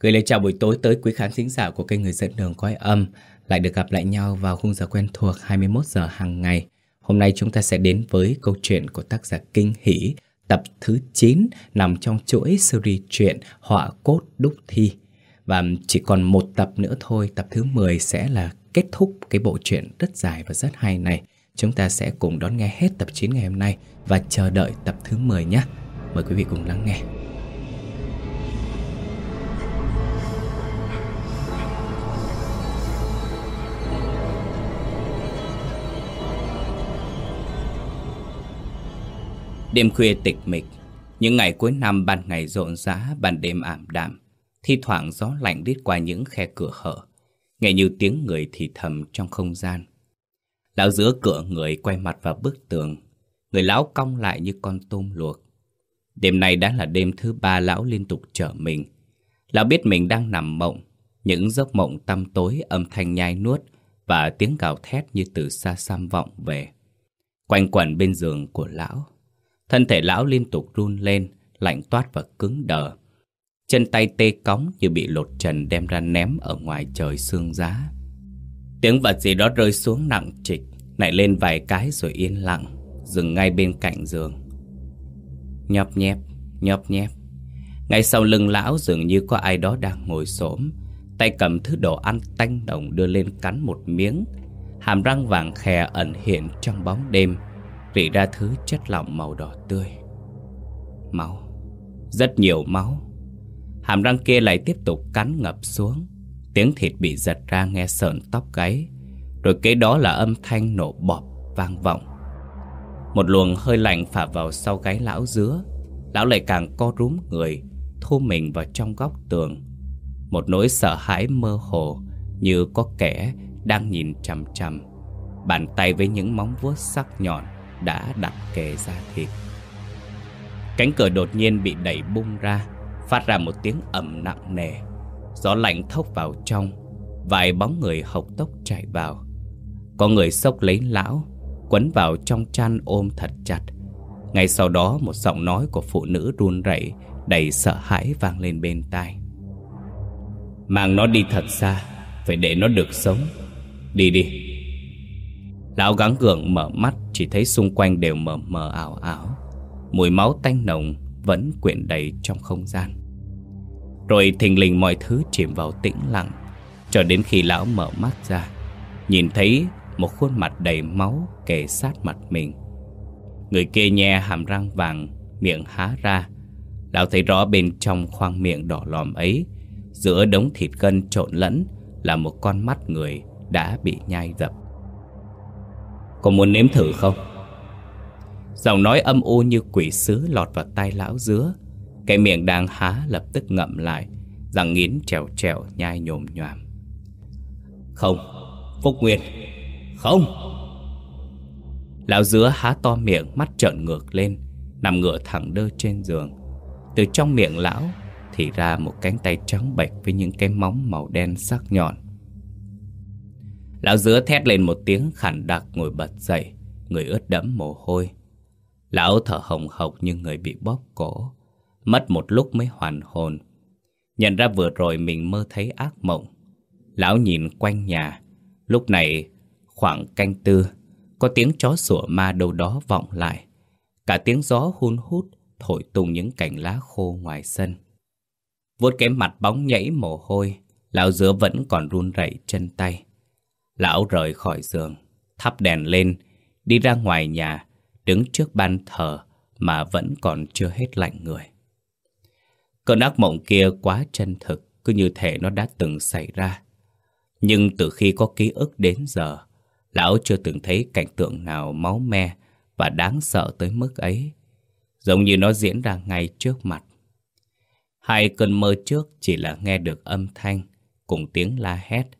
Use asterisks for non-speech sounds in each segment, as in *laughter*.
Gửi lời chào buổi tối tới quý khán thính giả của kênh Người dẫn đường quái âm. Lại được gặp lại nhau vào khung giờ quen thuộc 21 giờ hàng ngày. Hôm nay chúng ta sẽ đến với câu chuyện của tác giả Kinh Hỷ Tập thứ 9 nằm trong chuỗi series truyện Họa cốt đúc thi. Và chỉ còn một tập nữa thôi, tập thứ 10 sẽ là kết thúc cái bộ truyện rất dài và rất hay này. Chúng ta sẽ cùng đón nghe hết tập 9 ngày hôm nay và chờ đợi tập thứ 10 nhé. Mời quý vị cùng lắng nghe. Đêm khuya tịch mịch, những ngày cuối năm ban ngày rộn rã, ban đêm ảm đạm, thi thoảng gió lạnh đít qua những khe cửa hở, nghe như tiếng người thì thầm trong không gian. Lão giữa cửa người quay mặt vào bức tường, người lão cong lại như con tôm luộc. Đêm nay đã là đêm thứ ba lão liên tục trở mình. Lão biết mình đang nằm mộng, những giấc mộng tăm tối âm thanh nhai nuốt và tiếng gào thét như từ xa xăm vọng về. Quanh quẩn bên giường của lão Thân thể lão liên tục run lên, lạnh toát và cứng đờ. Chân tay tê cóng như bị lột trần đem ra ném ở ngoài trời sương giá. Tiếng vật gì đó rơi xuống nặng trịch, nảy lên vài cái rồi yên lặng, dừng ngay bên cạnh giường. Nhọp nhép, nhọp nhép. Ngay sau lưng lão dường như có ai đó đang ngồi xổm, tay cầm thứ đồ ăn tanh đồng đưa lên cắn một miếng, hàm răng vàng khè ẩn hiện trong bóng đêm rỉ ra thứ chất lỏng màu đỏ tươi. Máu, rất nhiều máu. Hàm răng kia lại tiếp tục cắn ngập xuống, tiếng thịt bị giật ra nghe sờn tóc gáy, rồi kế đó là âm thanh nổ bọp vang vọng. Một luồng hơi lạnh phả vào sau gáy lão dứa, lão lại càng co rúm người, thu mình vào trong góc tường. Một nỗi sợ hãi mơ hồ như có kẻ đang nhìn chằm chằm, bàn tay với những móng vuốt sắc nhọn đã đặt kề ra thịt. Cánh cửa đột nhiên bị đẩy bung ra, phát ra một tiếng ầm nặng nề. Gió lạnh thốc vào trong, vài bóng người hộc tốc chạy vào. Có người sốc lấy lão, quấn vào trong chăn ôm thật chặt. Ngay sau đó một giọng nói của phụ nữ run rẩy đầy sợ hãi vang lên bên tai. Mang nó đi thật xa, phải để nó được sống. Đi đi. Lão gắng gượng mở mắt, Chỉ thấy xung quanh đều mờ mờ ảo ảo. Mùi máu tanh nồng Vẫn quyện đầy trong không gian. Rồi thình lình mọi thứ chìm vào tĩnh lặng, Cho đến khi lão mở mắt ra, Nhìn thấy một khuôn mặt đầy máu kề sát mặt mình. Người kia nhe hàm răng vàng, Miệng há ra. Lão thấy rõ bên trong khoang miệng đỏ lòm ấy, Giữa đống thịt gân trộn lẫn Là một con mắt người đã bị nhai dập có muốn nếm thử không? Giọng nói âm u như quỷ sứ lọt vào tai lão dứa. Cái miệng đang há lập tức ngậm lại Răng nghiến trèo trèo nhai nhồm nhòm Không, Phúc Nguyên. Không. Lão dứa há to miệng mắt trợn ngược lên Nằm ngửa thẳng đơ trên giường. Từ trong miệng lão Thì ra một cánh tay trắng bệch Với những cái móng màu đen sắc nhọn. Lão dứa thét lên một tiếng khản đặc ngồi bật dậy, người ướt đẫm mồ hôi. Lão thở hồng hộc như người bị bóp cổ, mất một lúc mới hoàn hồn. Nhận ra vừa rồi mình mơ thấy ác mộng. Lão nhìn quanh nhà, lúc này khoảng canh tư, có tiếng chó sủa ma đâu đó vọng lại. Cả tiếng gió hun hút thổi tung những cành lá khô ngoài sân. Vuốt cái mặt bóng nhảy mồ hôi, lão dứa vẫn còn run rẩy chân tay. Lão rời khỏi giường, thắp đèn lên, đi ra ngoài nhà, đứng trước ban thờ mà vẫn còn chưa hết lạnh người. Cơn ác mộng kia quá chân thực, cứ như thể nó đã từng xảy ra. Nhưng từ khi có ký ức đến giờ, lão chưa từng thấy cảnh tượng nào máu me và đáng sợ tới mức ấy. Giống như nó diễn ra ngay trước mặt. Hai cơn mơ trước chỉ là nghe được âm thanh cùng tiếng la hét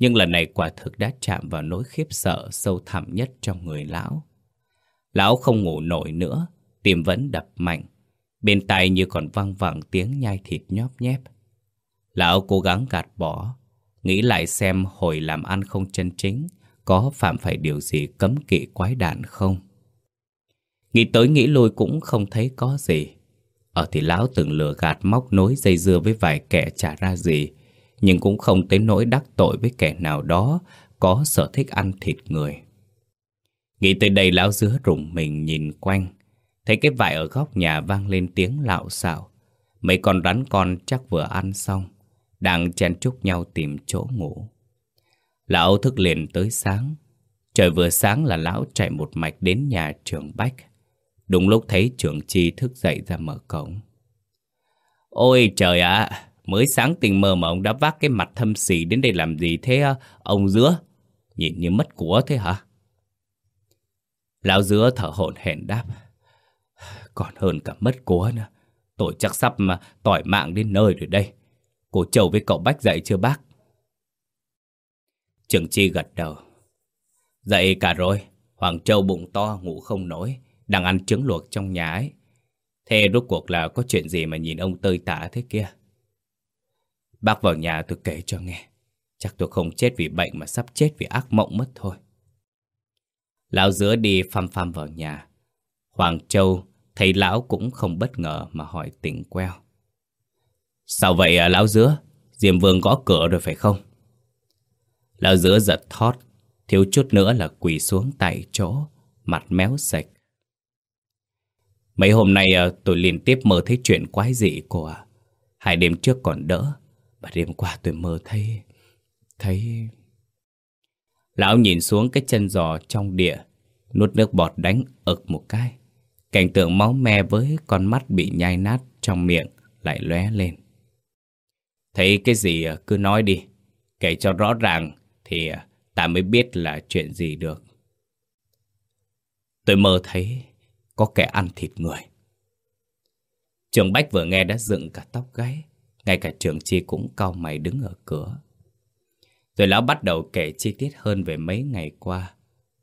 nhưng lần này quả thực đã chạm vào nỗi khiếp sợ sâu thẳm nhất trong người lão. Lão không ngủ nổi nữa, tim vẫn đập mạnh. Bên tai như còn văng vẳng tiếng nhai thịt nhóp nhép. Lão cố gắng gạt bỏ, nghĩ lại xem hồi làm ăn không chân chính, có phạm phải điều gì cấm kỵ quái đản không. Nghĩ tới nghĩ lui cũng không thấy có gì. Ở thì lão từng lừa gạt móc nối dây dưa với vài kẻ trả ra gì nhưng cũng không tới nỗi đắc tội với kẻ nào đó Có sở thích ăn thịt người. Nghĩ tới đây lão dứa rùng mình nhìn quanh, Thấy cái vải ở góc nhà vang lên tiếng lạo xạo. Mấy con rắn con chắc vừa ăn xong, Đang chen chúc nhau tìm chỗ ngủ. Lão thức liền tới sáng. Trời vừa sáng là lão chạy một mạch đến nhà trường Bách. Đúng lúc thấy trưởng Chi thức dậy ra mở cổng. Ôi trời ạ Mới sáng tình mơ mà ông đã vác cái mặt thâm xỉ đến đây làm gì thế ờ, ông giữa Nhìn như mất của thế hả? Lão giữa thở hổn hển đáp. Còn hơn cả mất của nữa. Tôi chắc sắp mà tỏi mạng đến nơi rồi đây. Cô Châu với cậu Bách dậy chưa bác? Trường Chi gật đầu. Dậy cả rồi. Hoàng Châu bụng to, ngủ không nổi. Đang ăn trứng luộc trong nhà ấy. Thế rốt cuộc là có chuyện gì mà nhìn ông tơi tả thế kia? Bác vào nhà tôi kể cho nghe. Chắc tôi không chết vì bệnh mà sắp chết vì ác mộng mất thôi. Lão giữa đi phăm phăm vào nhà. Hoàng Châu thấy lão cũng không bất ngờ mà hỏi tỉnh queo. Sao vậy à lão dứa? Diêm vương gõ cửa rồi phải không? Lão dứa giật thót, Thiếu chút nữa là quỳ xuống tại chỗ, Mặt méo sạch. Mấy hôm nay à, tôi liên tiếp mơ thấy chuyện quái dị của à. Hai đêm trước còn đỡ và đêm qua tôi mơ thấy Thấy Lão nhìn xuống cái chân giò trong địa, Nuốt nước bọt đánh ực một cái. Cảnh tượng máu me với con mắt bị nhai nát trong miệng lại lóe lên. Thấy cái gì à, cứ nói đi, Kể cho rõ ràng Thì à, ta mới biết là chuyện gì được. Tôi mơ thấy Có kẻ ăn thịt người. Trường Bách vừa nghe đã dựng cả tóc gáy ngay cả trường Chi cũng cau mày đứng ở cửa. Rồi lão bắt đầu kể chi tiết hơn về mấy ngày qua.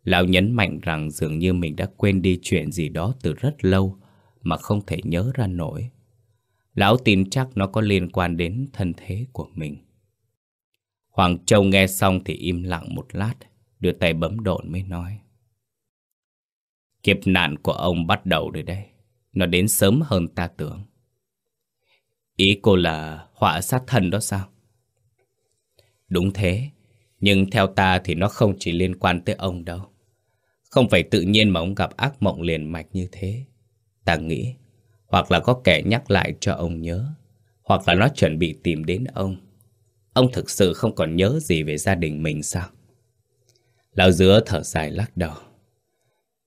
Lão nhấn mạnh rằng dường như mình đã quên đi chuyện gì đó từ rất lâu Mà không thể nhớ ra nổi. Lão tin chắc nó có liên quan đến thân thế của mình. Hoàng Châu nghe xong thì im lặng một lát, Đưa tay bấm độn mới nói. Kiếp nạn của ông bắt đầu rồi đây Nó đến sớm hơn ta tưởng. Ý cô là họa sát thân đó sao? Đúng thế, Nhưng theo ta thì nó không chỉ liên quan tới ông đâu Không phải tự nhiên mà ông gặp ác mộng liền mạch như thế Ta nghĩ, Hoặc là có kẻ nhắc lại cho ông nhớ, Hoặc là nó chuẩn bị tìm đến ông Ông thực sự không còn nhớ gì về gia đình mình sao? Lão dứa thở dài lắc đầu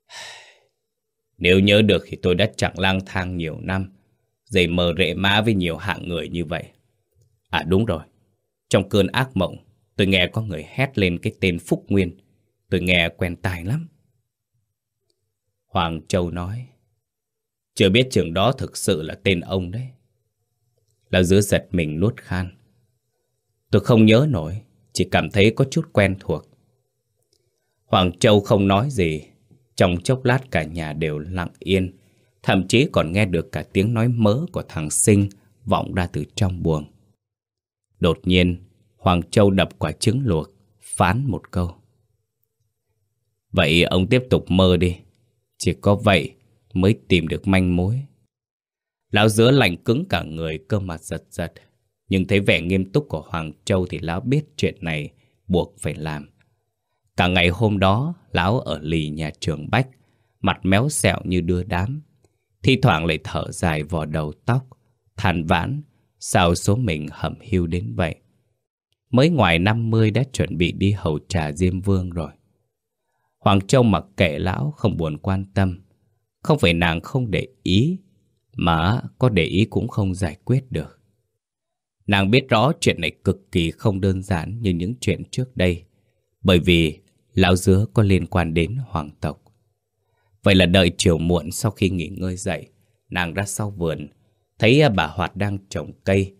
*sighs* Nếu nhớ được thì tôi đã chẳng lang thang nhiều năm Dày mờ rệ má với nhiều hạng người như vậy. À đúng rồi. Trong cơn ác mộng, Tôi nghe có người hét lên cái tên Phúc Nguyên. Tôi nghe quen tai lắm. Hoàng Châu nói, Chưa biết trường đó thực sự là tên ông đấy. Lão dứa giật mình nuốt khan. Tôi không nhớ nổi, Chỉ cảm thấy có chút quen thuộc. Hoàng Châu không nói gì, Trong chốc lát cả nhà đều lặng yên. Thậm chí còn nghe được cả tiếng nói mớ của thằng Sinh Vọng ra từ trong buồng. Đột nhiên, Hoàng Châu đập quả trứng luộc, Phán một câu. Vậy ông tiếp tục mơ đi, Chỉ có vậy mới tìm được manh mối. Lão giữa lạnh cứng cả người, cơ mặt giật giật. Nhưng thấy vẻ nghiêm túc của Hoàng Châu Thì lão biết chuyện này buộc phải làm. Cả ngày hôm đó, Lão ở lì nhà trường Bách, Mặt méo xẹo như đưa đám. Thi thoảng lại thở dài vò đầu tóc, Than vãn, Sao số mình hầm hưu đến vậy? Mới ngoài 50 đã chuẩn bị đi hầu trà Diêm Vương rồi. Hoàng Châu mặc kệ lão, không buồn quan tâm. Không phải nàng không để ý, Mà có để ý cũng không giải quyết được. Nàng biết rõ chuyện này cực kỳ không đơn giản như những chuyện trước đây, Bởi vì lão dứa có liên quan đến hoàng tộc. Vậy là đợi chiều muộn sau khi nghỉ ngơi dậy, nàng ra sau vườn, thấy à, bà Hoạt đang trồng cây.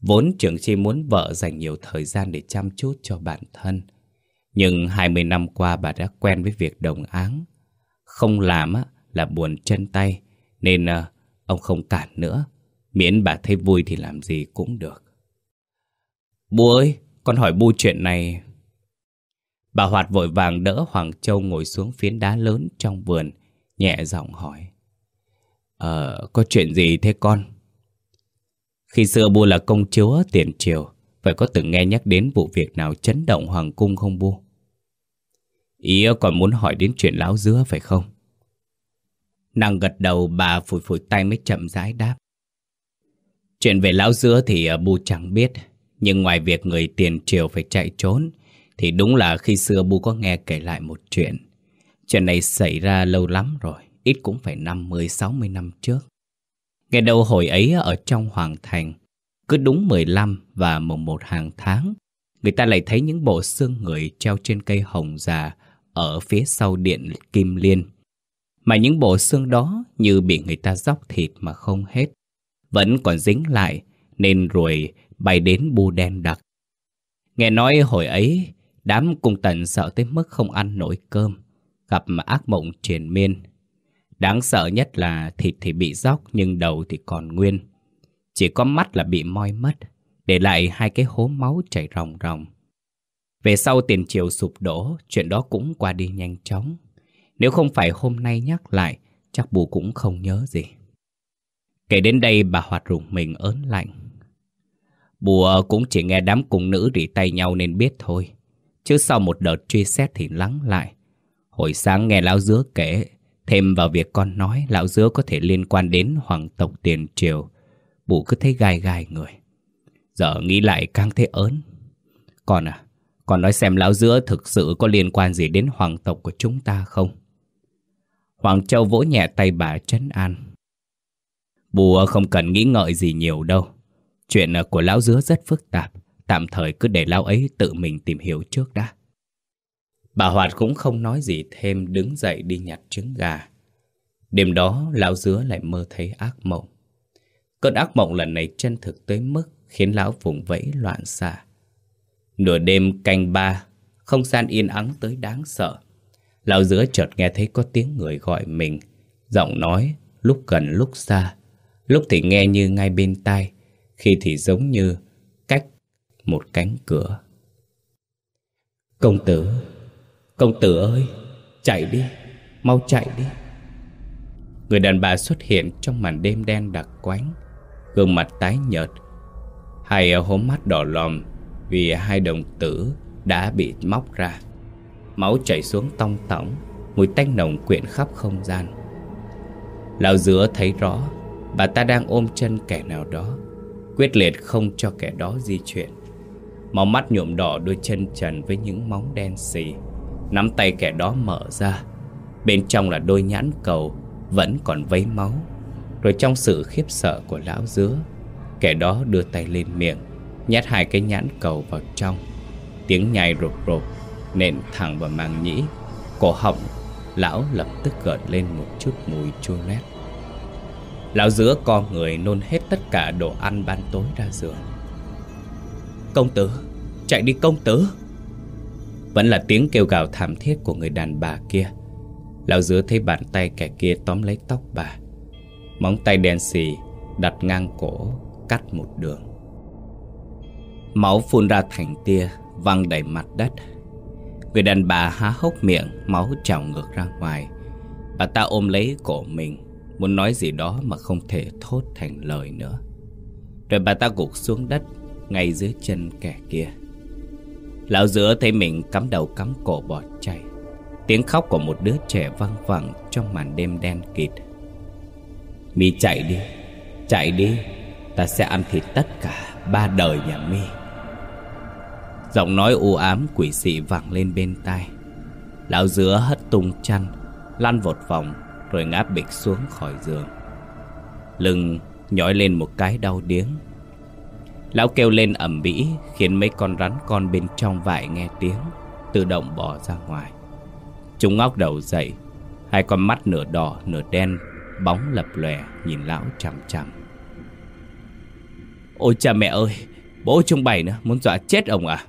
Vốn trưởng chi muốn vợ dành nhiều thời gian để chăm chút cho bản thân. Nhưng 20 năm qua bà đã quen với việc đồng áng. Không làm là buồn chân tay, nên à, ông không cản nữa. Miễn bà thấy vui thì làm gì cũng được. Bố ơi, con hỏi Bu chuyện này. Bà Hoạt vội vàng đỡ Hoàng Châu ngồi xuống phiến đá lớn trong vườn, nhẹ giọng hỏi. Ờ, có chuyện gì thế con? Khi xưa bu là công chúa tiền triều, phải có từng nghe nhắc đến vụ việc nào chấn động hoàng cung không bu? Ý còn muốn hỏi đến chuyện láo dứa phải không? Nàng gật đầu bà phủi phủi tay mới chậm rãi đáp. Chuyện về lão dứa thì ờ, bu chẳng biết, nhưng ngoài việc người tiền triều phải chạy trốn, thì đúng là khi xưa bu có nghe kể lại một chuyện. Chuyện này xảy ra lâu lắm rồi, ít cũng phải 50-60 năm trước. Nghe đâu hồi ấy ở trong Hoàng Thành, cứ đúng 15 và mùng 1 hàng tháng, người ta lại thấy những bộ xương người treo trên cây hồng già ở phía sau điện Kim Liên. Mà những bộ xương đó như bị người ta dóc thịt mà không hết, vẫn còn dính lại nên rồi bay đến bu đen đặc. Nghe nói hồi ấy, đám cung tần sợ tới mức không ăn nổi cơm, gặp mà ác mộng triền miên. Đáng sợ nhất là thịt thì bị róc nhưng đầu thì còn nguyên. Chỉ có mắt là bị moi mất, để lại hai cái hố máu chảy ròng ròng. Về sau tiền triều sụp đổ, chuyện đó cũng qua đi nhanh chóng. Nếu không phải hôm nay nhắc lại, chắc bù cũng không nhớ gì. Kể đến đây bà hoạt rùng mình ớn lạnh. Bùa ờ, cũng chỉ nghe đám cung nữ rỉ tay nhau nên biết thôi. Chứ sau một đợt truy xét thì lắng lại. Hồi sáng nghe lão dứa kể, thêm vào việc con nói lão dứa có thể liên quan đến hoàng tộc tiền triều. Bù cứ thấy gai gai người. Giờ nghĩ lại càng thấy ớn. Con à, con nói xem lão dứa thực sự có liên quan gì đến hoàng tộc của chúng ta không? Hoàng Châu vỗ nhẹ tay bà trấn an. Bùa không cần nghĩ ngợi gì nhiều đâu. Chuyện của lão dứa rất phức tạp. Tạm thời cứ để lão ấy tự mình tìm hiểu trước đã. Bà Hoạt cũng không nói gì thêm đứng dậy đi nhặt trứng gà. Đêm đó lão dứa lại mơ thấy ác mộng. Cơn ác mộng lần này chân thực tới mức khiến lão vùng vẫy loạn xạ. Nửa đêm canh ba, không gian yên ắng tới đáng sợ. Lão dứa chợt nghe thấy có tiếng người gọi mình, giọng nói lúc gần lúc xa, lúc thì nghe như ngay bên tai, khi thì giống như cách một cánh cửa. Công tử, công tử ơi, chạy đi, mau chạy đi. Người đàn bà xuất hiện trong màn đêm đen đặc quánh, gương mặt tái nhợt, hai hốm mắt đỏ lòm vì hai đồng tử đã bị móc ra. Máu chảy xuống tong tỏng, mùi tanh nồng quyện khắp không gian. Lão dứa thấy rõ, bà ta đang ôm chân kẻ nào đó, quyết liệt không cho kẻ đó di chuyển. Máu mắt nhuộm đỏ đôi chân trần với những móng đen xì. Nắm tay kẻ đó mở ra, bên trong là đôi nhãn cầu vẫn còn vấy máu. Rồi trong sự khiếp sợ của lão dứa, kẻ đó đưa tay lên miệng, nhét hai cái nhãn cầu vào trong. Tiếng nhai rột rột nện thẳng vào màng nhĩ. Cổ họng, lão lập tức gợn lên một chút mùi chua lét. Lão dứa co người nôn hết tất cả đồ ăn ban tối ra giường. Công tử, chạy đi công tử. Vẫn là tiếng kêu gào thảm thiết của người đàn bà kia. Lão dứa thấy bàn tay kẻ kia tóm lấy tóc bà. Móng tay đen xì đặt ngang cổ, cắt một đường. Máu phun ra thành tia, văng đầy mặt đất. Người đàn bà há hốc miệng, máu trào ngược ra ngoài. Bà ta ôm lấy cổ mình, muốn nói gì đó mà không thể thốt thành lời nữa. Rồi bà ta gục xuống đất, ngay dưới chân kẻ kia. Lão giữa thấy mình cắm đầu cắm cổ bỏ chạy. Tiếng khóc của một đứa trẻ vang vẳng trong màn đêm đen kịt. Mi chạy đi, chạy đi, ta sẽ ăn thịt tất cả ba đời nhà Mi. Giọng nói u ám quỷ dị vang lên bên tai Lão giữa hất tung chăn Lăn vột vòng Rồi ngã bịch xuống khỏi giường Lưng nhói lên một cái đau điếng Lão kêu lên ẩm bĩ, Khiến mấy con rắn con bên trong vải nghe tiếng, Tự động bỏ ra ngoài Chúng ngóc đầu dậy, Hai con mắt nửa đỏ, nửa đen, Bóng lập lòe, nhìn lão chằm chằm Ôi cha mẹ ơi, Bố trung bày nữa, muốn dọa chết ông à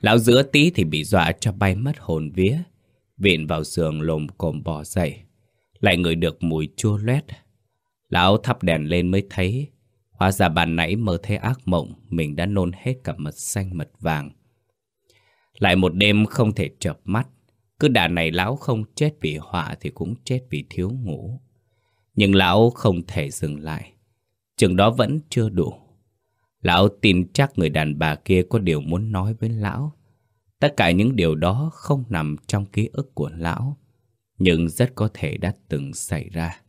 Lão giữa tí thì bị dọa cho bay mất hồn vía. Viện vào giường lồm cồm bò dậy. Lại ngửi được mùi chua loét. Lão thắp đèn lên mới thấy. Hóa ra bàn nãy mơ thấy ác mộng. Mình đã nôn hết cả mật xanh mật vàng. Lại một đêm không thể chợp mắt. Cứ đà này lão không chết vì họa thì cũng chết vì thiếu ngủ. Nhưng lão không thể dừng lại. Chừng đó vẫn chưa đủ. Lão tin chắc người đàn bà kia có điều muốn nói với lão. Tất cả những điều đó không nằm trong ký ức của lão, nhưng rất có thể đã từng xảy ra.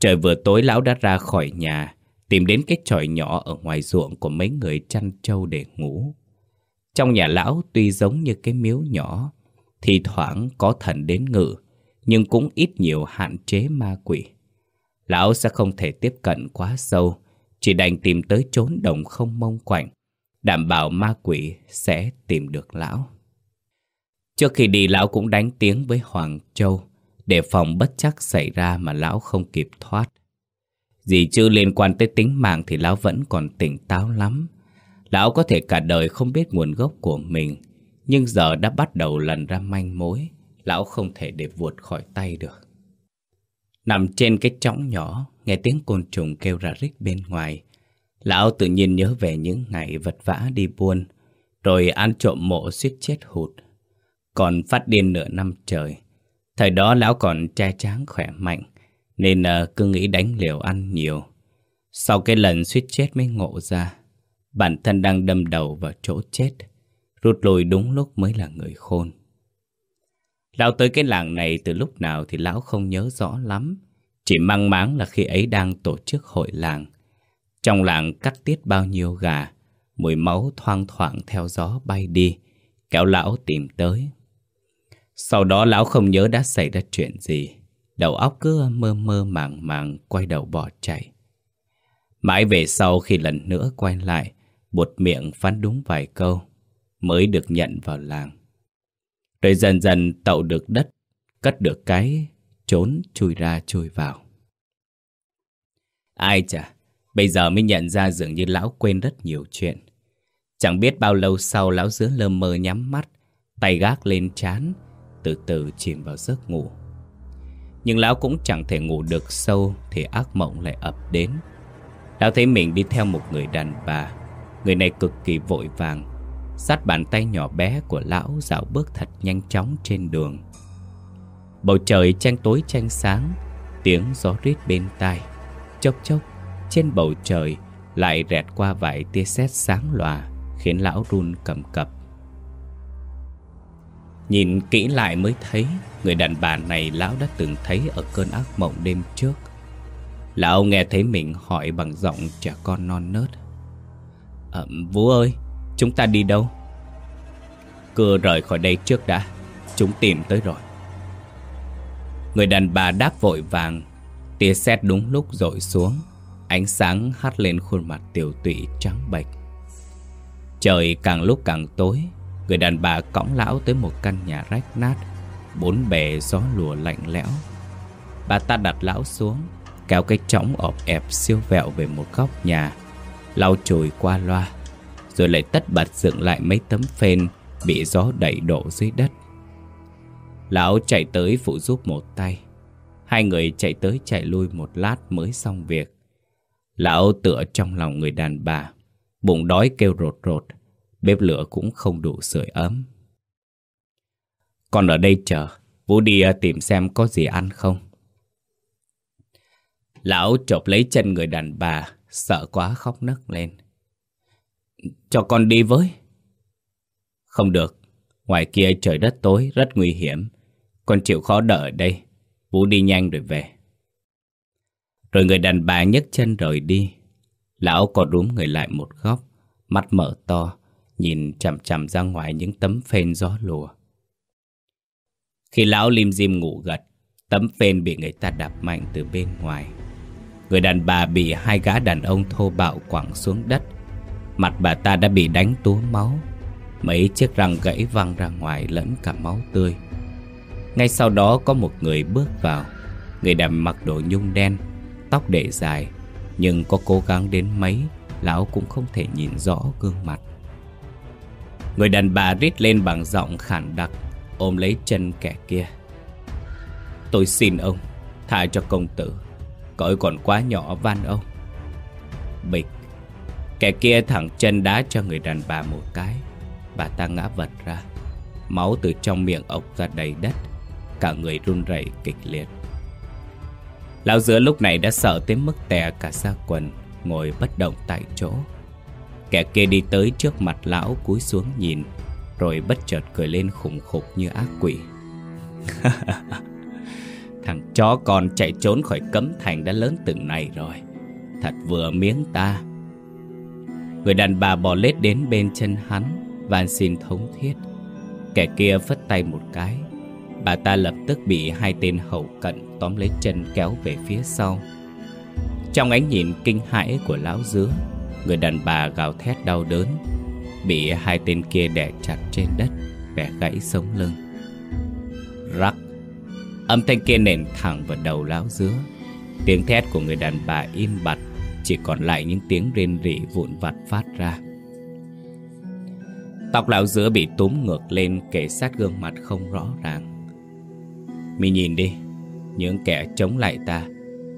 Trời vừa tối lão đã ra khỏi nhà, tìm đến cái tròi nhỏ ở ngoài ruộng của mấy người chăn trâu để ngủ. Trong nhà lão tuy giống như cái miếu nhỏ, thì thoảng có thần đến ngự, nhưng cũng ít nhiều hạn chế ma quỷ. Lão sẽ không thể tiếp cận quá sâu, chỉ đành tìm tới chốn đồng không mông quạnh, đảm bảo ma quỷ sẽ tìm được lão. Trước khi đi lão cũng đánh tiếng với Hoàng Châu, để phòng bất chắc xảy ra mà lão không kịp thoát. Gì chứ liên quan tới tính mạng thì lão vẫn còn tỉnh táo lắm. Lão có thể cả đời không biết nguồn gốc của mình, nhưng giờ đã bắt đầu lần ra manh mối, lão không thể để vuột khỏi tay được. Nằm trên cái chõng nhỏ, nghe tiếng côn trùng kêu ra rít bên ngoài. Lão tự nhiên nhớ về những ngày vật vã đi buôn, rồi ăn trộm mộ suýt chết hụt. Còn phát điên nửa năm trời. Thời đó lão còn trai tráng khỏe mạnh, nên ờ, cứ nghĩ đánh liều ăn nhiều. Sau cái lần suýt chết mới ngộ ra, bản thân đang đâm đầu vào chỗ chết, rút lui đúng lúc mới là người khôn. Lão tới cái làng này từ lúc nào thì lão không nhớ rõ lắm. Chỉ mang máng là khi ấy đang tổ chức hội làng. Trong làng cắt tiết bao nhiêu gà, mùi máu thoang thoảng theo gió bay đi, kéo lão tìm tới. Sau đó lão không nhớ đã xảy ra chuyện gì. Đầu óc cứ mơ mơ màng màng quay đầu bỏ chạy. Mãi về sau khi lần nữa quay lại, buột miệng phán đúng vài câu, mới được nhận vào làng. Rồi dần dần tậu được đất, cất được cái, trốn chui ra chui vào. Ai chả, bây giờ mới nhận ra dường như lão quên rất nhiều chuyện. Chẳng biết bao lâu sau lão giữa lơ mơ nhắm mắt, tay gác lên chán, từ từ chìm vào giấc ngủ. Nhưng lão cũng chẳng thể ngủ được sâu thì ác mộng lại ập đến. Lão thấy mình đi theo một người đàn bà, người này cực kỳ vội vàng, sát bàn tay nhỏ bé của lão dạo bước thật nhanh chóng trên đường. Bầu trời tranh tối tranh sáng, tiếng gió rít bên tai. Chốc chốc, trên bầu trời lại rẹt qua vài tia sét sáng lòa, khiến lão run cầm cập. Nhìn kỹ lại mới thấy Người đàn bà này lão đã từng thấy Ở cơn ác mộng đêm trước. Lão nghe thấy mình hỏi bằng giọng trẻ con non nớt. À, Vũ ơi Chúng ta đi đâu? Cưa rời khỏi đây trước đã Chúng tìm tới rồi. Người đàn bà đáp vội vàng Tia sét đúng lúc rội xuống Ánh sáng hắt lên khuôn mặt tiểu tụy trắng bệch. Trời càng lúc càng tối Người đàn bà cõng lão tới một căn nhà rách nát, Bốn bề gió lùa lạnh lẽo. Bà ta đặt lão xuống, Kéo cái trống ọp ẹp siêu vẹo về một góc nhà, Lau chùi qua loa, Rồi lại tất bật dựng lại mấy tấm phên Bị gió đẩy đổ dưới đất. Lão chạy tới phụ giúp một tay. Hai người chạy tới chạy lui một lát mới xong việc. Lão tựa trong lòng người đàn bà, Bụng đói kêu rột rột. Bếp lửa cũng không đủ sưởi ấm. Còn ở đây chờ, Vũ đi à, tìm xem có gì ăn không. Lão chộp lấy chân người đàn bà, Sợ quá khóc nấc lên. Cho con đi với. Không được, Ngoài kia trời đất tối, rất nguy hiểm. Con chịu khó đợi ở đây. Vũ đi nhanh rồi về. Rồi người đàn bà nhấc chân rời đi. Lão còn rúm người lại một góc, Mắt mở to Nhìn chằm chằm ra ngoài những tấm phên gió lùa. Khi lão lim dim ngủ gật, Tấm phên bị người ta đạp mạnh từ bên ngoài. Người đàn bà bị hai gã đàn ông thô bạo quẳng xuống đất. Mặt bà ta đã bị đánh túa máu. Mấy chiếc răng gãy văng ra ngoài lẫn cả máu tươi. Ngay sau đó có một người bước vào. Người đàn mặc đồ nhung đen, Tóc để dài, Nhưng có cố gắng đến mấy, Lão cũng không thể nhìn rõ gương mặt. Người đàn bà rít lên bằng giọng khản đặc, Ôm lấy chân kẻ kia. Tôi xin ông, Tha cho công tử. Cõi còn quá nhỏ van ông. Bịch, Kẻ kia thẳng chân đá cho người đàn bà một cái. Bà ta ngã vật ra, Máu từ trong miệng ộc ra đầy đất, Cả người run rẩy kịch liệt. Lão giữa lúc này đã sợ tới mức tè cả ra quần, Ngồi bất động tại chỗ. Kẻ kia đi tới trước mặt lão cúi xuống nhìn, Rồi bất chợt cười lên khủng khục như ác quỷ. *laughs* Thằng chó con chạy trốn khỏi cấm thành đã lớn từng này rồi. Thật vừa miếng ta. Người đàn bà bò lết đến bên chân hắn, van xin thống thiết. Kẻ kia phất tay một cái, Bà ta lập tức bị hai tên hậu cận tóm lấy chân kéo về phía sau. Trong ánh nhìn kinh hãi của lão dứa Người đàn bà gào thét đau đớn, Bị hai tên kia đè chặt trên đất, Bẻ gãy sống lưng. Rắc! Âm thanh kia nền thẳng vào đầu lão dứa. Tiếng thét của người đàn bà im bặt, Chỉ còn lại những tiếng rên rỉ vụn vặt phát ra. Tóc lão dứa bị túm ngược lên, kể sát gương mặt không rõ ràng. Mi nhìn đi, Những kẻ chống lại ta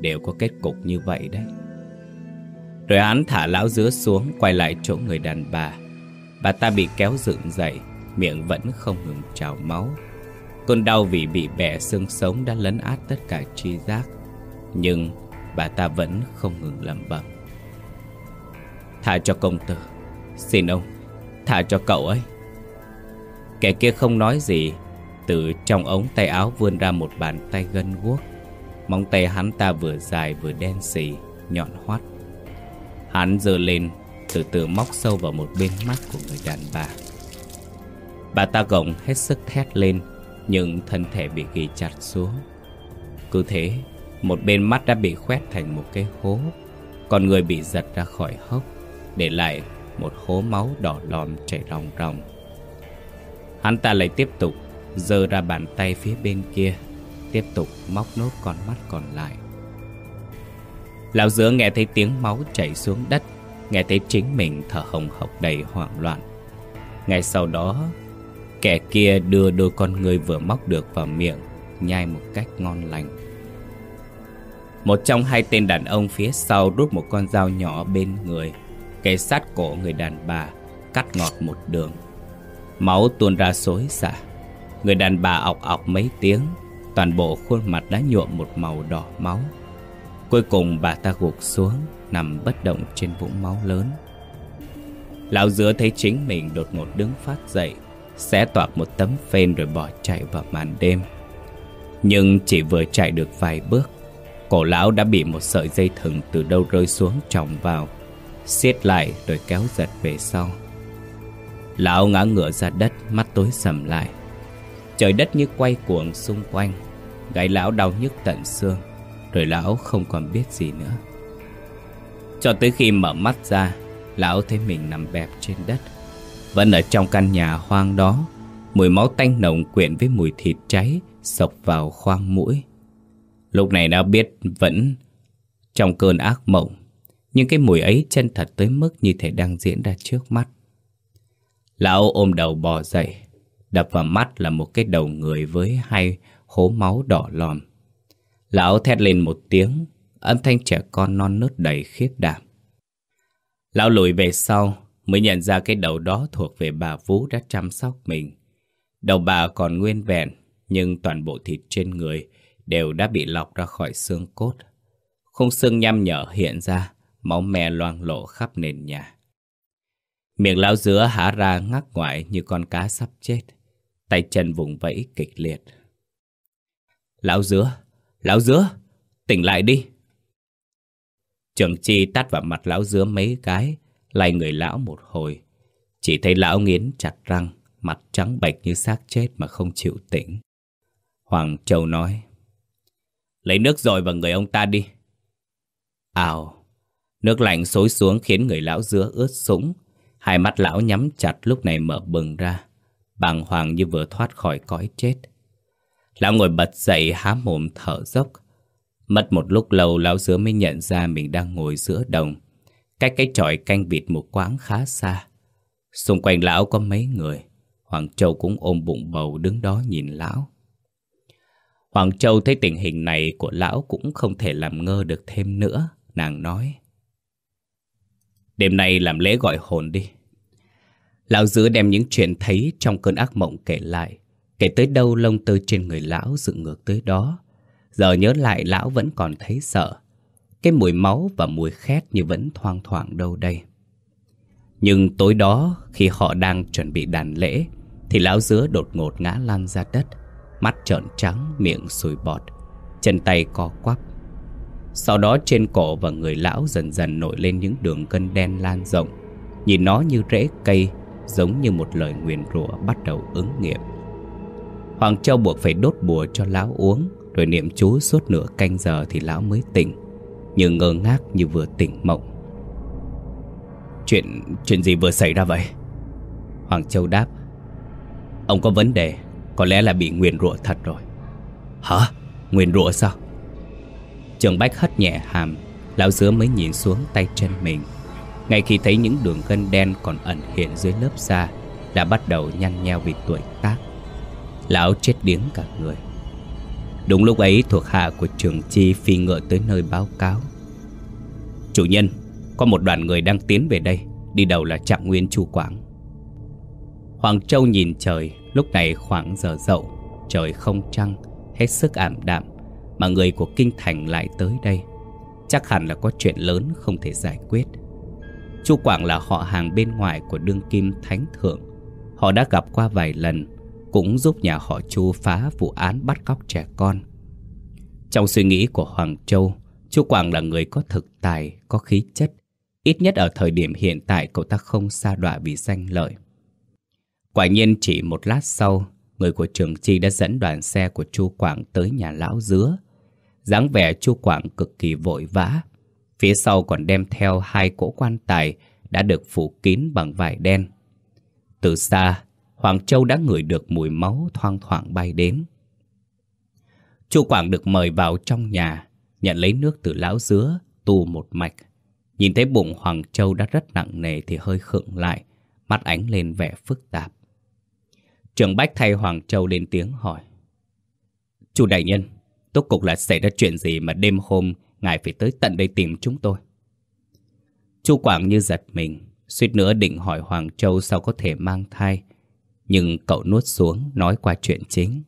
Đều có kết cục như vậy đấy. Rồi hắn thả lão dứa xuống, Quay lại chỗ người đàn bà. Bà ta bị kéo dựng dậy, Miệng vẫn không ngừng trào máu. Cơn đau vì bị bẻ xương sống Đã lấn át tất cả tri giác, Nhưng bà ta vẫn không ngừng lẩm bẩm. Thả cho công tử, Xin ông Thả cho cậu ấy. Kẻ kia không nói gì, từ trong ống tay áo vươn ra một bàn tay gân guốc. Móng tay hắn ta vừa dài vừa đen xì, Nhọn hoắt. Hắn giơ lên, Từ từ móc sâu vào một bên mắt của người đàn bà. Bà ta gồng hết sức thét lên, Nhưng thân thể bị ghi chặt xuống. Cứ thế, Một bên mắt đã bị khoét thành một cái hố, Còn người bị giật ra khỏi hốc, Để lại một hố máu đỏ lòm chảy ròng ròng. Hắn ta lại tiếp tục giơ ra bàn tay phía bên kia, Tiếp tục móc nốt con mắt còn lại. Lão giữa nghe thấy tiếng máu chảy xuống đất, Nghe thấy chính mình thở hồng hộc đầy hoảng loạn. Ngay sau đó, Kẻ kia đưa đôi con người vừa móc được vào miệng, Nhai một cách ngon lành. Một trong hai tên đàn ông phía sau rút một con dao nhỏ bên người, kẻ sát cổ người đàn bà, Cắt ngọt một đường. Máu tuôn ra xối xả. Người đàn bà ọc ọc mấy tiếng, Toàn bộ khuôn mặt đã nhuộm một màu đỏ máu. Cuối cùng bà ta gục xuống, Nằm bất động trên vũng máu lớn. Lão dứa thấy chính mình đột ngột đứng phát dậy, Xé toạc một tấm phên rồi bỏ chạy vào màn đêm. Nhưng chỉ vừa chạy được vài bước, Cổ lão đã bị một sợi dây thừng từ đâu rơi xuống tròng vào, siết lại rồi kéo giật về sau. Lão ngã ngửa ra đất, mắt tối sầm lại. Trời đất như quay cuồng xung quanh, Gáy lão đau nhức tận xương. Rồi lão không còn biết gì nữa. Cho tới khi mở mắt ra, Lão thấy mình nằm bẹp trên đất. Vẫn ở trong căn nhà hoang đó, Mùi máu tanh nồng quyện với mùi thịt cháy Sộc vào khoang mũi. Lúc này đã biết vẫn Trong cơn ác mộng, Nhưng cái mùi ấy chân thật tới mức Như thể đang diễn ra trước mắt. Lão ôm đầu bò dậy, Đập vào mắt là một cái đầu người với hai hố máu đỏ lòm. Lão thét lên một tiếng, âm thanh trẻ con non nớt đầy khiếp đảm. Lão lùi về sau, mới nhận ra cái đầu đó thuộc về bà Vũ đã chăm sóc mình. Đầu bà còn nguyên vẹn, nhưng toàn bộ thịt trên người đều đã bị lọc ra khỏi xương cốt. Khung xương nhăm nhở hiện ra, máu me loang lộ khắp nền nhà. Miệng lão dứa há ra ngắc ngoại như con cá sắp chết. Tay chân vùng vẫy kịch liệt Lão dứa Lão dứa, Tỉnh lại đi. Trường chi tắt vào mặt lão dứa mấy cái, Lay người lão một hồi. Chỉ thấy lão nghiến chặt răng, Mặt trắng bệch như xác chết mà không chịu tỉnh. Hoàng Châu nói, Lấy nước rồi vào người ông ta đi. Ào, Nước lạnh xối xuống khiến người lão dứa ướt sũng. Hai mắt lão nhắm chặt lúc này mở bừng ra, bàng hoàng như vừa thoát khỏi cõi chết. Lão ngồi bật dậy há mồm thở dốc. Mất một lúc lâu, lão dứa mới nhận ra mình đang ngồi giữa đồng. Cách cái tròi canh vịt một quãng khá xa. Xung quanh lão có mấy người. Hoàng Châu cũng ôm bụng bầu đứng đó nhìn lão. Hoàng Châu thấy tình hình này của lão cũng không thể làm ngơ được thêm nữa. Nàng nói. Đêm nay làm lễ gọi hồn đi. Lão dứa đem những chuyện thấy trong cơn ác mộng kể lại. Kể tới đâu lông tơ trên người lão dựng ngược tới đó. Giờ nhớ lại lão vẫn còn thấy sợ. Cái mùi máu và mùi khét như vẫn thoang thoảng đâu đây. Nhưng tối đó khi họ đang chuẩn bị đàn lễ Thì lão dứa đột ngột ngã lăn ra đất Mắt trợn trắng, miệng sùi bọt Chân tay co quắp. Sau đó trên cổ và người lão dần dần nổi lên những đường cân đen lan rộng Nhìn nó như rễ cây Giống như một lời nguyền rủa bắt đầu ứng nghiệm. Hoàng Châu buộc phải đốt bùa cho lão uống Rồi niệm chú suốt nửa canh giờ thì lão mới tỉnh như ngơ ngác như vừa tỉnh mộng Chuyện, chuyện gì vừa xảy ra vậy? Hoàng Châu đáp Ông có vấn đề Có lẽ là bị nguyền rủa thật rồi Hả? Nguyền rủa sao? Trường Bách hất nhẹ hàm Lão dứa mới nhìn xuống tay chân mình Ngay khi thấy những đường gân đen còn ẩn hiện dưới lớp da Đã bắt đầu nhăn nheo vì tuổi Lão chết điếng cả người. Đúng lúc ấy thuộc hạ của trường chi phi ngựa tới nơi báo cáo. Chủ nhân, có một đoàn người đang tiến về đây Đi đầu là trạng nguyên chu quảng. Hoàng Châu nhìn trời Lúc này khoảng giờ dậu Trời không trăng Hết sức ảm đạm Mà người của Kinh Thành lại tới đây. Chắc hẳn là có chuyện lớn không thể giải quyết. Chu Quảng là họ hàng bên ngoài của đương kim Thánh Thượng. Họ đã gặp qua vài lần cũng giúp nhà họ Chu phá vụ án bắt cóc trẻ con. Trong suy nghĩ của Hoàng Châu Chu Quảng là người có thực tài, có khí chất. Ít nhất ở thời điểm hiện tại cậu ta không xa đọa vì danh lợi. Quả nhiên chỉ một lát sau Người của trường chi đã dẫn đoàn xe của Chu Quảng tới nhà lão dứa. dáng vẻ Chu Quảng cực kỳ vội vã. Phía sau còn đem theo hai cỗ quan tài Đã được phủ kín bằng vải đen. Từ xa Hoàng Châu đã ngửi được mùi máu thoang thoảng bay đến. Chu Quảng được mời vào trong nhà, Nhận lấy nước từ lão dứa Tu một mạch. Nhìn thấy bụng Hoàng Châu đã rất nặng nề Thì hơi khựng lại, Mắt ánh lên vẻ phức tạp. Trường Bách thay Hoàng Châu lên tiếng hỏi, "Chu đại nhân Tốt cục là xảy ra chuyện gì mà đêm hôm Ngài phải tới tận đây tìm chúng tôi? Chu Quảng như giật mình, Suýt nữa định hỏi Hoàng Châu sao có thể mang thai nhưng cậu nuốt xuống nói qua chuyện chính.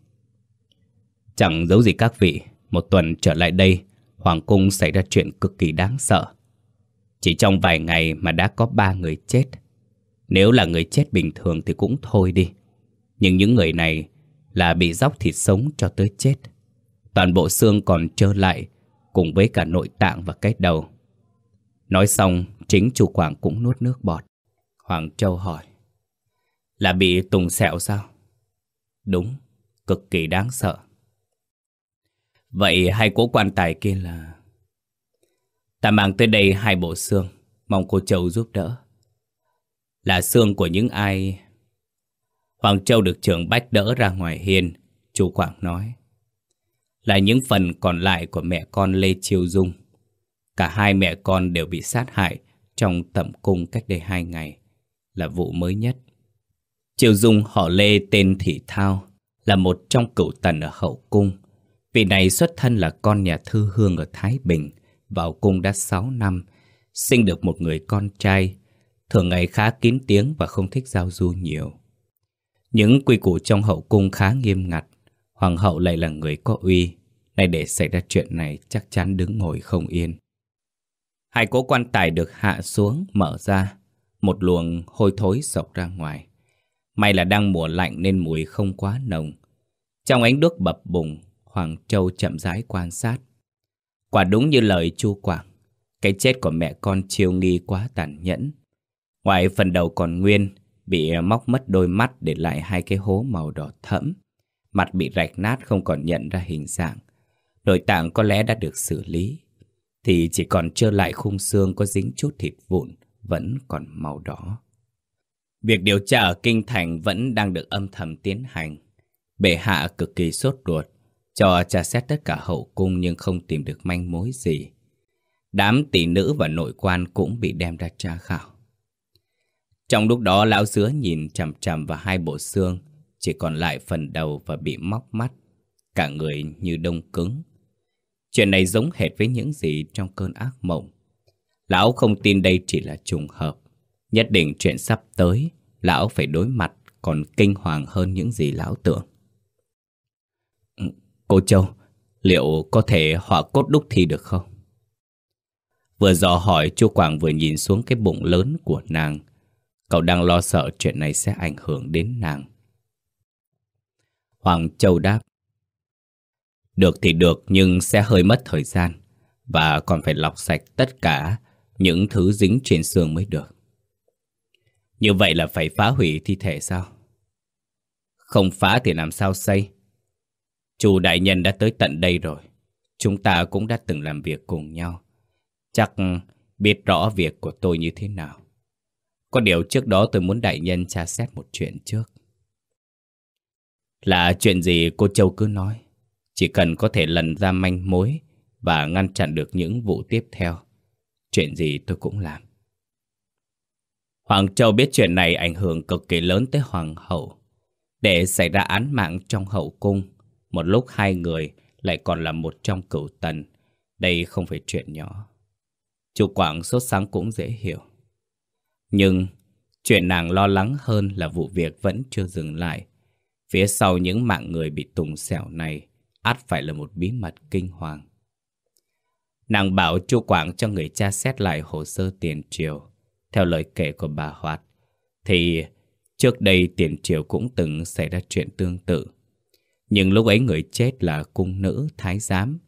Chẳng giấu gì các vị, Một tuần trở lại đây, Hoàng cung xảy ra chuyện cực kỳ đáng sợ. Chỉ trong vài ngày mà đã có ba người chết. Nếu là người chết bình thường thì cũng thôi đi. Nhưng những người này là bị dóc thịt sống cho tới chết. Toàn bộ xương còn trơ lại, Cùng với cả nội tạng và cái đầu. Nói xong, Chính chủ Quảng cũng nuốt nước bọt. Hoàng Châu hỏi. Là bị tùng sẹo sao? Đúng, cực kỳ đáng sợ Vậy hai cố quan tài kia là... Ta mang tới đây hai bộ xương, mong cô Châu giúp đỡ. Là xương của những ai... Hoàng Châu được trưởng Bách đỡ ra ngoài hiên, chú Quảng nói. Là những phần còn lại của mẹ con Lê Chiêu Dung. Cả hai mẹ con đều bị sát hại trong tẩm cung cách đây hai ngày, là vụ mới nhất triều Dung họ Lê tên Thị Thao, là một trong cựu tần ở hậu cung, Vị này xuất thân là con nhà thư hương ở Thái Bình, vào cung đã 6 năm, sinh được một người con trai, thường ngày khá kín tiếng và không thích giao du nhiều. Những quy củ trong hậu cung khá nghiêm ngặt, hoàng hậu lại là người có uy, nay để xảy ra chuyện này chắc chắn đứng ngồi không yên. Hai cố quan tài được hạ xuống, mở ra, một luồng hôi thối sọc ra ngoài. May là đang mùa lạnh nên mùi không quá nồng. Trong ánh nước bập bùng, Hoàng Châu chậm rãi quan sát. Quả đúng như lời Chu Quảng, cái chết của mẹ con chiêu nghi quá tàn nhẫn. Ngoài phần đầu còn nguyên, bị móc mất đôi mắt để lại hai cái hố màu đỏ thẫm. Mặt bị rạch nát không còn nhận ra hình dạng. Nội tạng có lẽ đã được xử lý. Thì chỉ còn trơ lại khung xương có dính chút thịt vụn, vẫn còn màu đỏ. Việc điều tra ở Kinh Thành vẫn đang được âm thầm tiến hành. Bệ hạ cực kỳ sốt ruột cho tra xét tất cả hậu cung nhưng không tìm được manh mối gì. Đám tỷ nữ và nội quan cũng bị đem ra tra khảo. Trong lúc đó lão dứa nhìn chằm chằm vào hai bộ xương, chỉ còn lại phần đầu và bị móc mắt, cả người như đông cứng. Chuyện này giống hệt với những gì trong cơn ác mộng. Lão không tin đây chỉ là trùng hợp. Nhất định chuyện sắp tới, lão phải đối mặt còn kinh hoàng hơn những gì lão tưởng. Ừ, cô Châu, Liệu có thể họa cốt đúc thi được không? Vừa dò hỏi chu Quảng vừa nhìn xuống cái bụng lớn của nàng Cậu đang lo sợ chuyện này sẽ ảnh hưởng đến nàng Hoàng Châu đáp Được thì được nhưng sẽ hơi mất thời gian Và còn phải lọc sạch tất cả những thứ dính trên xương mới được như vậy là phải phá hủy thi thể sao? Không phá thì làm sao xây? Chủ đại nhân đã tới tận đây rồi. Chúng ta cũng đã từng làm việc cùng nhau. Chắc biết rõ việc của tôi như thế nào. Có điều trước đó tôi muốn đại nhân tra xét một chuyện trước. Là chuyện gì cô Châu cứ nói? Chỉ cần có thể lần ra manh mối Và ngăn chặn được những vụ tiếp theo, Chuyện gì tôi cũng làm. Hoàng Châu biết chuyện này ảnh hưởng cực kỳ lớn tới Hoàng hậu Để xảy ra án mạng trong hậu cung, Một lúc hai người lại còn là một trong cửu tần Đây không phải chuyện nhỏ Chú Quảng sốt sáng cũng dễ hiểu. Nhưng chuyện nàng lo lắng hơn là vụ việc vẫn chưa dừng lại. Phía sau những mạng người bị tùng xẻo này át phải là một bí mật kinh hoàng. Nàng bảo chu Quảng cho người cha xét lại hồ sơ tiền triều. Theo lời kể của bà Hoạt, thì trước đây tiền triều cũng từng xảy ra chuyện tương tự. Nhưng lúc ấy người chết là cung nữ, thái giám,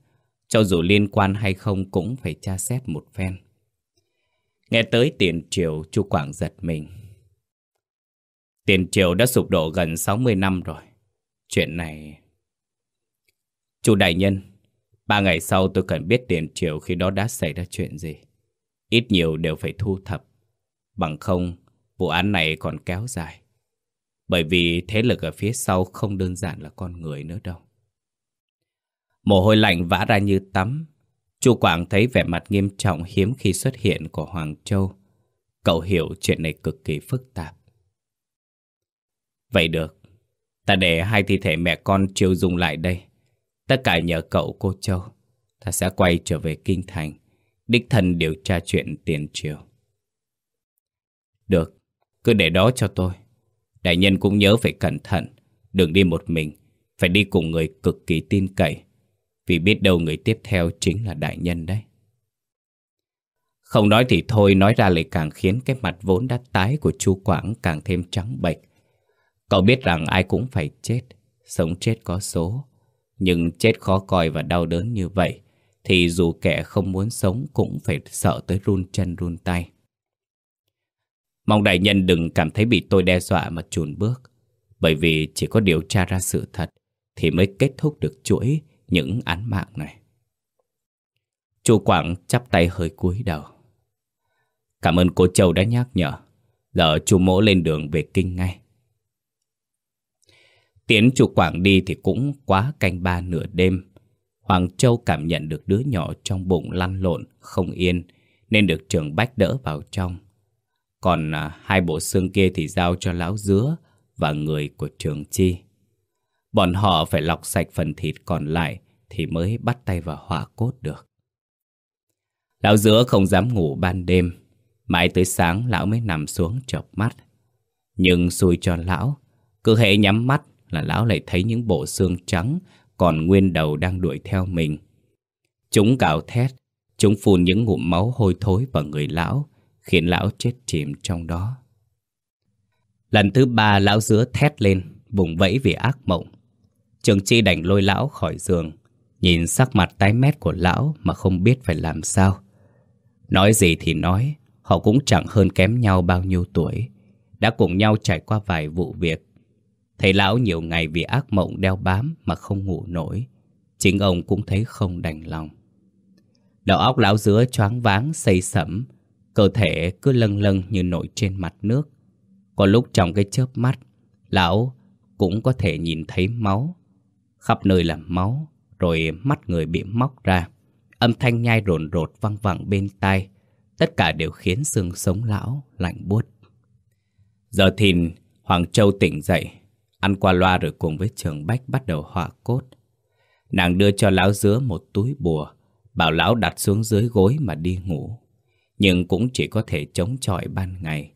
cho dù liên quan hay không cũng phải tra xét một phen. Nghe tới tiền triều, chu Quảng giật mình. Tiền triều đã sụp đổ gần 60 năm rồi. Chuyện này... Chu đại nhân, ba ngày sau tôi cần biết tiền triều khi đó đã xảy ra chuyện gì. Ít nhiều đều phải thu thập. Bằng không, vụ án này còn kéo dài. Bởi vì thế lực ở phía sau không đơn giản là con người nữa đâu. Mồ hôi lạnh vã ra như tắm. Chu Quảng thấy vẻ mặt nghiêm trọng hiếm khi xuất hiện của Hoàng Châu. Cậu hiểu chuyện này cực kỳ phức tạp. Vậy được, ta để hai thi thể mẹ con chiêu dùng lại đây. Tất cả nhờ cậu cô Châu. Ta sẽ quay trở về Kinh Thành, đích thân điều tra chuyện tiền triều. Được, cứ để đó cho tôi. Đại nhân cũng nhớ phải cẩn thận, đừng đi một mình, phải đi cùng người cực kỳ tin cậy. Vì biết đâu người tiếp theo chính là đại nhân đấy Không nói thì thôi Nói ra lại càng khiến cái mặt vốn đã tái của chu Quảng càng thêm trắng bệch Cậu biết rằng ai cũng phải chết Sống chết có số Nhưng chết khó coi và đau đớn như vậy Thì dù kẻ không muốn sống Cũng phải sợ tới run chân run tay Mong đại nhân đừng cảm thấy bị tôi đe dọa mà chùn bước Bởi vì chỉ có điều tra ra sự thật Thì mới kết thúc được chuỗi những án mạng này. Chu Quảng chắp tay hơi cúi đầu. Cảm ơn cô Châu đã nhắc nhở. Giờ chu mỗ lên đường về kinh ngay. Tiến chu Quảng đi thì cũng quá canh ba nửa đêm. Hoàng Châu cảm nhận được đứa nhỏ trong bụng lăn lộn, không yên, nên được trường bách đỡ vào trong. Còn à, hai bộ xương kia thì giao cho lão dứa và người của trường chi. Bọn họ phải lọc sạch phần thịt còn lại thì mới bắt tay vào hỏa cốt được. Lão dứa không dám ngủ ban đêm, mãi tới sáng lão mới nằm xuống chợp mắt. Nhưng xui cho lão, cứ hệ nhắm mắt là lão lại thấy những bộ xương trắng còn nguyên đầu đang đuổi theo mình. Chúng gào thét, chúng phun những ngụm máu hôi thối vào người lão, khiến lão chết chìm trong đó. Lần thứ ba lão dứa thét lên, vùng vẫy vì ác mộng. Trường Chi đành lôi lão khỏi giường, nhìn sắc mặt tái mét của lão mà không biết phải làm sao. Nói gì thì nói, họ cũng chẳng hơn kém nhau bao nhiêu tuổi, đã cùng nhau trải qua vài vụ việc. Thấy lão nhiều ngày vì ác mộng đeo bám mà không ngủ nổi, chính ông cũng thấy không đành lòng. Đầu óc lão dứa choáng váng xây sẩm, cơ thể cứ lâng lâng như nổi trên mặt nước. Có lúc trong cái chớp mắt, lão cũng có thể nhìn thấy máu Khắp nơi là máu, rồi mắt người bị móc ra. Âm thanh nhai rồn rột văng vẳng bên tai. Tất cả đều khiến xương sống lão lạnh buốt. Giờ thìn, Hoàng Châu tỉnh dậy, ăn qua loa rồi cùng với Trường Bách bắt đầu họa cốt. Nàng đưa cho lão dứa một túi bùa, bảo lão đặt xuống dưới gối mà đi ngủ. Nhưng cũng chỉ có thể chống chọi ban ngày.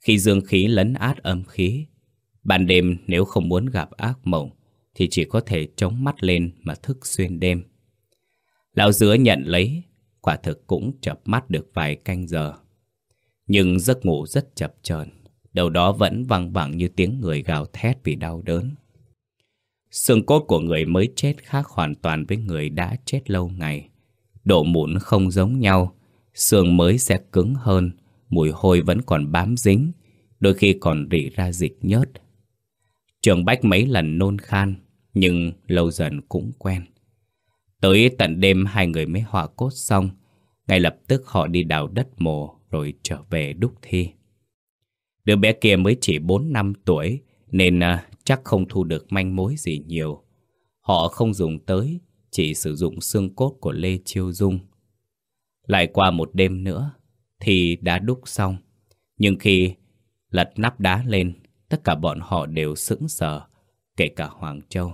Khi dương khí lấn át âm khí, ban đêm nếu không muốn gặp ác mộng, thì chỉ có thể chống mắt lên mà thức xuyên đêm. Lão dứa nhận lấy, quả thực cũng chập mắt được vài canh giờ. Nhưng giấc ngủ rất chập chờn, đầu đó vẫn văng vẳng như tiếng người gào thét vì đau đớn. Xương cốt của người mới chết khác hoàn toàn với người đã chết lâu ngày. Độ mụn không giống nhau, xương mới sẽ cứng hơn, mùi hôi vẫn còn bám dính, đôi khi còn rỉ ra dịch nhớt. Trường Bách mấy lần nôn khan, nhưng lâu dần cũng quen. Tới tận đêm hai người mới họa cốt xong, ngay lập tức họ đi đào đất mồ rồi trở về đúc thi. Đứa bé kia mới chỉ 4 năm tuổi nên à, chắc không thu được manh mối gì nhiều. Họ không dùng tới, chỉ sử dụng xương cốt của Lê Chiêu Dung. Lại qua một đêm nữa, thì đã đúc xong. Nhưng khi lật nắp đá lên, tất cả bọn họ đều sững sờ, kể cả Hoàng Châu.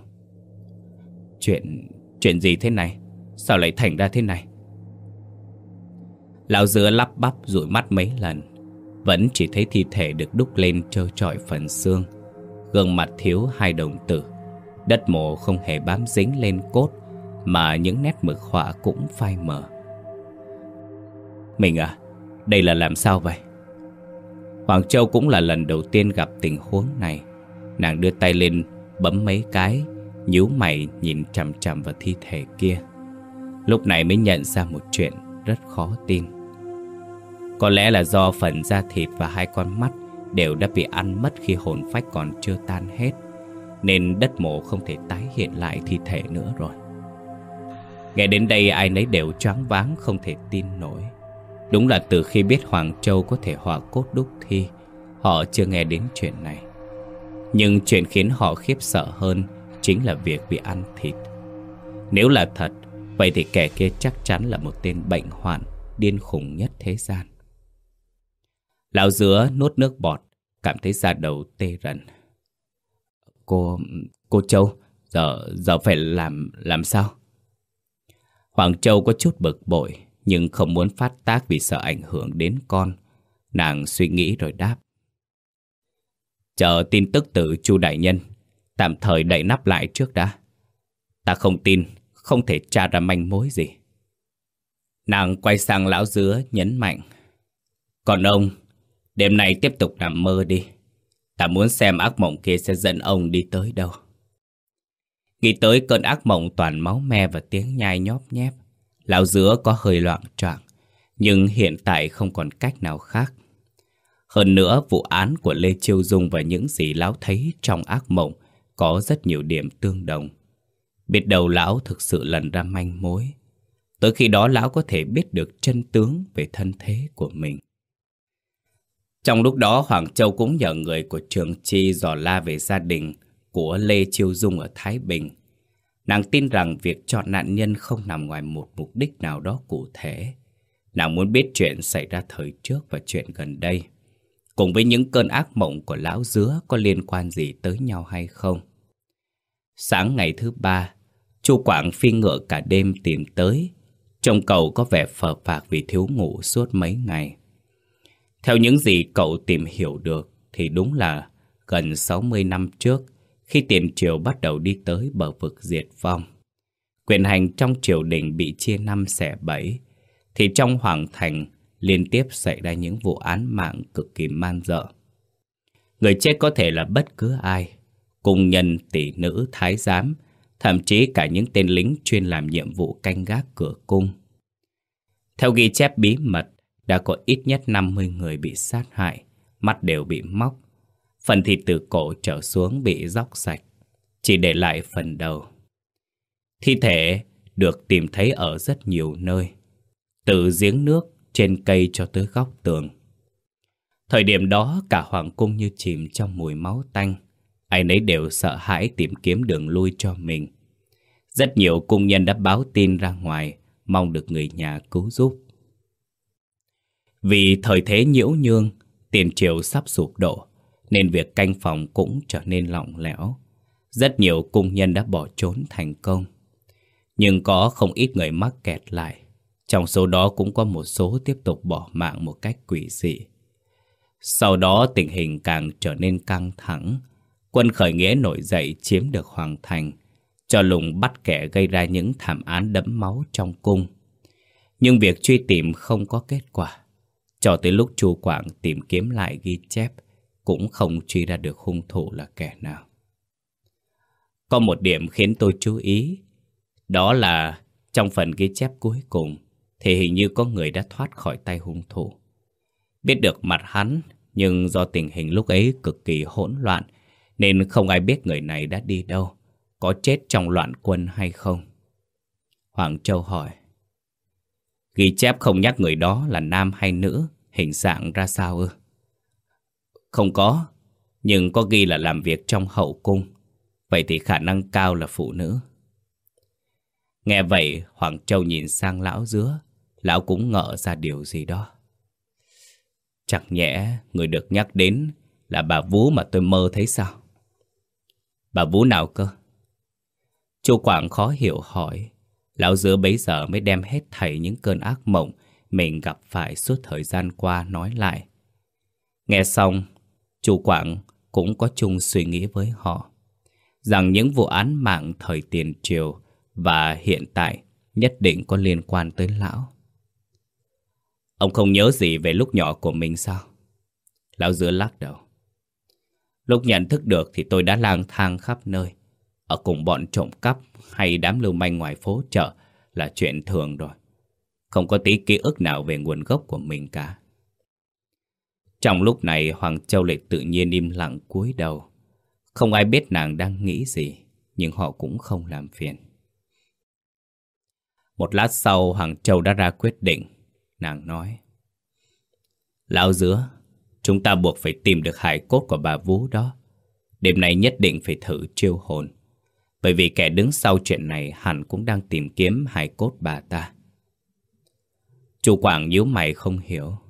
Chuyện, chuyện gì thế này? Sao lại thành ra thế này? Lão dứa lắp bắp rụi mắt mấy lần, vẫn chỉ thấy thi thể được đúc lên trơ trọi phần xương. Gương mặt thiếu hai đồng tử, đất mộ không hề bám dính lên cốt, mà những nét mực họa cũng phai mờ. Mình à, đây là làm sao vậy? Hoàng Châu cũng là lần đầu tiên gặp tình huống này. Nàng đưa tay lên bấm mấy cái nhíu mày nhìn chằm chằm vào thi thể kia. Lúc này mới nhận ra một chuyện rất khó tin. Có lẽ là do phần da thịt và hai con mắt Đều đã bị ăn mất khi hồn phách còn chưa tan hết Nên đất mộ không thể tái hiện lại thi thể nữa rồi. Nghe đến đây ai nấy đều choáng váng không thể tin nổi. Đúng là từ khi biết Hoàng Châu có thể hòa cốt đúc thi, Họ chưa nghe đến chuyện này. Nhưng chuyện khiến họ khiếp sợ hơn Chính là việc bị ăn thịt. Nếu là thật, Vậy thì kẻ kia chắc chắn là một tên bệnh hoạn, Điên khủng nhất thế gian. Lão dứa nuốt nước bọt, Cảm thấy da đầu tê rần. Cô... cô Châu, Giờ... giờ phải làm... làm sao? Hoàng Châu có chút bực bội nhưng không muốn phát tác vì sợ ảnh hưởng đến con. Nàng suy nghĩ rồi đáp. Chờ tin tức từ Chu Đại Nhân, tạm thời đậy nắp lại trước đã. Ta không tin, không thể tra ra manh mối gì. Nàng quay sang lão dứa nhấn mạnh. Còn ông, đêm nay tiếp tục nằm mơ đi. Ta muốn xem ác mộng kia sẽ dẫn ông đi tới đâu. Nghĩ tới cơn ác mộng toàn máu me và tiếng nhai nhóp nhép. Lão dứa có hơi loạn troảng, nhưng hiện tại không còn cách nào khác. Hơn nữa, vụ án của Lê Chiêu Dung và những gì lão thấy trong ác mộng có rất nhiều điểm tương đồng. Biết đầu lão thực sự lần ra manh mối. Tới khi đó lão có thể biết được chân tướng về thân thế của mình. Trong lúc đó Hoàng Châu cũng nhờ người của Trường Chi dò la về gia đình của Lê Chiêu Dung ở Thái Bình. Nàng tin rằng việc chọn nạn nhân không nằm ngoài một mục đích nào đó cụ thể. Nàng muốn biết chuyện xảy ra thời trước và chuyện gần đây. Cùng với những cơn ác mộng của lão dứa có liên quan gì tới nhau hay không. Sáng ngày thứ ba, chu Quảng phi ngựa cả đêm tìm tới. Trông cậu có vẻ phờ phạc vì thiếu ngủ suốt mấy ngày. Theo những gì cậu tìm hiểu được thì đúng là gần 60 năm trước, khi tiền triều bắt đầu đi tới bờ vực diệt vong. Quyền hành trong triều đình bị chia năm xẻ bảy, thì trong hoàng thành liên tiếp xảy ra những vụ án mạng cực kỳ man dợ. Người chết có thể là bất cứ ai, cung nhân, tỷ nữ, thái giám, thậm chí cả những tên lính chuyên làm nhiệm vụ canh gác cửa cung. Theo ghi chép bí mật, đã có ít nhất 50 người bị sát hại, mắt đều bị móc, Phần thịt từ cổ trở xuống bị róc sạch, chỉ để lại phần đầu. Thi thể được tìm thấy ở rất nhiều nơi, từ giếng nước, trên cây cho tới góc tường. Thời điểm đó cả hoàng cung như chìm trong mùi máu tanh, ai nấy đều sợ hãi tìm kiếm đường lui cho mình. Rất nhiều cung nhân đã báo tin ra ngoài, mong được người nhà cứu giúp. Vì thời thế nhiễu nhương, tiền triều sắp sụp đổ, nên việc canh phòng cũng trở nên lỏng lẽo. Rất nhiều cung nhân đã bỏ trốn thành công. Nhưng có không ít người mắc kẹt lại. Trong số đó cũng có một số tiếp tục bỏ mạng một cách quỷ dị. Sau đó tình hình càng trở nên căng thẳng. Quân khởi nghĩa nổi dậy chiếm được Hoàng Thành. cho lùng bắt kẻ gây ra những thảm án đẫm máu trong cung. Nhưng việc truy tìm không có kết quả. Cho tới lúc Chu Quảng tìm kiếm lại ghi chép, cũng không truy ra được hung thủ là kẻ nào. Có một điểm khiến tôi chú ý, đó là trong phần ghi chép cuối cùng thì hình như có người đã thoát khỏi tay hung thủ. Biết được mặt hắn, nhưng do tình hình lúc ấy cực kỳ hỗn loạn nên không ai biết người này đã đi đâu, có chết trong loạn quân hay không. Hoàng Châu hỏi. Ghi chép không nhắc người đó là nam hay nữ, hình dạng ra sao ư? Không có, nhưng có ghi là làm việc trong hậu cung. Vậy thì khả năng cao là phụ nữ. Nghe vậy, Hoàng Châu nhìn sang lão dứa. Lão cũng ngỡ ra điều gì đó. Chẳng nhẽ người được nhắc đến là bà vũ mà tôi mơ thấy sao? Bà vũ nào cơ? Chu Quảng khó hiểu hỏi. Lão dứa bấy giờ mới đem hết thảy những cơn ác mộng mình gặp phải suốt thời gian qua nói lại. Nghe xong, chủ Quảng cũng có chung suy nghĩ với họ. Rằng những vụ án mạng thời tiền triều và hiện tại nhất định có liên quan tới lão. Ông không nhớ gì về lúc nhỏ của mình sao? Lão dứa lắc đầu. Lúc nhận thức được thì tôi đã lang thang khắp nơi. Ở cùng bọn trộm cắp hay đám lưu manh ngoài phố chợ là chuyện thường rồi. Không có tí ký ức nào về nguồn gốc của mình cả. Trong lúc này Hoàng Châu lệ tự nhiên im lặng cúi đầu. Không ai biết nàng đang nghĩ gì, nhưng họ cũng không làm phiền. Một lát sau Hoàng Châu đã ra quyết định. Nàng nói. Lão dứa, chúng ta buộc phải tìm được hải cốt của bà Vú đó. Đêm nay nhất định phải thử chiêu hồn. Bởi vì kẻ đứng sau chuyện này hẳn cũng đang tìm kiếm hải cốt bà ta. Chu Quảng nhíu mày không hiểu.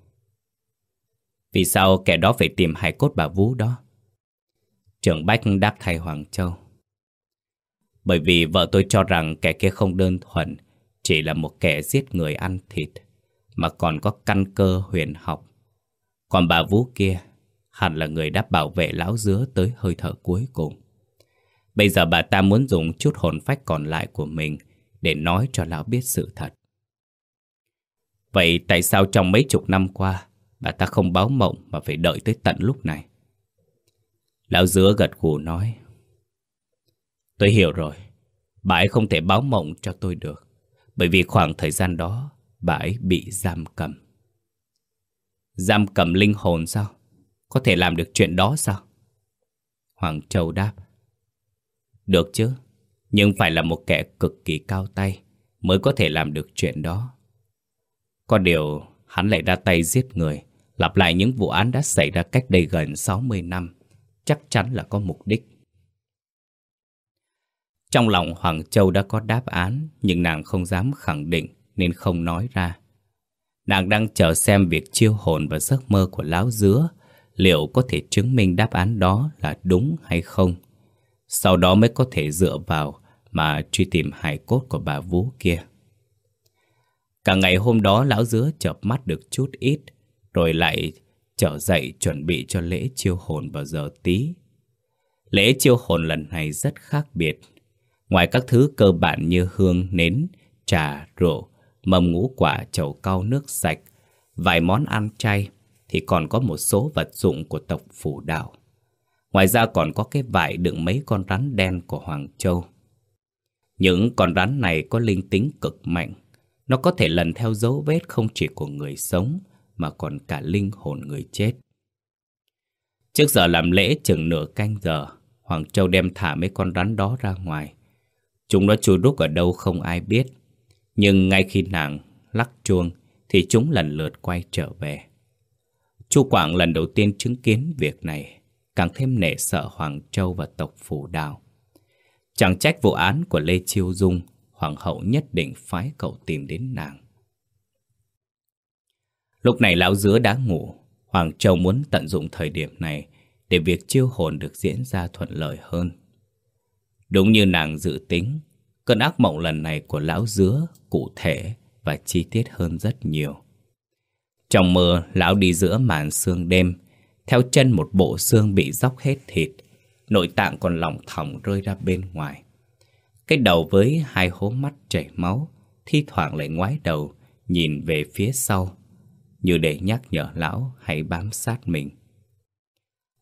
Vì sao kẻ đó phải tìm hải cốt bà vũ đó? Trưởng Bách đáp thay Hoàng Châu. Bởi vì vợ tôi cho rằng kẻ kia không đơn thuần chỉ là một kẻ giết người ăn thịt, mà còn có căn cơ huyền học. Còn bà Vũ kia hẳn là người đã bảo vệ lão dứa tới hơi thở cuối cùng. Bây giờ bà ta muốn dùng chút hồn phách còn lại của mình để nói cho lão biết sự thật. Vậy tại sao trong mấy chục năm qua bà ta không báo mộng mà phải đợi tới tận lúc này? Lão dứa gật gù nói, Tôi hiểu rồi, Bà ấy không thể báo mộng cho tôi được, Bởi vì khoảng thời gian đó Bà ấy bị giam cầm Giam cầm linh hồn sao? Có thể làm được chuyện đó sao? Hoàng Châu đáp, Được chứ, Nhưng phải là một kẻ cực kỳ cao tay Mới có thể làm được chuyện đó Có điều Hắn lại ra tay giết người Lặp lại những vụ án đã xảy ra cách đây gần 60 năm chắc chắn là có mục đích. Trong lòng Hoàng Châu đã có đáp án, nhưng nàng không dám khẳng định nên không nói ra. Nàng đang chờ xem việc chiêu hồn và giấc mơ của lão dứa liệu có thể chứng minh đáp án đó là đúng hay không. Sau đó mới có thể dựa vào mà truy tìm hài cốt của bà vũ kia. Cả ngày hôm đó lão dứa chợp mắt được chút ít, rồi lại trở dậy chuẩn bị cho lễ chiêu hồn vào giờ tí. Lễ chiêu hồn lần này rất khác biệt. Ngoài các thứ cơ bản như hương, nến, trà, rượu, mầm ngũ quả, chầu cau nước sạch, vài món ăn chay, thì còn có một số vật dụng của tộc phủ đạo. Ngoài ra còn có cái vải đựng mấy con rắn đen của Hoàng Châu. Những con rắn này có linh tính cực mạnh. Nó có thể lần theo dấu vết không chỉ của người sống, mà còn cả linh hồn người chết. Trước giờ làm lễ chừng nửa canh giờ, Hoàng Châu đem thả mấy con rắn đó ra ngoài. Chúng nó chui rúc ở đâu không ai biết. Nhưng ngay khi nàng lắc chuông thì chúng lần lượt quay trở về. Chu Quảng lần đầu tiên chứng kiến việc này, càng thêm nể sợ Hoàng Châu và tộc Phủ Đào. Chẳng trách vụ án của Lê Chiêu Dung, Hoàng hậu nhất định phái cậu tìm đến nàng. Lúc này lão dứa đã ngủ, Hoàng Châu muốn tận dụng thời điểm này để việc chiêu hồn được diễn ra thuận lợi hơn. Đúng như nàng dự tính, cơn ác mộng lần này của lão dứa cụ thể và chi tiết hơn rất nhiều. Trong mơ, lão đi giữa màn sương đêm, theo chân một bộ xương bị róc hết thịt, nội tạng còn lỏng thỏng rơi ra bên ngoài. Cái đầu với hai hố mắt chảy máu, thi thoảng lại ngoái đầu, nhìn về phía sau, như để nhắc nhở lão hãy bám sát mình.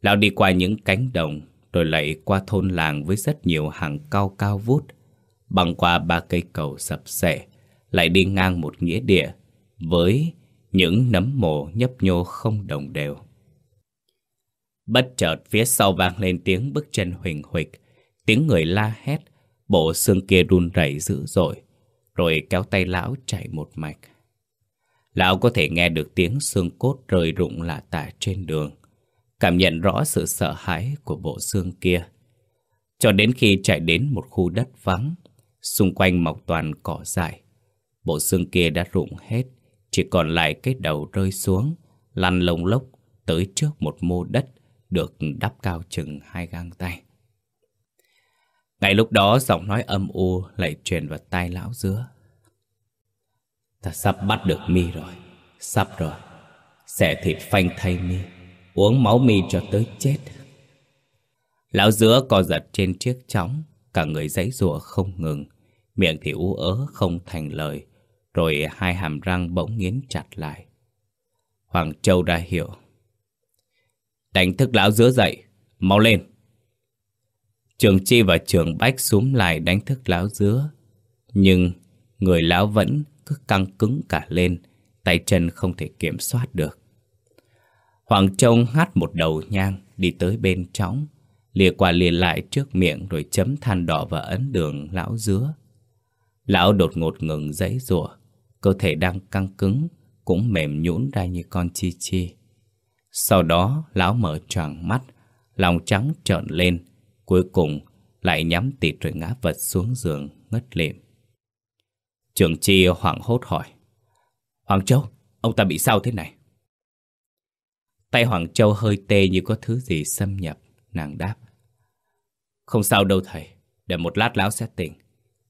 Lão đi qua những cánh đồng, rồi lại qua thôn làng với rất nhiều hàng cao cao vút, băng qua ba cây cầu sập sệ, lại đi ngang một nghĩa địa với những nấm mồ nhấp nhô không đồng đều. Bất chợt phía sau vang lên tiếng bước chân huỳnh huỳnh, tiếng người la hét, bộ xương kia run rẩy dữ dội, rồi kéo tay lão chạy một mạch. Lão có thể nghe được tiếng xương cốt rơi rụng lạ tả trên đường, cảm nhận rõ sự sợ hãi của bộ xương kia. Cho đến khi chạy đến một khu đất vắng, xung quanh mọc toàn cỏ dại, bộ xương kia đã rụng hết, chỉ còn lại cái đầu rơi xuống, lăn lông lốc tới trước một mô đất được đắp cao chừng hai gang tay. Ngay lúc đó giọng nói âm u lại truyền vào tai lão dứa. Ta sắp bắt được mi rồi, sắp rồi. Xẻ thịt phanh thay mi, uống máu mi cho tới chết. Lão giữa co giật trên chiếc chóng, cả người giấy rùa không ngừng, miệng thì ú ớ không thành lời, rồi hai hàm răng bỗng nghiến chặt lại. Hoàng Châu ra hiểu. Đánh thức lão giữa dậy, mau lên. Trường Chi và Trường Bách xuống lại đánh thức lão dứa. Nhưng người lão vẫn cứ căng cứng cả lên, tay chân không thể kiểm soát được. Hoàng Châu hát một đầu nhang đi tới bên trống, lìa qua lìa lại trước miệng rồi chấm than đỏ và ấn đường lão dứa. Lão đột ngột ngừng giấy rùa, cơ thể đang căng cứng, cũng mềm nhũn ra như con chi chi. Sau đó, lão mở tròn mắt, lòng trắng trợn lên, cuối cùng lại nhắm tịt rồi ngã vật xuống giường, ngất lịm. Trường Chi hoảng hốt hỏi. Hoàng Châu, ông ta bị sao thế này? Tay Hoàng Châu hơi tê như có thứ gì xâm nhập, nàng đáp. Không sao đâu thầy, để một lát lão sẽ tỉnh.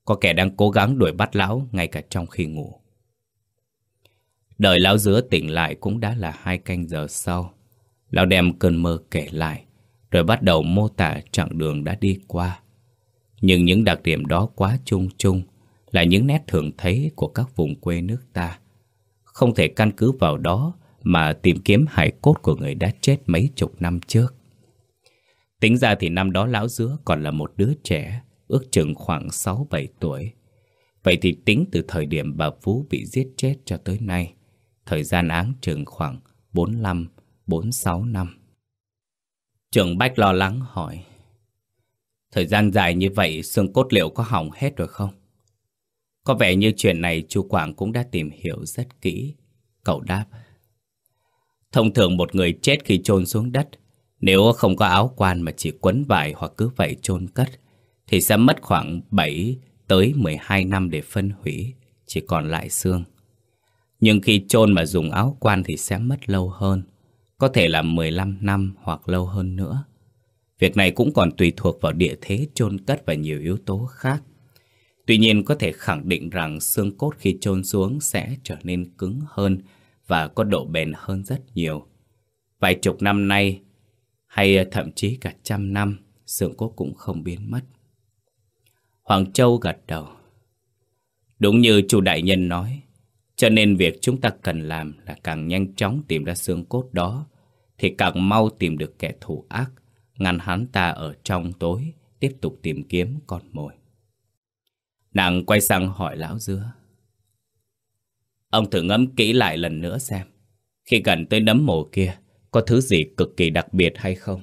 Có kẻ đang cố gắng đuổi bắt lão ngay cả trong khi ngủ. Đợi lão dứa tỉnh lại cũng đã là hai canh giờ sau. Lão đem cơn mơ kể lại, rồi bắt đầu mô tả chặng đường đã đi qua. Nhưng những đặc điểm đó quá chung chung, là những nét thường thấy của các vùng quê nước ta. Không thể căn cứ vào đó mà tìm kiếm hải cốt của người đã chết mấy chục năm trước. Tính ra thì năm đó lão dứa còn là một đứa trẻ, ước chừng khoảng 6-7 tuổi. Vậy thì tính từ thời điểm bà Phú bị giết chết cho tới nay, Thời gian án chừng khoảng 45-46 năm. Trường Bách lo lắng hỏi. Thời gian dài như vậy xương cốt liệu có hỏng hết rồi không? Có vẻ như chuyện này chú Quảng cũng đã tìm hiểu rất kỹ. Cậu đáp. Thông thường một người chết khi chôn xuống đất, nếu không có áo quan mà chỉ quấn vải hoặc cứ vậy chôn cất, thì sẽ mất khoảng 7 tới 12 năm để phân hủy, chỉ còn lại xương. Nhưng khi chôn mà dùng áo quan thì sẽ mất lâu hơn, có thể là 15 năm hoặc lâu hơn nữa. Việc này cũng còn tùy thuộc vào địa thế chôn cất và nhiều yếu tố khác. Tuy nhiên có thể khẳng định rằng xương cốt khi chôn xuống sẽ trở nên cứng hơn và có độ bền hơn rất nhiều. Vài chục năm nay, hay thậm chí cả trăm năm, xương cốt cũng không biến mất. Hoàng Châu gật đầu. Đúng như chủ đại nhân nói, cho nên việc chúng ta cần làm là càng nhanh chóng tìm ra xương cốt đó, thì càng mau tìm được kẻ thù ác, ngăn hắn ta ở trong tối, tiếp tục tìm kiếm con mồi. Nàng quay sang hỏi lão dứa. Ông thử ngẫm kỹ lại lần nữa xem, khi gần tới nấm mồ kia, có thứ gì cực kỳ đặc biệt hay không?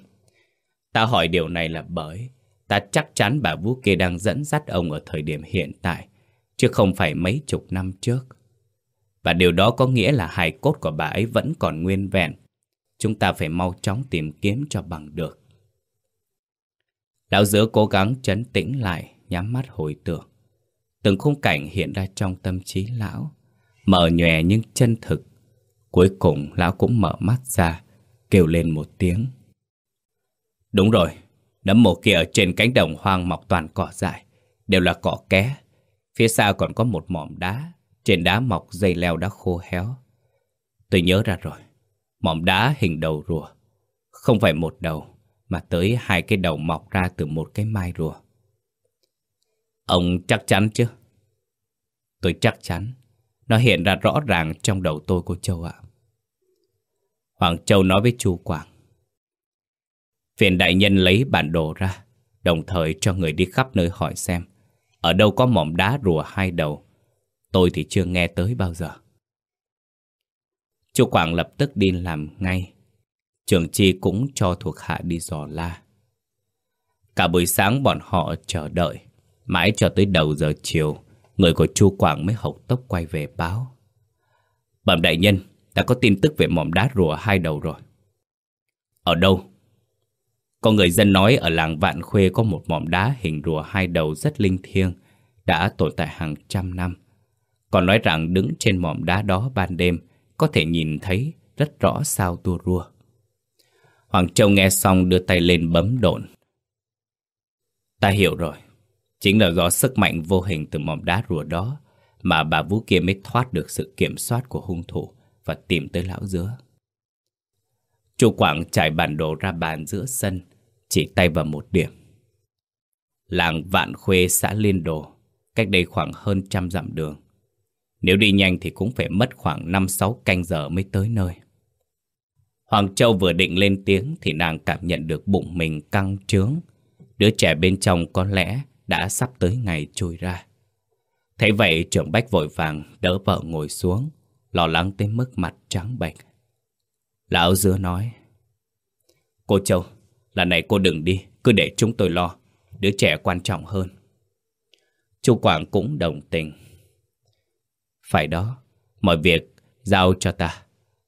Ta hỏi điều này là bởi ta chắc chắn bà Vũ kia đang dẫn dắt ông ở thời điểm hiện tại, chứ không phải mấy chục năm trước. Và điều đó có nghĩa là hài cốt của bà ấy vẫn còn nguyên vẹn. Chúng ta phải mau chóng tìm kiếm cho bằng được. Lão dứa cố gắng chấn tĩnh lại, nhắm mắt hồi tưởng. Từng khung cảnh hiện ra trong tâm trí lão, mở nhòe nhưng chân thực. Cuối cùng lão cũng mở mắt ra, kêu lên một tiếng. Đúng rồi, nấm mồ kia ở trên cánh đồng hoang mọc toàn cỏ dại, đều là cỏ ké. Phía xa còn có một mỏm đá, trên đá mọc dây leo đã khô héo. Tôi nhớ ra rồi. Mỏm đá hình đầu rùa. Không phải một đầu, mà tới hai cái đầu mọc ra từ một cái mai rùa. Ông chắc chắn chứ? Tôi chắc chắn. Nó hiện ra rõ ràng trong đầu tôi cô Châu ạ. Hoàng Châu nói với chu Quảng. Phiền đại nhân lấy bản đồ ra, đồng thời cho người đi khắp nơi hỏi xem ở đâu có mỏm đá rùa hai đầu. Tôi thì chưa nghe tới bao giờ. Chu Quảng lập tức đi làm ngay. Trường Chi cũng cho thuộc hạ đi dò la. Cả buổi sáng bọn họ chờ đợi, mãi cho tới đầu giờ chiều, người của Chu Quảng mới hộc tốc quay về báo. Bẩm đại nhân, đã có tin tức về mỏm đá rùa hai đầu rồi. Ở đâu? Có người dân nói ở làng Vạn Khuê có một mỏm đá hình rùa hai đầu rất linh thiêng, đã tồn tại hàng trăm năm. Còn nói rằng đứng trên mỏm đá đó ban đêm, có thể nhìn thấy rất rõ sao tua rua. Hoàng Châu nghe xong đưa tay lên bấm độn. Ta hiểu rồi. Chính là do sức mạnh vô hình từ mỏm đá rùa đó mà bà Vũ kia mới thoát được sự kiểm soát của hung thủ và tìm tới lão dứa. Chu Quảng trải bản đồ ra bàn giữa sân, chỉ tay vào một điểm. Làng Vạn Khuê xã Liên Đồ, cách đây khoảng hơn trăm dặm đường. Nếu đi nhanh thì cũng phải mất khoảng 5-6 canh giờ mới tới nơi. Hoàng Châu vừa định lên tiếng thì nàng cảm nhận được bụng mình căng trướng. Đứa trẻ bên trong có lẽ đã sắp tới ngày trôi ra. Thế vậy trưởng bách vội vàng đỡ vợ ngồi xuống, lo lắng tới mức mặt trắng bệch. Lão dứa nói, Cô Châu, lần này cô đừng đi, cứ để chúng tôi lo, đứa trẻ quan trọng hơn. Chu Quảng cũng đồng tình. Phải đó, mọi việc giao cho ta.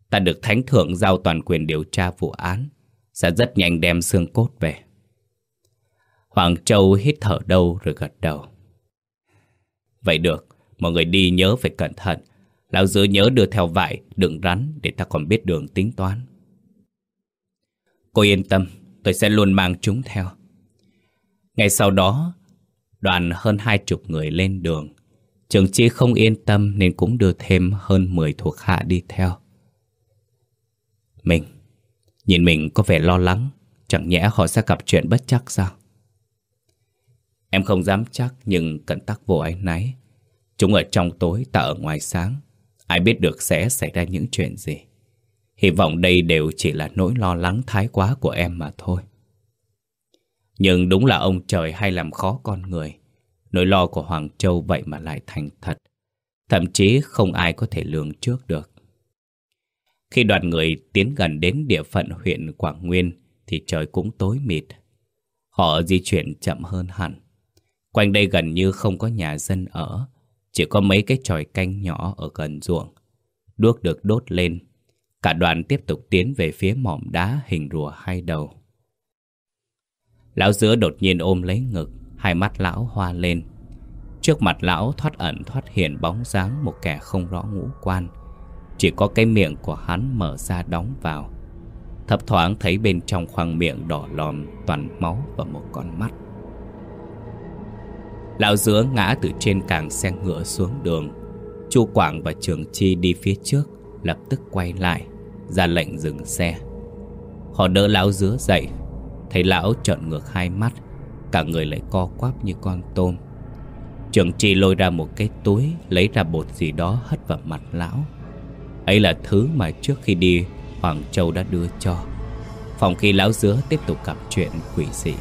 Ta được thánh thượng giao toàn quyền điều tra vụ án, sẽ rất nhanh đem xương cốt về. Hoàng Châu hít thở đâu rồi gật đầu. Vậy được, mọi người đi nhớ phải cẩn thận. Lão giữ nhớ đưa theo vải, đựng rắn để ta còn biết đường tính toán. Cô yên tâm, tôi sẽ luôn mang chúng theo. Ngày sau đó, đoàn hơn hai chục người lên đường. Trường Chi không yên tâm nên cũng đưa thêm hơn 10 thuộc hạ đi theo. Mình, nhìn mình có vẻ lo lắng, chẳng nhẽ họ sẽ gặp chuyện bất chắc sao? Em không dám chắc nhưng cẩn tắc vô ánh náy. Chúng ở trong tối, ta ở ngoài sáng. Ai biết được sẽ xảy ra những chuyện gì. Hy vọng đây đều chỉ là nỗi lo lắng thái quá của em mà thôi. Nhưng đúng là ông trời hay làm khó con người. Nỗi lo của Hoàng Châu vậy mà lại thành thật. Thậm chí không ai có thể lường trước được. Khi đoàn người tiến gần đến địa phận huyện Quảng Nguyên thì trời cũng tối mịt. Họ di chuyển chậm hơn hẳn. Quanh đây gần như không có nhà dân ở, chỉ có mấy cái tròi canh nhỏ ở gần ruộng. Đuốc được đốt lên, cả đoàn tiếp tục tiến về phía mỏm đá hình rùa hai đầu. Lão giữa đột nhiên ôm lấy ngực, hai mắt lão hoa lên. Trước mặt lão thoát ẩn thoát hiện bóng dáng một kẻ không rõ ngũ quan. Chỉ có cái miệng của hắn mở ra đóng vào. thập thoáng thấy bên trong khoang miệng đỏ lòm toàn máu và một con mắt. Lão dứa ngã từ trên càng xe ngựa xuống đường. Chu Quảng và Trường Chi đi phía trước, Lập tức quay lại, Ra lệnh dừng xe. Họ đỡ lão dứa dậy. Thấy lão trợn ngược hai mắt, Cả người lại co quắp như con tôm. Trường Chi lôi ra một cái túi, Lấy ra bột gì đó hất vào mặt lão. Ấy là thứ mà trước khi đi Hoàng Châu đã đưa cho. Phòng khi lão dứa tiếp tục gặp chuyện quỷ dị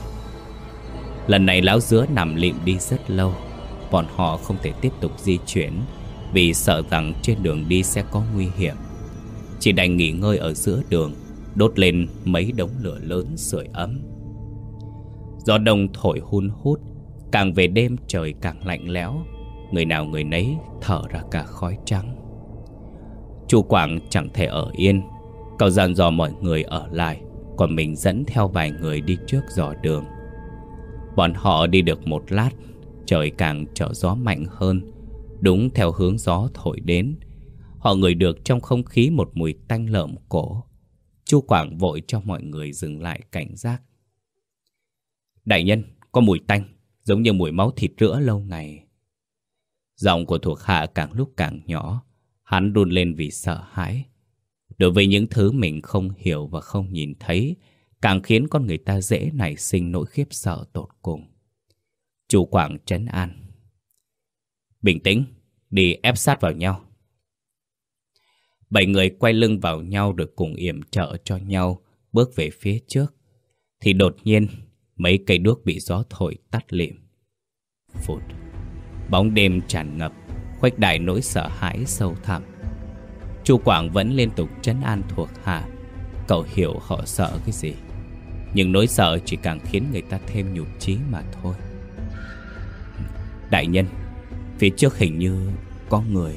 Lần này lão dứa nằm lịm đi rất lâu. Bọn họ không thể tiếp tục di chuyển Vì sợ rằng trên đường đi sẽ có nguy hiểm. Chỉ đành nghỉ ngơi ở giữa đường, Đốt lên mấy đống lửa lớn sưởi ấm. Gió đông thổi hun hút, Càng về đêm trời càng lạnh lẽo, Người nào người nấy thở ra cả khói trắng. Chu Quảng chẳng thể ở yên, Cậu dặn dò mọi người ở lại, Còn mình dẫn theo vài người đi trước dò đường. Bọn họ đi được một lát Trời càng trở gió mạnh hơn Đúng theo hướng gió thổi đến. Họ ngửi được trong không khí một mùi tanh lợm cổ. Chu Quảng vội cho mọi người dừng lại cảnh giác. Đại nhân, có mùi tanh Giống như mùi máu thịt rữa lâu ngày. Giọng của thuộc hạ càng lúc càng nhỏ Hắn run lên vì sợ hãi. Đối với những thứ mình không hiểu và không nhìn thấy càng khiến con người ta dễ nảy sinh nỗi khiếp sợ tột cùng. Chủ Quảng trấn an. Bình tĩnh, đi ép sát vào nhau. Bảy người quay lưng vào nhau được cùng yểm trợ cho nhau bước về phía trước. Thì đột nhiên, mấy cây đuốc bị gió thổi tắt lịm. Phút, bóng đêm tràn ngập, khuếch đại nỗi sợ hãi sâu thẳm. Chu Quảng vẫn liên tục trấn an thuộc hạ. Cậu hiểu họ sợ cái gì. Nhưng nỗi sợ chỉ càng khiến người ta thêm nhục chí mà thôi. Đại nhân, phía trước hình như có người.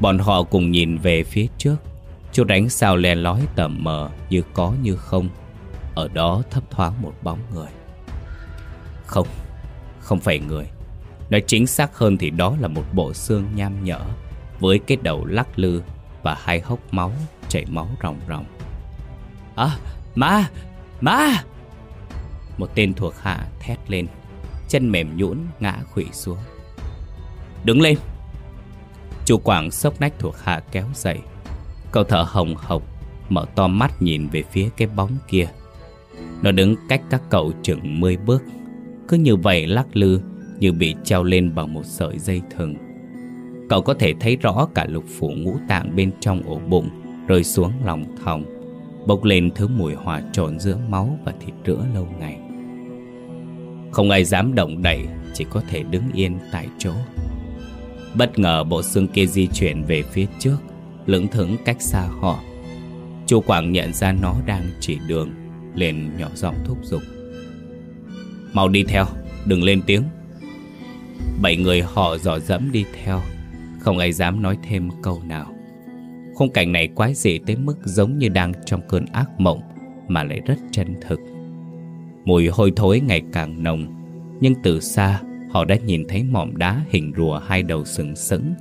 Bọn họ cùng nhìn về phía trước. Chút ánh sao len lói tầm mờ Như có như không. Ở đó thấp thoáng một bóng người. Không Không phải người. Nói chính xác hơn thì đó là một bộ xương nham nhở Với cái đầu lắc lư Và hai hốc máu chảy máu ròng ròng. À ma Ma Một tên thuộc hạ thét lên, Chân mềm nhũn ngã khủy xuống. Đứng lên. Chu Quảng sốc nách thuộc hạ kéo dậy. Cậu thở hồng hộc, Mở to mắt nhìn về phía cái bóng kia. Nó đứng cách các cậu chừng 10 bước, Cứ như vậy lắc lư, Như bị treo lên bằng một sợi dây thừng. Cậu có thể thấy rõ cả lục phủ ngũ tạng bên trong ổ bụng, Rơi xuống lòng thòng. Bốc lên thứ mùi hòa trộn giữa máu và thịt rữa lâu ngày. Không ai dám động đậy, Chỉ có thể đứng yên tại chỗ. Bất ngờ bộ xương kia di chuyển về phía trước, Lững thững cách xa họ. Chu Quảng nhận ra nó đang chỉ đường, liền nhỏ giọng thúc giục. Mau đi theo, Đừng lên tiếng. Bảy người họ dò dẫm đi theo, Không ai dám nói thêm câu nào. Khung cảnh này quái dị tới mức giống như đang trong cơn ác mộng, Mà lại rất chân thực. Mùi hôi thối ngày càng nồng, Nhưng từ xa, Họ đã nhìn thấy mỏm đá hình rùa hai đầu sừng sững.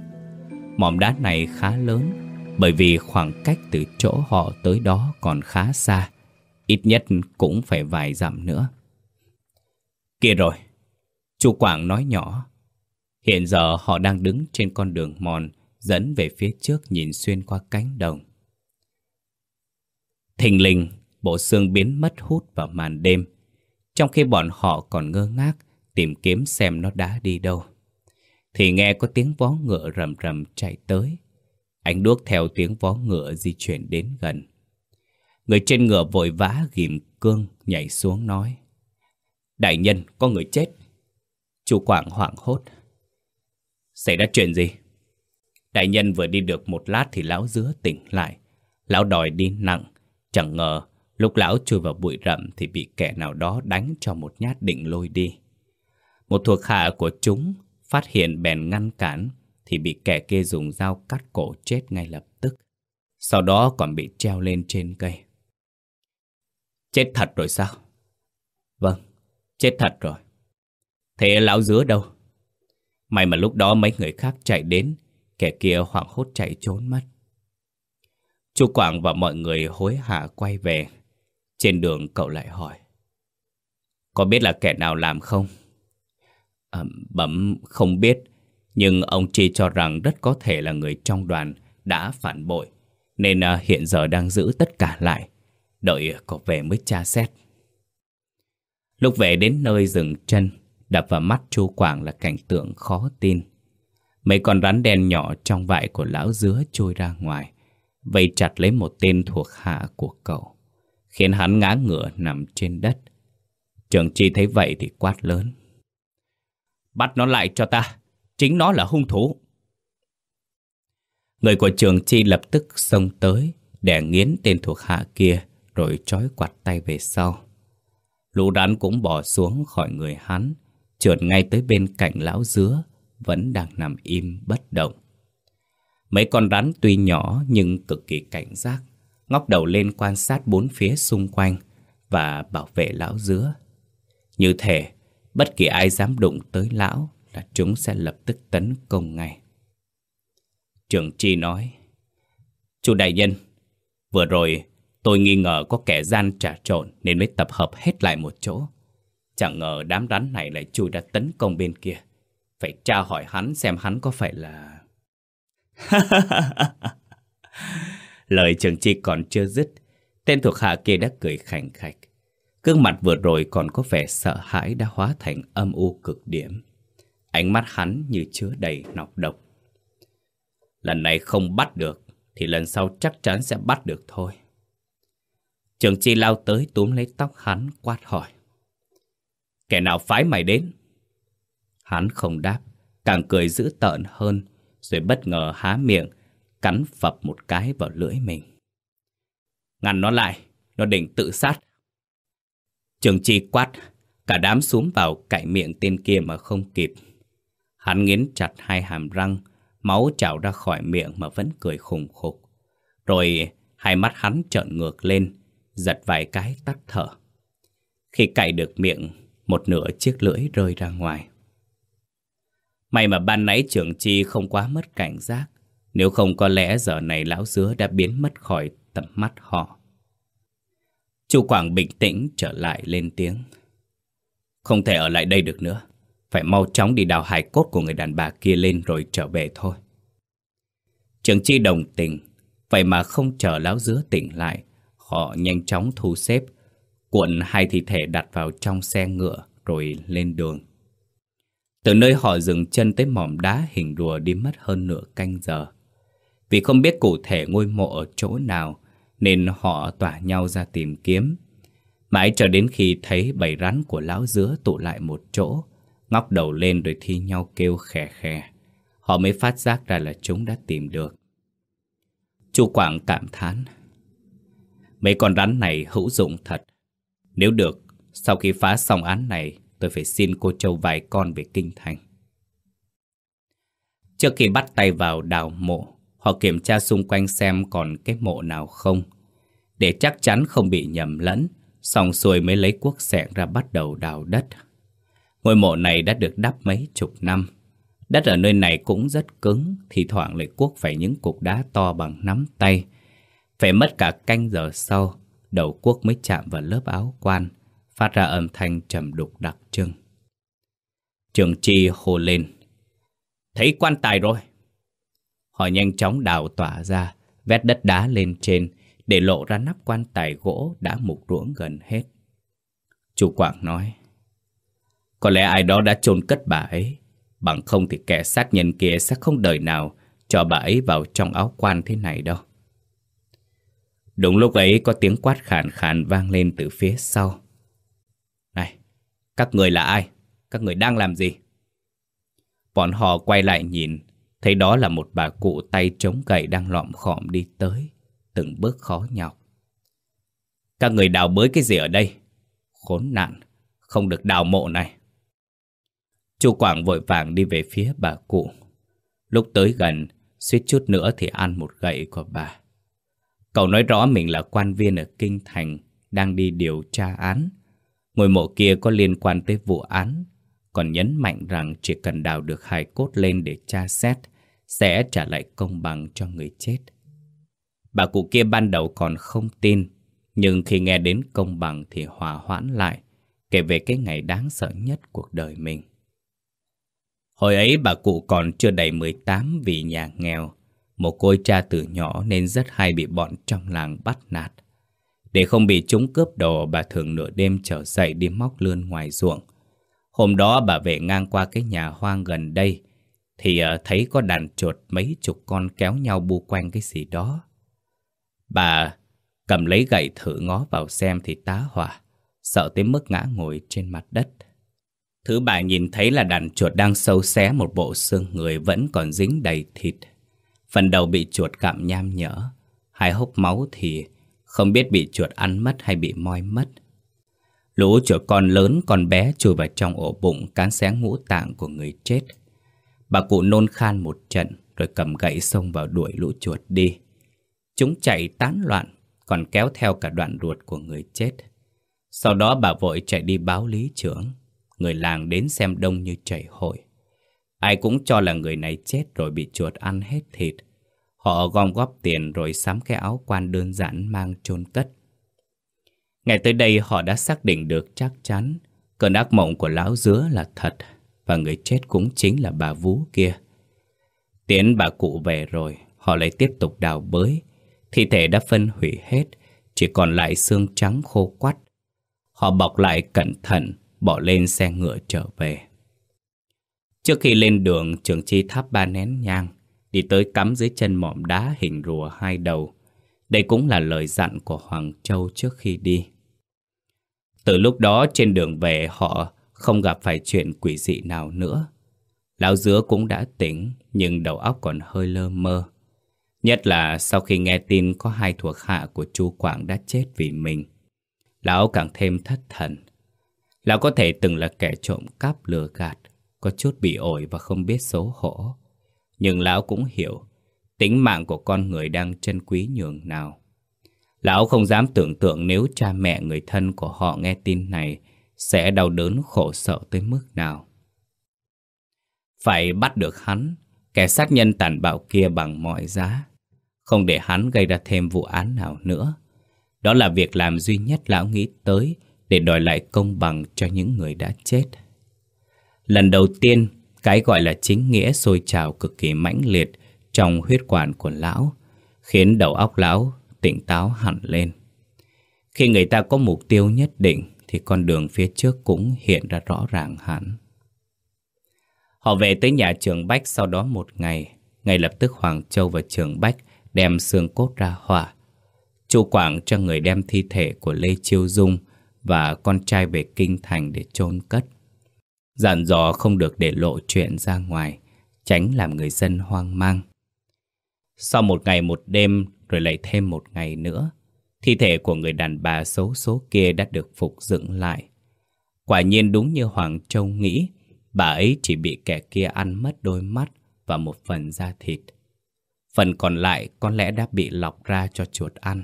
Mỏm đá này khá lớn, Bởi vì khoảng cách từ chỗ họ tới đó còn khá xa, Ít nhất cũng phải vài dặm nữa. Kia rồi, Chu Quảng nói nhỏ, Hiện giờ họ đang đứng trên con đường mòn Dẫn về phía trước nhìn xuyên qua cánh đồng Thình lình Bộ xương biến mất hút vào màn đêm Trong khi bọn họ còn ngơ ngác tìm kiếm xem nó đã đi đâu. Thì nghe có tiếng vó ngựa rầm rầm chạy tới. Ánh đuốc theo tiếng vó ngựa di chuyển đến gần. Người trên ngựa vội vã ghim cương nhảy xuống nói. Đại nhân, có người chết. Chu Quảng hoảng hốt. Xảy ra chuyện gì? Đại nhân vừa đi được một lát thì lão dứa tỉnh lại. Lão đòi đi nặng. Chẳng ngờ lúc lão chui vào bụi rậm thì bị kẻ nào đó đánh cho một nhát định lôi đi. Một thuộc hạ của chúng phát hiện bèn ngăn cản thì bị kẻ kia dùng dao cắt cổ chết ngay lập tức. Sau đó còn bị treo lên trên cây. Chết thật rồi sao? Vâng, chết thật rồi. Thế lão dứa đâu? May mà lúc đó mấy người khác chạy đến, kẻ kia hoảng hốt chạy trốn mất. Chú Quảng và mọi người hối hả quay về. Trên đường cậu lại hỏi. Có biết là kẻ nào làm không? À, bẩm không biết, nhưng ông Chi cho rằng rất có thể là người trong đoàn đã phản bội, nên à, hiện giờ đang giữ tất cả lại, đợi có về mới tra xét. Lúc về đến nơi dừng chân, đập vào mắt chú Quảng là cảnh tượng khó tin. Mấy con rắn đen nhỏ trong vại của lão dứa trôi ra ngoài, vây chặt lấy một tên thuộc hạ của cậu, khiến hắn ngã ngửa nằm trên đất. Trường Chi thấy vậy thì quát lớn. Bắt nó lại cho ta Chính nó là hung thủ Người của trường chi lập tức xông tới Để nghiến tên thuộc hạ kia Rồi trói quạt tay về sau Lũ rắn cũng bỏ xuống khỏi người hắn Trượt ngay tới bên cạnh lão dứa vẫn đang nằm im bất động Mấy con rắn tuy nhỏ nhưng cực kỳ cảnh giác Ngóc đầu lên quan sát bốn phía xung quanh Và bảo vệ lão dứa Như thể Bất kỳ ai dám đụng tới lão là chúng sẽ lập tức tấn công ngay. Trường Chi nói, Chú đại nhân, vừa rồi tôi nghi ngờ có kẻ gian trà trộn nên mới tập hợp hết lại một chỗ. Chẳng ngờ đám rắn này lại chui ra tấn công bên kia. Phải tra hỏi hắn xem hắn có phải là... *laughs* Lời trường chi còn chưa dứt, tên thuộc hạ kia đã cười khảnh khạch. Cương mặt vừa rồi còn có vẻ sợ hãi đã hóa thành âm u cực điểm. Ánh mắt hắn như chứa đầy nọc độc. Lần này không bắt được, thì lần sau chắc chắn sẽ bắt được thôi. Trường Chi lao tới túm lấy tóc hắn quát hỏi. Kẻ nào phái mày đến? Hắn không đáp, càng cười dữ tợn hơn, rồi bất ngờ há miệng, cắn phập một cái vào lưỡi mình. Ngăn nó lại, nó định tự sát. Trường Chi quát, cả đám xuống vào cạy miệng tên kia mà không kịp. Hắn nghiến chặt hai hàm răng, máu trào ra khỏi miệng mà vẫn cười khùng khục. Rồi hai mắt hắn trợn ngược lên, giật vài cái tắt thở. Khi cạy được miệng, một nửa chiếc lưỡi rơi ra ngoài. May mà ban nãy trưởng chi không quá mất cảnh giác, nếu không có lẽ giờ này lão dứa đã biến mất khỏi tầm mắt họ. Chu Quảng bình tĩnh trở lại lên tiếng. Không thể ở lại đây được nữa. Phải mau chóng đi đào hài cốt của người đàn bà kia lên rồi trở về thôi. Trường Chi đồng tình, vậy mà không chờ lão dứa tỉnh lại, họ nhanh chóng thu xếp, cuộn hai thi thể đặt vào trong xe ngựa rồi lên đường. Từ nơi họ dừng chân tới mỏm đá hình rùa đi mất hơn nửa canh giờ. Vì không biết cụ thể ngôi mộ ở chỗ nào, nên họ tỏa nhau ra tìm kiếm. Mãi cho đến khi thấy bầy rắn của lão dứa tụ lại một chỗ, ngóc đầu lên rồi thi nhau kêu khè khè. Họ mới phát giác ra là chúng đã tìm được. Chu Quảng cảm thán. Mấy con rắn này hữu dụng thật. Nếu được, sau khi phá xong án này, tôi phải xin cô Châu vài con về kinh thành. Trước khi bắt tay vào đào mộ, họ kiểm tra xung quanh xem còn cái mộ nào không. Để chắc chắn không bị nhầm lẫn, xong xuôi mới lấy cuốc xẹng ra bắt đầu đào đất. Ngôi mộ này đã được đắp mấy chục năm. Đất ở nơi này cũng rất cứng, thì thoảng lại cuốc phải những cục đá to bằng nắm tay. Phải mất cả canh giờ sau, đầu cuốc mới chạm vào lớp áo quan, phát ra âm thanh trầm đục đặc trưng. Trường Chi hô lên. Thấy quan tài rồi. Họ nhanh chóng đào tỏa ra, vét đất đá lên trên, để lộ ra nắp quan tài gỗ đã mục ruỗng gần hết. Chủ Quảng nói. Có lẽ ai đó đã chôn cất bà ấy, bằng không thì kẻ sát nhân kia sẽ không đời nào cho bà ấy vào trong áo quan thế này đâu. Đúng lúc ấy có tiếng quát khàn khàn vang lên từ phía sau. Các người là ai? Các người đang làm gì? Bọn họ quay lại nhìn, thấy đó là một bà cụ tay chống gậy đang lọm khọm đi tới, từng bước khó nhọc. Các người đào bới cái gì ở đây? Khốn nạn, không được đào mộ này. Chu Quảng vội vàng đi về phía bà cụ. Lúc tới gần, suýt chút nữa thì ăn một gậy của bà. Cậu nói rõ mình là quan viên ở Kinh Thành, đang đi điều tra án. Ngôi mộ kia có liên quan tới vụ án, còn nhấn mạnh rằng chỉ cần đào được hài cốt lên để tra xét, sẽ trả lại công bằng cho người chết. Bà cụ kia ban đầu còn không tin, nhưng khi nghe đến công bằng thì hòa hoãn lại, kể về cái ngày đáng sợ nhất cuộc đời mình. Hồi ấy bà cụ còn chưa đầy 18 vì nhà nghèo, một côi cha từ nhỏ nên rất hay bị bọn trong làng bắt nạt. Để không bị chúng cướp đồ, bà thường nửa đêm trở dậy đi móc lươn ngoài ruộng. Hôm đó bà về ngang qua cái nhà hoang gần đây, thì ờ, thấy có đàn chuột mấy chục con kéo nhau bu quanh cái gì đó. Bà cầm lấy gậy thử ngó vào xem thì tá hỏa, sợ tới mức ngã ngồi trên mặt đất. Thứ bà nhìn thấy là đàn chuột đang sâu xé một bộ xương người vẫn còn dính đầy thịt. Phần đầu bị chuột cạm nham nhở, hai hốc máu thì không biết bị chuột ăn mất hay bị moi mất. Lũ chuột con lớn con bé chui vào trong ổ bụng cán xé ngũ tạng của người chết. Bà cụ nôn khan một trận rồi cầm gậy xông vào đuổi lũ chuột đi. Chúng chạy tán loạn, còn kéo theo cả đoạn ruột của người chết. Sau đó bà vội chạy đi báo lý trưởng. Người làng đến xem đông như chảy hội. Ai cũng cho là người này chết rồi bị chuột ăn hết thịt. Họ gom góp tiền rồi sắm cái áo quan đơn giản mang chôn cất. Ngày tới đây họ đã xác định được chắc chắn cơn ác mộng của lão dứa là thật và người chết cũng chính là bà Vú kia. Tiến bà cụ về rồi, họ lại tiếp tục đào bới. Thi thể đã phân hủy hết, chỉ còn lại xương trắng khô quắt. Họ bọc lại cẩn thận, bỏ lên xe ngựa trở về. Trước khi lên đường, trường chi thắp ba nén nhang, đi tới cắm dưới chân mỏm đá hình rùa hai đầu. Đây cũng là lời dặn của Hoàng Châu trước khi đi. Từ lúc đó trên đường về họ không gặp phải chuyện quỷ dị nào nữa. Lão dứa cũng đã tỉnh nhưng đầu óc còn hơi lơ mơ. Nhất là sau khi nghe tin có hai thuộc hạ của chú Quảng đã chết vì mình. Lão càng thêm thất thần. Lão có thể từng là kẻ trộm cắp lừa gạt, có chút bị ổi và không biết xấu hổ. Nhưng lão cũng hiểu tính mạng của con người đang chân quý nhường nào. Lão không dám tưởng tượng nếu cha mẹ người thân của họ nghe tin này sẽ đau đớn khổ sở tới mức nào. Phải bắt được hắn, kẻ sát nhân tàn bạo kia bằng mọi giá. Không để hắn gây ra thêm vụ án nào nữa. Đó là việc làm duy nhất lão nghĩ tới để đòi lại công bằng cho những người đã chết. Lần đầu tiên, cái gọi là chính nghĩa sôi trào cực kỳ mãnh liệt trong huyết quản của lão, khiến đầu óc lão tỉnh táo hẳn lên. Khi người ta có mục tiêu nhất định thì con đường phía trước cũng hiện ra rõ ràng hẳn. Họ về tới nhà trường Bách sau đó một ngày, ngay lập tức Hoàng Châu và trường Bách đem xương cốt ra hỏa. Chu Quảng cho người đem thi thể của Lê Chiêu Dung và con trai về Kinh Thành để chôn cất. Dặn dò không được để lộ chuyện ra ngoài, tránh làm người dân hoang mang. Sau một ngày một đêm rồi lại thêm một ngày nữa, thi thể của người đàn bà xấu số kia đã được phục dựng lại. Quả nhiên đúng như Hoàng Châu nghĩ, bà ấy chỉ bị kẻ kia ăn mất đôi mắt và một phần da thịt. Phần còn lại có lẽ đã bị lọc ra cho chuột ăn.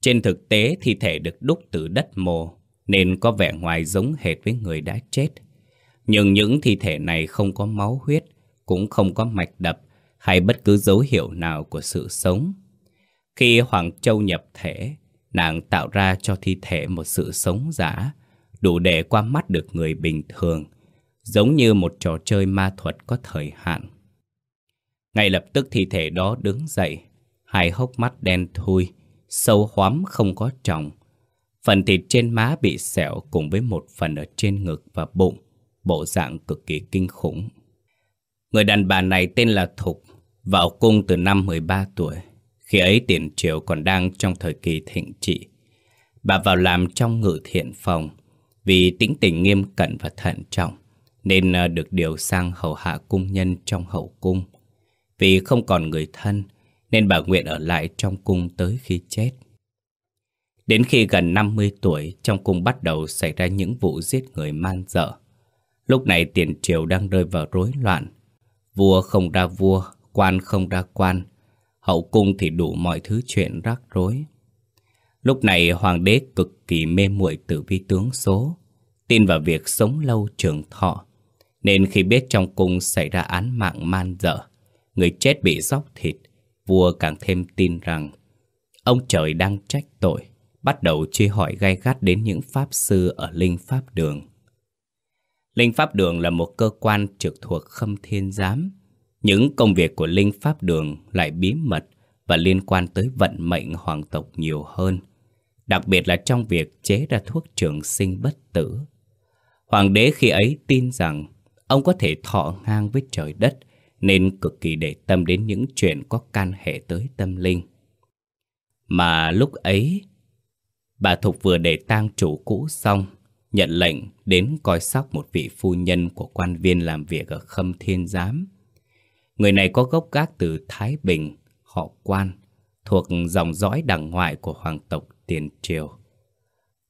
Trên thực tế thi thể được đúc từ đất mồ nên có vẻ ngoài giống hệt với người đã chết. Nhưng những thi thể này không có máu huyết, cũng không có mạch đập hay bất cứ dấu hiệu nào của sự sống. Khi Hoàng Châu nhập thể, nàng tạo ra cho thi thể một sự sống giả, đủ để qua mắt được người bình thường, giống như một trò chơi ma thuật có thời hạn. Ngay lập tức thi thể đó đứng dậy, hai hốc mắt đen thui, sâu hoắm không có tròng. Phần thịt trên má bị sẹo cùng với một phần ở trên ngực và bụng, bộ dạng cực kỳ kinh khủng. Người đàn bà này tên là Thục, vào cung từ năm 13 tuổi. Khi ấy tiền triều còn đang trong thời kỳ thịnh trị. Bà vào làm trong ngự thiện phòng, vì tính tình nghiêm cẩn và thận trọng, nên ờ, được điều sang hầu hạ cung nhân trong hậu cung. Vì không còn người thân, nên bà nguyện ở lại trong cung tới khi chết. Đến khi gần 50 tuổi, trong cung bắt đầu xảy ra những vụ giết người man dợ. Lúc này tiền triều đang rơi vào rối loạn. Vua không ra vua, quan không ra quan, hậu cung thì đủ mọi thứ chuyện rắc rối. Lúc này hoàng đế cực kỳ mê muội tử vi tướng số, tin vào việc sống lâu trường thọ, nên khi biết trong cung xảy ra án mạng man dợ, người chết bị dóc thịt, vua càng thêm tin rằng ông trời đang trách tội, bắt đầu truy hỏi gay gắt đến những pháp sư ở Linh Pháp Đường. Linh Pháp Đường là một cơ quan trực thuộc khâm thiên giám, những công việc của Linh Pháp Đường lại bí mật và liên quan tới vận mệnh hoàng tộc nhiều hơn, đặc biệt là trong việc chế ra thuốc trường sinh bất tử. Hoàng đế khi ấy tin rằng ông có thể thọ ngang với trời đất nên cực kỳ để tâm đến những chuyện có can hệ tới tâm linh. Mà lúc ấy, bà Thục vừa để tang chủ cũ xong, nhận lệnh đến coi sóc một vị phu nhân của quan viên làm việc ở Khâm Thiên Giám. Người này có gốc gác từ Thái Bình, họ quan, thuộc dòng dõi đằng ngoại của hoàng tộc Tiền Triều.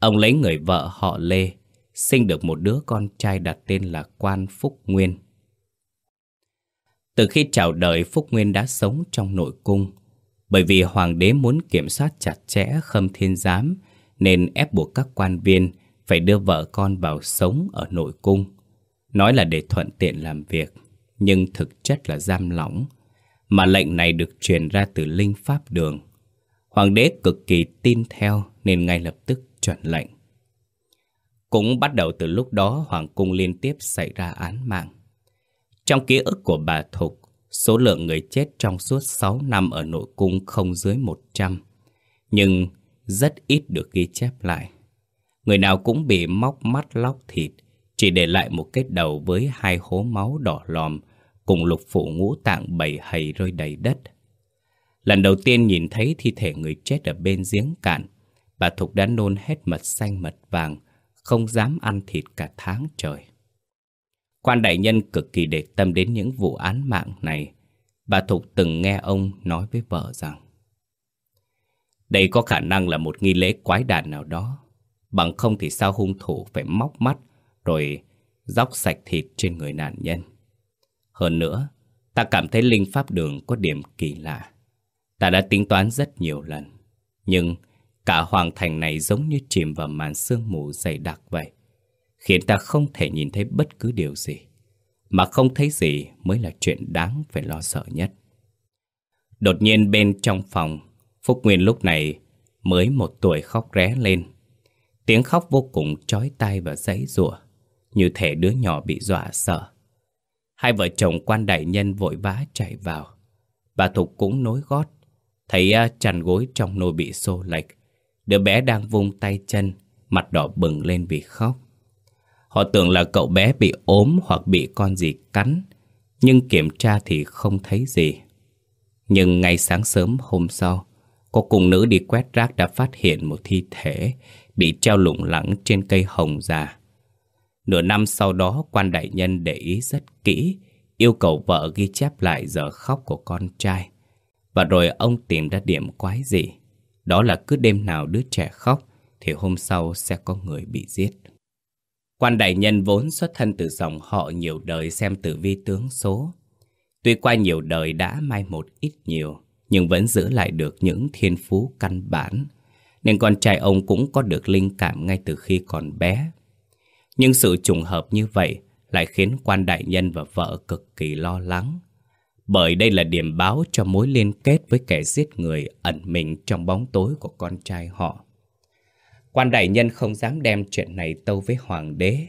Ông lấy người vợ họ Lê, sinh được một đứa con trai đặt tên là Quan Phúc Nguyên. Từ khi chào đời Phúc Nguyên đã sống trong nội cung, bởi vì hoàng đế muốn kiểm soát chặt chẽ khâm thiên giám, nên ép buộc các quan viên phải đưa vợ con vào sống ở nội cung. Nói là để thuận tiện làm việc nhưng thực chất là giam lỏng, mà lệnh này được truyền ra từ Linh Pháp Đường. Hoàng đế cực kỳ tin theo nên ngay lập tức chuẩn lệnh. Cũng bắt đầu từ lúc đó Hoàng cung liên tiếp xảy ra án mạng. Trong ký ức của bà Thục, số lượng người chết trong suốt 6 năm ở nội cung không dưới 100, nhưng rất ít được ghi chép lại. Người nào cũng bị móc mắt lóc thịt, Chỉ để lại một cái đầu với hai hố máu đỏ lòm Cùng lục phủ ngũ tạng bầy hầy rơi đầy đất. Lần đầu tiên nhìn thấy thi thể người chết ở bên giếng cạn Bà Thục đã nôn hết mật xanh mật vàng Không dám ăn thịt cả tháng trời. Quan đại nhân cực kỳ để tâm đến những vụ án mạng này. Bà Thục từng nghe ông nói với vợ rằng đây có khả năng là một nghi lễ quái đản nào đó. Bằng không thì sao hung thủ phải móc mắt Rồi dóc sạch thịt trên người nạn nhân? Hơn nữa, Ta cảm thấy linh pháp đường có điểm kỳ lạ. Ta đã tính toán rất nhiều lần, Nhưng cả hoàng thành này giống như chìm vào màn sương mù dày đặc vậy, Khiến ta không thể nhìn thấy bất cứ điều gì, Mà không thấy gì mới là chuyện đáng phải lo sợ nhất. Đột nhiên bên trong phòng Phúc Nguyên lúc này mới một tuổi khóc ré lên. Tiếng khóc vô cùng chói tai và giấy rủa, Như thể đứa nhỏ bị dọa sợ. Hai vợ chồng quan đại nhân vội vã chạy vào. Bà Thục cũng nối gót, Thấy à, chăn gối trong nồi bị xô lệch. Đứa bé đang vung tay chân, Mặt đỏ bừng lên vì khóc. Họ tưởng là cậu bé bị ốm hoặc bị con gì cắn, Nhưng kiểm tra thì không thấy gì. Nhưng ngày sáng sớm hôm sau Cô cùng nữ đi quét rác đã phát hiện một thi thể Bị treo lủng lẳng trên cây hồng già. Nửa năm sau đó quan đại nhân để ý rất kỹ Yêu cầu vợ ghi chép lại giờ khóc của con trai. Và rồi ông tìm ra điểm quái gì Đó là cứ đêm nào đứa trẻ khóc Thì hôm sau sẽ có người bị giết. Quan đại nhân vốn xuất thân từ dòng họ nhiều đời xem tử vi tướng số. Tuy qua nhiều đời đã mai một ít nhiều, nhưng vẫn giữ lại được những thiên phú căn bản, nên con trai ông cũng có được linh cảm ngay từ khi còn bé. Nhưng sự trùng hợp như vậy lại khiến quan đại nhân và vợ cực kỳ lo lắng. Bởi đây là điểm báo cho mối liên kết với kẻ giết người ẩn mình trong bóng tối của con trai họ. Quan đại nhân không dám đem chuyện này tâu với hoàng đế,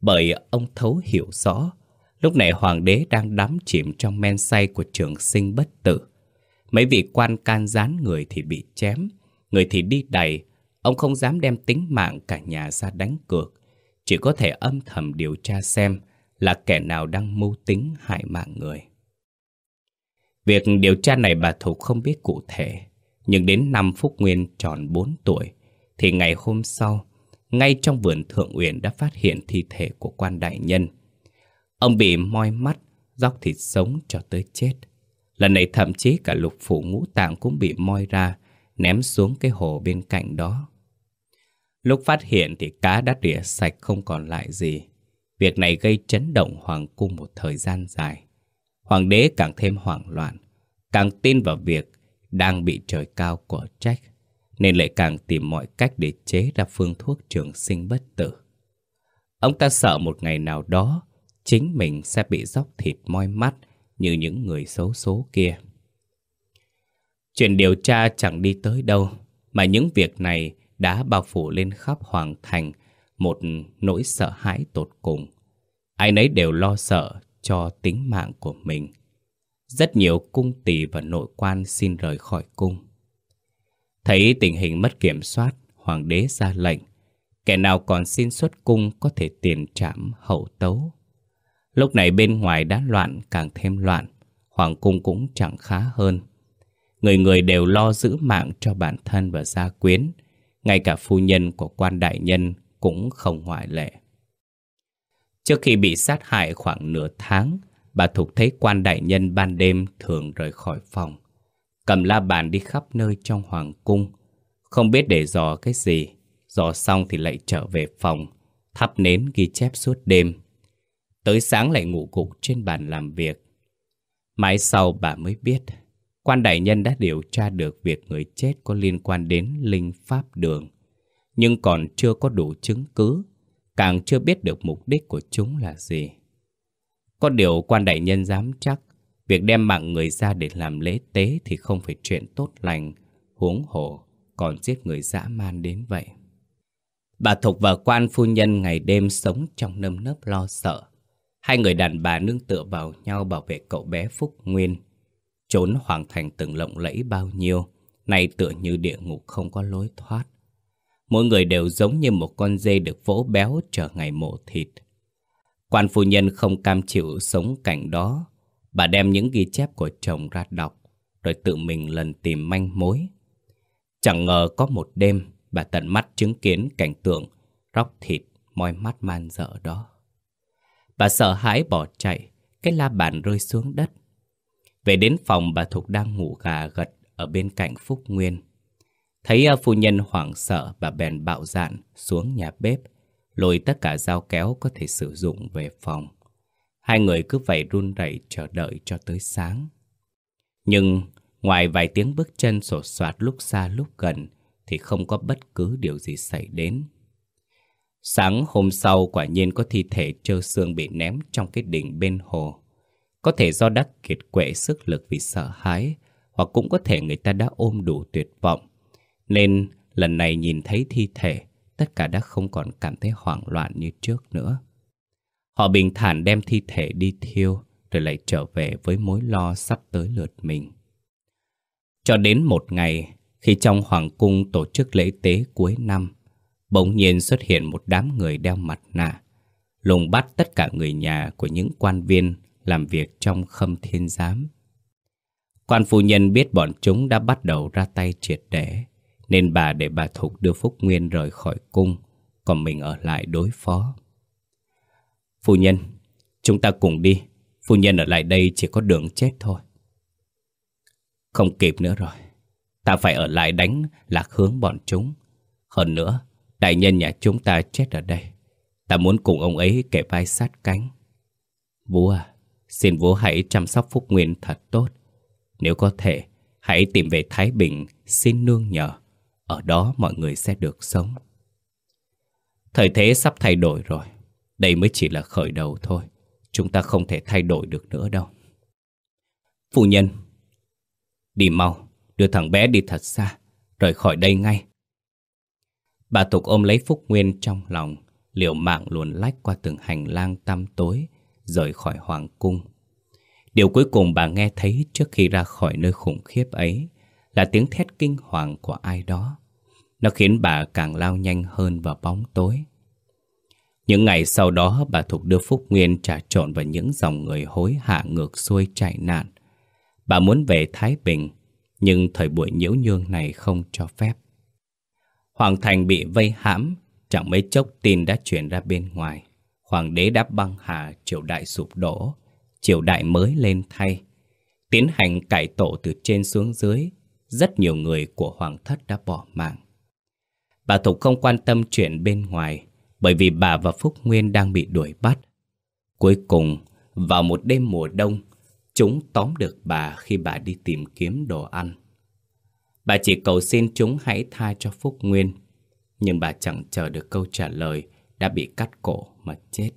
bởi ông thấu hiểu rõ, lúc này hoàng đế đang đắm chìm trong men say của trường sinh bất tử. Mấy vị quan can gián người thì bị chém, người thì đi đầy, ông không dám đem tính mạng cả nhà ra đánh cược, chỉ có thể âm thầm điều tra xem là kẻ nào đang mưu tính hại mạng người. Việc điều tra này bà Thục không biết cụ thể, nhưng đến năm Phúc Nguyên tròn 4 tuổi, thì ngày hôm sau, ngay trong vườn thượng uyển đã phát hiện thi thể của quan đại nhân. Ông bị moi mắt, dóc thịt sống cho tới chết. Lần này thậm chí cả lục phủ ngũ tạng cũng bị moi ra, ném xuống cái hồ bên cạnh đó. Lúc phát hiện thì cá đã rỉa sạch không còn lại gì. Việc này gây chấn động hoàng cung một thời gian dài. Hoàng đế càng thêm hoảng loạn, càng tin vào việc đang bị trời cao của trách nên lại càng tìm mọi cách để chế ra phương thuốc trường sinh bất tử. Ông ta sợ một ngày nào đó, chính mình sẽ bị dốc thịt moi mắt như những người xấu số kia. Chuyện điều tra chẳng đi tới đâu, mà những việc này đã bao phủ lên khắp hoàng thành một nỗi sợ hãi tột cùng. Ai nấy đều lo sợ cho tính mạng của mình. Rất nhiều cung tỳ và nội quan xin rời khỏi cung. Thấy tình hình mất kiểm soát, hoàng đế ra lệnh. Kẻ nào còn xin xuất cung có thể tiền trảm hậu tấu. Lúc này bên ngoài đã loạn càng thêm loạn, hoàng cung cũng chẳng khá hơn. Người người đều lo giữ mạng cho bản thân và gia quyến, ngay cả phu nhân của quan đại nhân cũng không ngoại lệ. Trước khi bị sát hại khoảng nửa tháng, bà Thục thấy quan đại nhân ban đêm thường rời khỏi phòng cầm la bàn đi khắp nơi trong hoàng cung. Không biết để dò cái gì, dò xong thì lại trở về phòng, thắp nến ghi chép suốt đêm. Tới sáng lại ngủ cục trên bàn làm việc. Mãi sau bà mới biết, quan đại nhân đã điều tra được việc người chết có liên quan đến linh pháp đường. Nhưng còn chưa có đủ chứng cứ, càng chưa biết được mục đích của chúng là gì. Có điều quan đại nhân dám chắc Việc đem mạng người ra để làm lễ tế thì không phải chuyện tốt lành, huống hồ còn giết người dã man đến vậy. Bà Thục và quan phu nhân ngày đêm sống trong nâm nớp lo sợ. Hai người đàn bà nương tựa vào nhau bảo vệ cậu bé Phúc Nguyên. Trốn hoàng thành từng lộng lẫy bao nhiêu, nay tựa như địa ngục không có lối thoát. Mỗi người đều giống như một con dê được vỗ béo chờ ngày mổ thịt. Quan phu nhân không cam chịu sống cảnh đó. Bà đem những ghi chép của chồng ra đọc, rồi tự mình lần tìm manh mối. Chẳng ngờ có một đêm, bà tận mắt chứng kiến cảnh tượng róc thịt, moi mắt man dợ đó. Bà sợ hãi bỏ chạy, cái la bàn rơi xuống đất. Về đến phòng bà Thục đang ngủ gà gật ở bên cạnh Phúc Nguyên. Thấy à, phu nhân hoảng sợ bà bèn bạo dạn xuống nhà bếp, lôi tất cả dao kéo có thể sử dụng về phòng. Hai người cứ vậy run rẩy chờ đợi cho tới sáng. Nhưng ngoài vài tiếng bước chân sột soạt lúc xa lúc gần thì không có bất cứ điều gì xảy đến. Sáng hôm sau quả nhiên có thi thể trơ xương bị ném trong cái đỉnh bên hồ. Có thể do đắc kiệt quệ sức lực vì sợ hãi, hoặc cũng có thể người ta đã ôm đủ tuyệt vọng. Nên lần này nhìn thấy thi thể, tất cả đã không còn cảm thấy hoảng loạn như trước nữa. Họ bình thản đem thi thể đi thiêu, rồi lại trở về với mối lo sắp tới lượt mình. Cho đến một ngày, khi trong hoàng cung tổ chức lễ tế cuối năm, bỗng nhiên xuất hiện một đám người đeo mặt nạ, lùng bắt tất cả người nhà của những quan viên làm việc trong khâm thiên giám. Quan phu nhân biết bọn chúng đã bắt đầu ra tay triệt để, nên bà để bà Thục đưa Phúc Nguyên rời khỏi cung, còn mình ở lại đối phó. Phu nhân, chúng ta cùng đi, phu nhân ở lại đây chỉ có đường chết thôi. Không kịp nữa rồi, ta phải ở lại đánh lạc hướng bọn chúng. Hơn nữa, đại nhân nhà chúng ta chết ở đây. Ta muốn cùng ông ấy kể vai sát cánh. Vua à, xin vua hãy chăm sóc Phúc Nguyên thật tốt. Nếu có thể, hãy tìm về Thái Bình xin nương nhờ. Ở đó mọi người sẽ được sống. Thời thế sắp thay đổi rồi. Đây mới chỉ là khởi đầu thôi. Chúng ta không thể thay đổi được nữa đâu. phụ nhân, đi mau, đưa thằng bé đi thật xa, rời khỏi đây ngay. Bà Tục ôm lấy Phúc Nguyên trong lòng, liều mạng luồn lách qua từng hành lang tăm tối, rời khỏi hoàng cung. Điều cuối cùng bà nghe thấy trước khi ra khỏi nơi khủng khiếp ấy là tiếng thét kinh hoàng của ai đó. Nó khiến bà càng lao nhanh hơn vào bóng tối. Những ngày sau đó bà Thục đưa Phúc Nguyên trà trộn vào những dòng người hối hạ ngược xuôi chạy nạn. Bà muốn về Thái Bình, nhưng thời buổi nhiễu nhương này không cho phép. Hoàng thành bị vây hãm, chẳng mấy chốc tin đã chuyển ra bên ngoài. Hoàng đế đã băng hà triều đại sụp đổ, triều đại mới lên thay. Tiến hành cải tổ từ trên xuống dưới, rất nhiều người của hoàng thất đã bỏ mạng. Bà Thục không quan tâm chuyện bên ngoài, bởi vì bà và Phúc Nguyên đang bị đuổi bắt. Cuối cùng, vào một đêm mùa đông, chúng tóm được bà khi bà đi tìm kiếm đồ ăn. Bà chỉ cầu xin chúng hãy tha cho Phúc Nguyên, nhưng bà chẳng chờ được câu trả lời đã bị cắt cổ mà chết.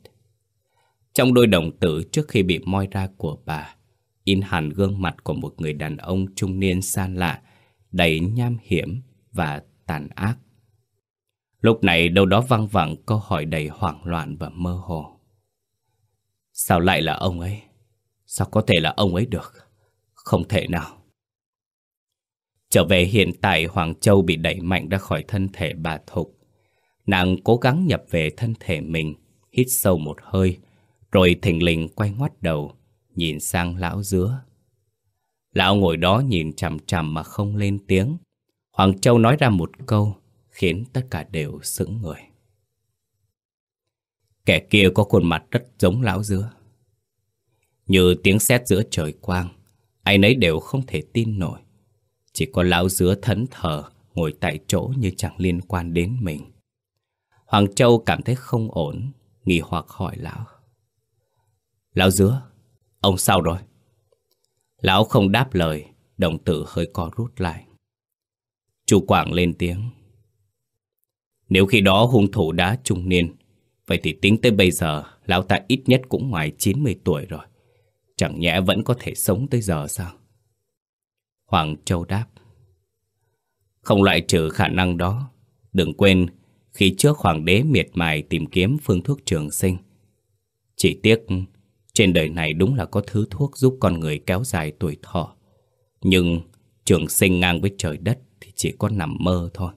Trong đôi đồng tử trước khi bị moi ra của bà, in hẳn gương mặt của một người đàn ông trung niên xa lạ, đầy nham hiểm và tàn ác. Lúc này đâu đó văng vẳng câu hỏi đầy hoảng loạn và mơ hồ. Sao lại là ông ấy? Sao có thể là ông ấy được? Không thể nào. Trở về hiện tại Hoàng Châu bị đẩy mạnh ra khỏi thân thể bà Thục. Nàng cố gắng nhập về thân thể mình, hít sâu một hơi, rồi thình lình quay ngoắt đầu, nhìn sang lão dứa. Lão ngồi đó nhìn chằm chằm mà không lên tiếng. Hoàng Châu nói ra một câu, khiến tất cả đều sững người. Kẻ kia có khuôn mặt rất giống lão dứa. Như tiếng sét giữa trời quang, ai nấy đều không thể tin nổi. Chỉ có lão dứa thẫn thờ, ngồi tại chỗ như chẳng liên quan đến mình. Hoàng Châu cảm thấy không ổn, nghi hoặc hỏi lão. Lão dứa, ông sao rồi? Lão không đáp lời, đồng tử hơi co rút lại. Chu Quảng lên tiếng. Nếu khi đó hung thủ đã trung niên, vậy thì tính tới bây giờ, lão ta ít nhất cũng ngoài 90 tuổi rồi. Chẳng nhẽ vẫn có thể sống tới giờ sao? Hoàng Châu đáp. Không loại trừ khả năng đó. Đừng quên, khi trước hoàng đế miệt mài tìm kiếm phương thuốc trường sinh. Chỉ tiếc, trên đời này đúng là có thứ thuốc giúp con người kéo dài tuổi thọ. Nhưng trường sinh ngang với trời đất thì chỉ có nằm mơ thôi.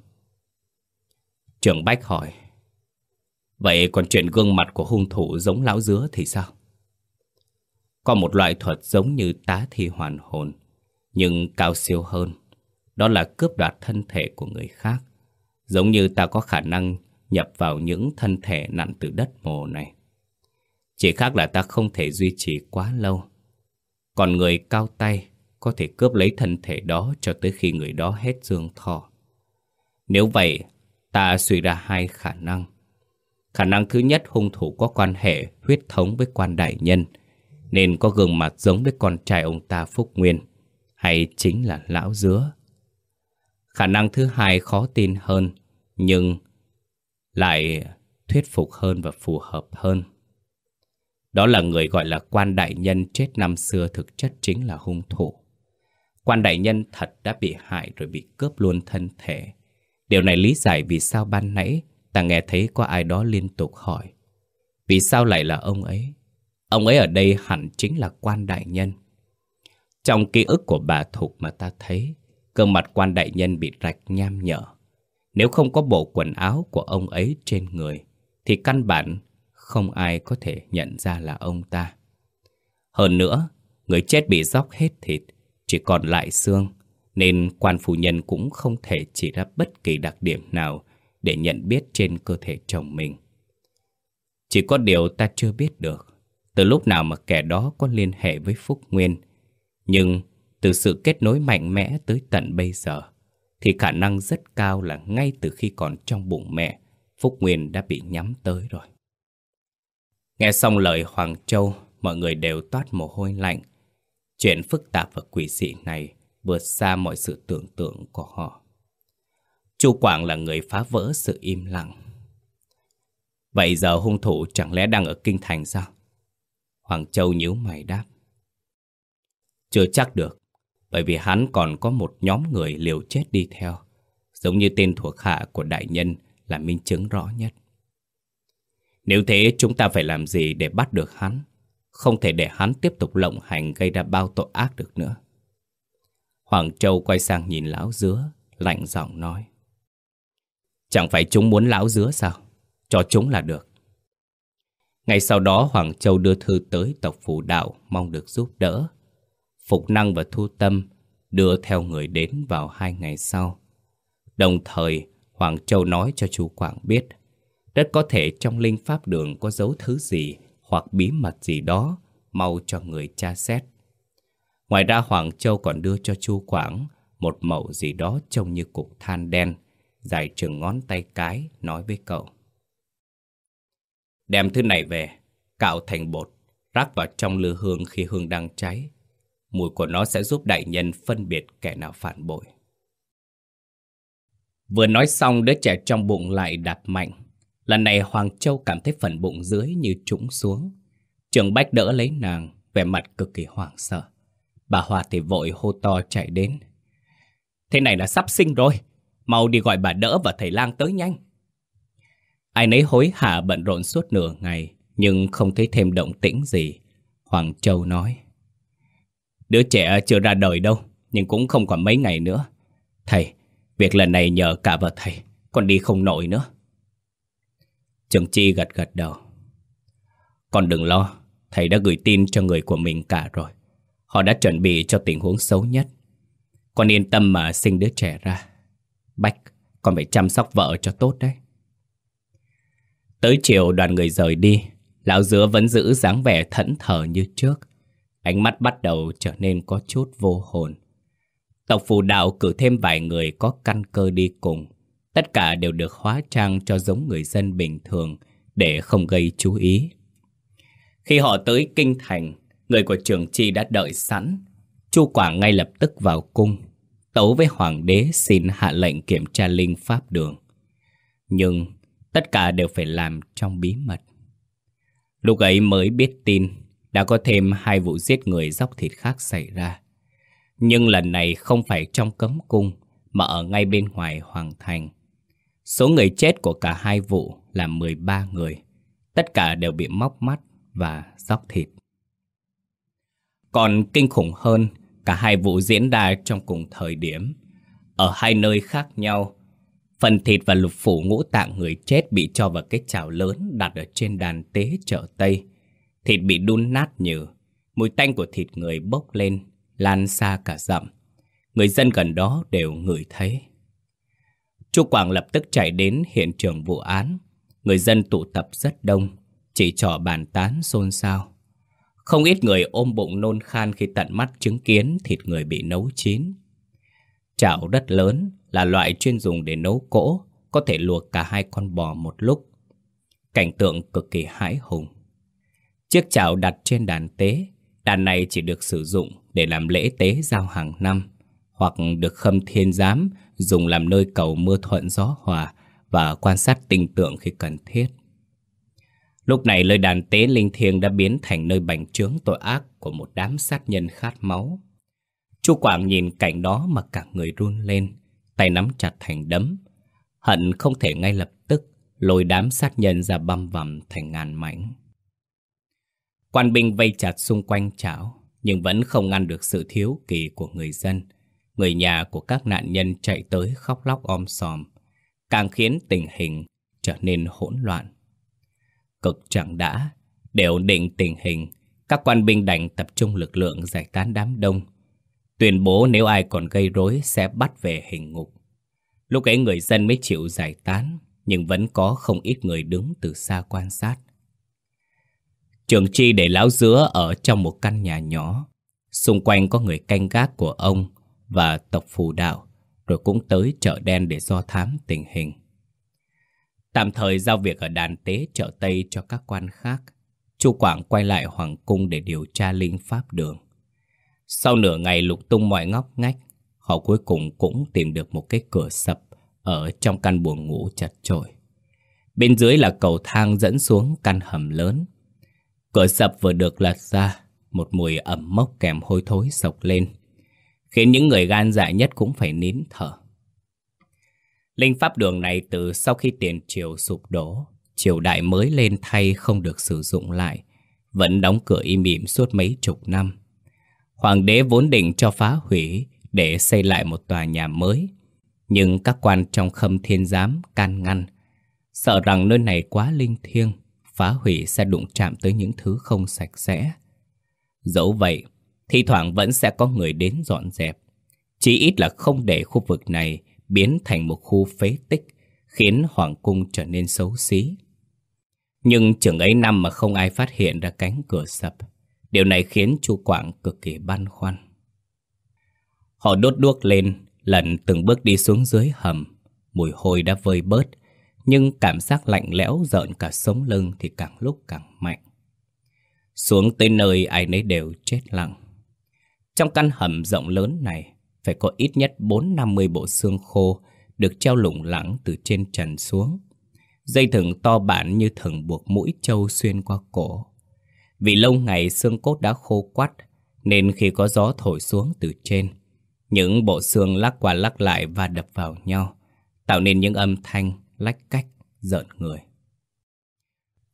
Trường Bách hỏi Vậy còn chuyện gương mặt của hung thủ giống lão dứa thì sao? Có một loại thuật giống như tá thi hoàn hồn, nhưng cao siêu hơn. Đó là cướp đoạt thân thể của người khác. Giống như ta có khả năng nhập vào những thân thể nặn từ đất mồ này. Chỉ khác là ta không thể duy trì quá lâu. Còn người cao tay có thể cướp lấy thân thể đó cho tới khi người đó hết dương thọ. Nếu vậy, ta suy ra hai khả năng. Khả năng thứ nhất hung thủ có quan hệ huyết thống với quan đại nhân, nên có gương mặt giống với con trai ông ta Phúc Nguyên, hay chính là lão dứa. Khả năng thứ hai khó tin hơn, nhưng lại thuyết phục hơn và phù hợp hơn. Đó là người gọi là quan đại nhân chết năm xưa thực chất chính là hung thủ. Quan đại nhân thật đã bị hại rồi bị cướp luôn thân thể. Điều này lý giải vì sao ban nãy ta nghe thấy có ai đó liên tục hỏi. Vì sao lại là ông ấy? Ông ấy ở đây hẳn chính là quan đại nhân. Trong ký ức của bà Thục mà ta thấy, cơ mặt quan đại nhân bị rạch nham nhở. Nếu không có bộ quần áo của ông ấy trên người, thì căn bản không ai có thể nhận ra là ông ta. Hơn nữa, người chết bị róc hết thịt, chỉ còn lại xương, nên quan phu nhân cũng không thể chỉ ra bất kỳ đặc điểm nào để nhận biết trên cơ thể chồng mình. Chỉ có điều ta chưa biết được, từ lúc nào mà kẻ đó có liên hệ với Phúc Nguyên. Nhưng từ sự kết nối mạnh mẽ tới tận bây giờ, thì khả năng rất cao là ngay từ khi còn trong bụng mẹ, Phúc Nguyên đã bị nhắm tới rồi. Nghe xong lời Hoàng Châu, mọi người đều toát mồ hôi lạnh. Chuyện phức tạp và quỷ dị này vượt xa mọi sự tưởng tượng của họ. Chu Quảng là người phá vỡ sự im lặng. Vậy giờ hung thủ chẳng lẽ đang ở Kinh Thành sao? Hoàng Châu nhíu mày đáp. Chưa chắc được, bởi vì hắn còn có một nhóm người liều chết đi theo, giống như tên thuộc hạ của đại nhân là minh chứng rõ nhất. Nếu thế chúng ta phải làm gì để bắt được hắn? Không thể để hắn tiếp tục lộng hành gây ra bao tội ác được nữa. Hoàng Châu quay sang nhìn lão dứa, lạnh giọng nói. Chẳng phải chúng muốn lão dứa sao? Cho chúng là được. Ngay sau đó Hoàng Châu đưa thư tới tộc phủ đạo mong được giúp đỡ. Phục Năng và Thu Tâm đưa theo người đến vào hai ngày sau. Đồng thời, Hoàng Châu nói cho chú Quảng biết rất có thể trong linh pháp đường có dấu thứ gì hoặc bí mật gì đó, mau cho người tra xét. Ngoài ra Hoàng Châu còn đưa cho Chu Quảng một mẫu gì đó trông như cục than đen, dài chừng ngón tay cái, nói với cậu. Đem thứ này về, cạo thành bột, rắc vào trong lư hương khi hương đang cháy. Mùi của nó sẽ giúp đại nhân phân biệt kẻ nào phản bội. Vừa nói xong đứa trẻ trong bụng lại đạp mạnh Lần này Hoàng Châu cảm thấy phần bụng dưới như trũng xuống. Trường Bách đỡ lấy nàng, vẻ mặt cực kỳ hoảng sợ. Bà Hòa thì vội hô to chạy đến. Thế này là sắp sinh rồi, mau đi gọi bà đỡ và thầy lang tới nhanh. Ai nấy hối hả bận rộn suốt nửa ngày, nhưng không thấy thêm động tĩnh gì. Hoàng Châu nói. Đứa trẻ chưa ra đời đâu, nhưng cũng không còn mấy ngày nữa. Thầy, việc lần này nhờ cả vợ thầy, còn đi không nổi nữa. Trường Chi gật gật đầu. Con đừng lo, thầy đã gửi tin cho người của mình cả rồi. Họ đã chuẩn bị cho tình huống xấu nhất. Con yên tâm mà sinh đứa trẻ ra. Bách, con phải chăm sóc vợ cho tốt đấy. Tới chiều đoàn người rời đi, lão dứa vẫn giữ dáng vẻ thẫn thờ như trước. Ánh mắt bắt đầu trở nên có chút vô hồn. Tộc phù đạo cử thêm vài người có căn cơ đi cùng. Tất cả đều được hóa trang cho giống người dân bình thường để không gây chú ý. Khi họ tới kinh thành, người của trường chi đã đợi sẵn. Chu Quảng ngay lập tức vào cung, tấu với hoàng đế xin hạ lệnh kiểm tra linh pháp đường. Nhưng tất cả đều phải làm trong bí mật. Lúc ấy mới biết tin đã có thêm hai vụ giết người dốc thịt khác xảy ra. Nhưng lần này không phải trong cấm cung mà ở ngay bên ngoài hoàng thành. Số người chết của cả hai vụ là 13 người. Tất cả đều bị móc mắt và dóc thịt. Còn kinh khủng hơn, cả hai vụ diễn ra trong cùng thời điểm. Ở hai nơi khác nhau, Phần thịt và lục phủ ngũ tạng người chết bị cho vào cái chảo lớn đặt ở trên đàn tế chợ Tây. Thịt bị đun nát nhừ, mùi tanh của thịt người bốc lên, lan xa cả dặm. Người dân gần đó đều ngửi thấy. Chu Quảng lập tức chạy đến hiện trường vụ án. Người dân tụ tập rất đông, chỉ trò bàn tán xôn xao. Không ít người ôm bụng nôn khan khi tận mắt chứng kiến thịt người bị nấu chín. Chảo đất lớn là loại chuyên dùng để nấu cỗ, có thể luộc cả hai con bò một lúc. Cảnh tượng cực kỳ hãi hùng. Chiếc chảo đặt trên đàn tế, đàn này chỉ được sử dụng để làm lễ tế giao hàng năm, hoặc được khâm thiên giám dùng làm nơi cầu mưa thuận gió hòa và quan sát tình tượng khi cần thiết. Lúc này lời đàn tế linh thiêng đã biến thành nơi bành trướng tội ác của một đám sát nhân khát máu. Chu Quảng nhìn cảnh đó mà cả người run lên, tay nắm chặt thành đấm. Hận không thể ngay lập tức lôi đám sát nhân ra băm vằm thành ngàn mảnh. Quan binh vây chặt xung quanh chảo, nhưng vẫn không ngăn được sự thiếu kỳ của người dân. Người nhà của các nạn nhân chạy tới khóc lóc om sòm, càng khiến tình hình trở nên hỗn loạn. Cực chẳng đã, để ổn định tình hình, các quan binh đành tập trung lực lượng giải tán đám đông. Tuyên bố nếu ai còn gây rối sẽ bắt về hình ngục. Lúc ấy người dân mới chịu giải tán, nhưng vẫn có không ít người đứng từ xa quan sát. Trường Chi để lão dứa ở trong một căn nhà nhỏ. Xung quanh có người canh gác của ông và tộc phù đạo, rồi cũng tới chợ đen để do thám tình hình. Tạm thời giao việc ở đàn tế chợ Tây cho các quan khác. Chu Quảng quay lại Hoàng Cung để điều tra linh pháp đường. Sau nửa ngày lục tung mọi ngóc ngách, họ cuối cùng cũng tìm được một cái cửa sập ở trong căn buồng ngủ chặt chội. Bên dưới là cầu thang dẫn xuống căn hầm lớn. Cửa sập vừa được lật ra, một mùi ẩm mốc kèm hôi thối sộc lên, khiến những người gan dạ nhất cũng phải nín thở. Linh pháp đường này từ sau khi tiền triều sụp đổ, triều đại mới lên thay không được sử dụng lại, vẫn đóng cửa im ỉm suốt mấy chục năm. Hoàng đế vốn định cho phá hủy để xây lại một tòa nhà mới, nhưng các quan trong khâm thiên giám can ngăn, sợ rằng nơi này quá linh thiêng, phá hủy sẽ đụng chạm tới những thứ không sạch sẽ. Dẫu vậy, thi thoảng vẫn sẽ có người đến dọn dẹp, chỉ ít là không để khu vực này biến thành một khu phế tích, khiến hoàng cung trở nên xấu xí. Nhưng chừng ấy năm mà không ai phát hiện ra cánh cửa sập, điều này khiến chu Quảng cực kỳ băn khoăn. Họ đốt đuốc lên, lần từng bước đi xuống dưới hầm, mùi hôi đã vơi bớt, nhưng cảm giác lạnh lẽo rợn cả sống lưng thì càng lúc càng mạnh. Xuống tới nơi ai nấy đều chết lặng. Trong căn hầm rộng lớn này, phải có ít nhất 4-50 bộ xương khô được treo lủng lẳng từ trên trần xuống. Dây thừng to bản như thừng buộc mũi trâu xuyên qua cổ. Vì lâu ngày xương cốt đã khô quắt, nên khi có gió thổi xuống từ trên, những bộ xương lắc qua lắc lại và đập vào nhau, tạo nên những âm thanh lách cách, giận người.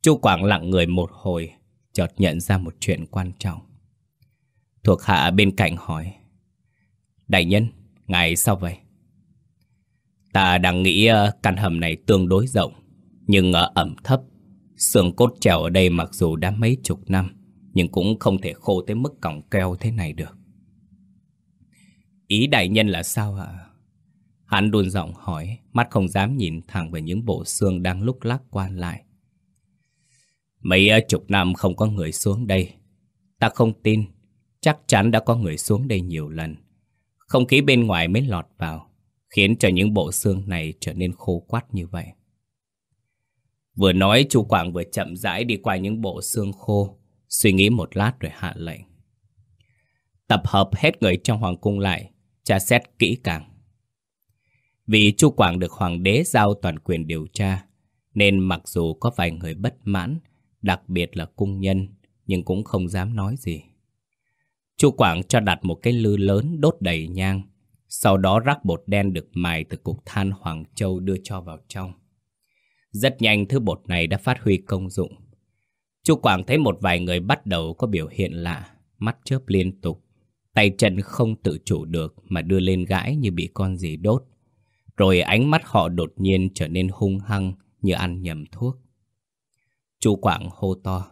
Chu Quảng lặng người một hồi, chợt nhận ra một chuyện quan trọng. Thuộc hạ bên cạnh hỏi, Đại nhân, ngài sao vậy? Ta đang nghĩ ờ, căn hầm này tương đối rộng, nhưng ờ, ẩm thấp. Xương cốt trèo ở đây mặc dù đã mấy chục năm, nhưng cũng không thể khô tới mức còng keo thế này được. Ý đại nhân là sao ạ? Hắn đun giọng hỏi, mắt không dám nhìn thẳng về những bộ xương đang lúc lắc quan lại. Mấy chục năm không có người xuống đây. Ta không tin, chắc chắn đã có người xuống đây nhiều lần. Không khí bên ngoài mới lọt vào, khiến cho những bộ xương này trở nên khô quắt như vậy. Vừa nói, chú Quảng vừa chậm rãi đi qua những bộ xương khô, suy nghĩ một lát rồi hạ lệnh. Tập hợp hết người trong hoàng cung lại, tra xét kỹ càng. Vì Chu Quảng được hoàng đế giao toàn quyền điều tra, nên mặc dù có vài người bất mãn, đặc biệt là cung nhân, nhưng cũng không dám nói gì. Chu Quảng cho đặt một cái lư lớn đốt đầy nhang, sau đó rắc bột đen được mài từ cục than Hoàng Châu đưa cho vào trong. Rất nhanh thứ bột này đã phát huy công dụng. Chu Quảng thấy một vài người bắt đầu có biểu hiện lạ, mắt chớp liên tục, tay chân không tự chủ được mà đưa lên gãi như bị con gì đốt. Rồi ánh mắt họ đột nhiên trở nên hung hăng như ăn nhầm thuốc. Chu Quảng hô to.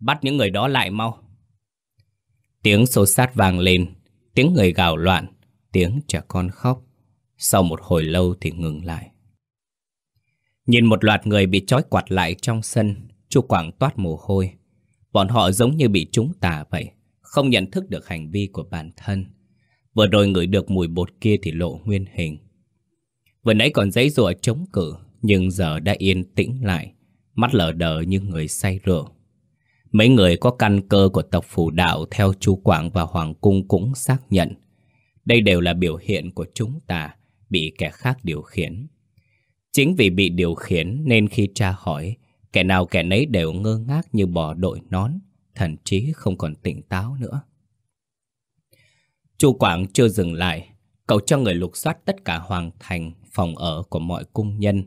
Bắt những người đó lại mau. Tiếng xô sát vang lên, tiếng người gào loạn, tiếng trẻ con khóc. Sau một hồi lâu thì ngừng lại. Nhìn một loạt người bị trói quạt lại trong sân, Chu Quảng toát mồ hôi. Bọn họ giống như bị trúng tà vậy, không nhận thức được hành vi của bản thân. Vừa rồi ngửi được mùi bột kia thì lộ nguyên hình. Vừa nãy còn giấy rùa chống cự, nhưng giờ đã yên tĩnh lại, mắt lờ đờ như người say rượu. Mấy người có căn cơ của tộc phù đạo theo chú Quảng và Hoàng Cung cũng xác nhận. Đây đều là biểu hiện của chúng ta bị kẻ khác điều khiển. Chính vì bị điều khiển nên khi tra hỏi, kẻ nào kẻ nấy đều ngơ ngác như bò đội nón, thậm chí không còn tỉnh táo nữa. Chu Quảng chưa dừng lại, cậu cho người lục soát tất cả hoàng thành, phòng ở của mọi cung nhân,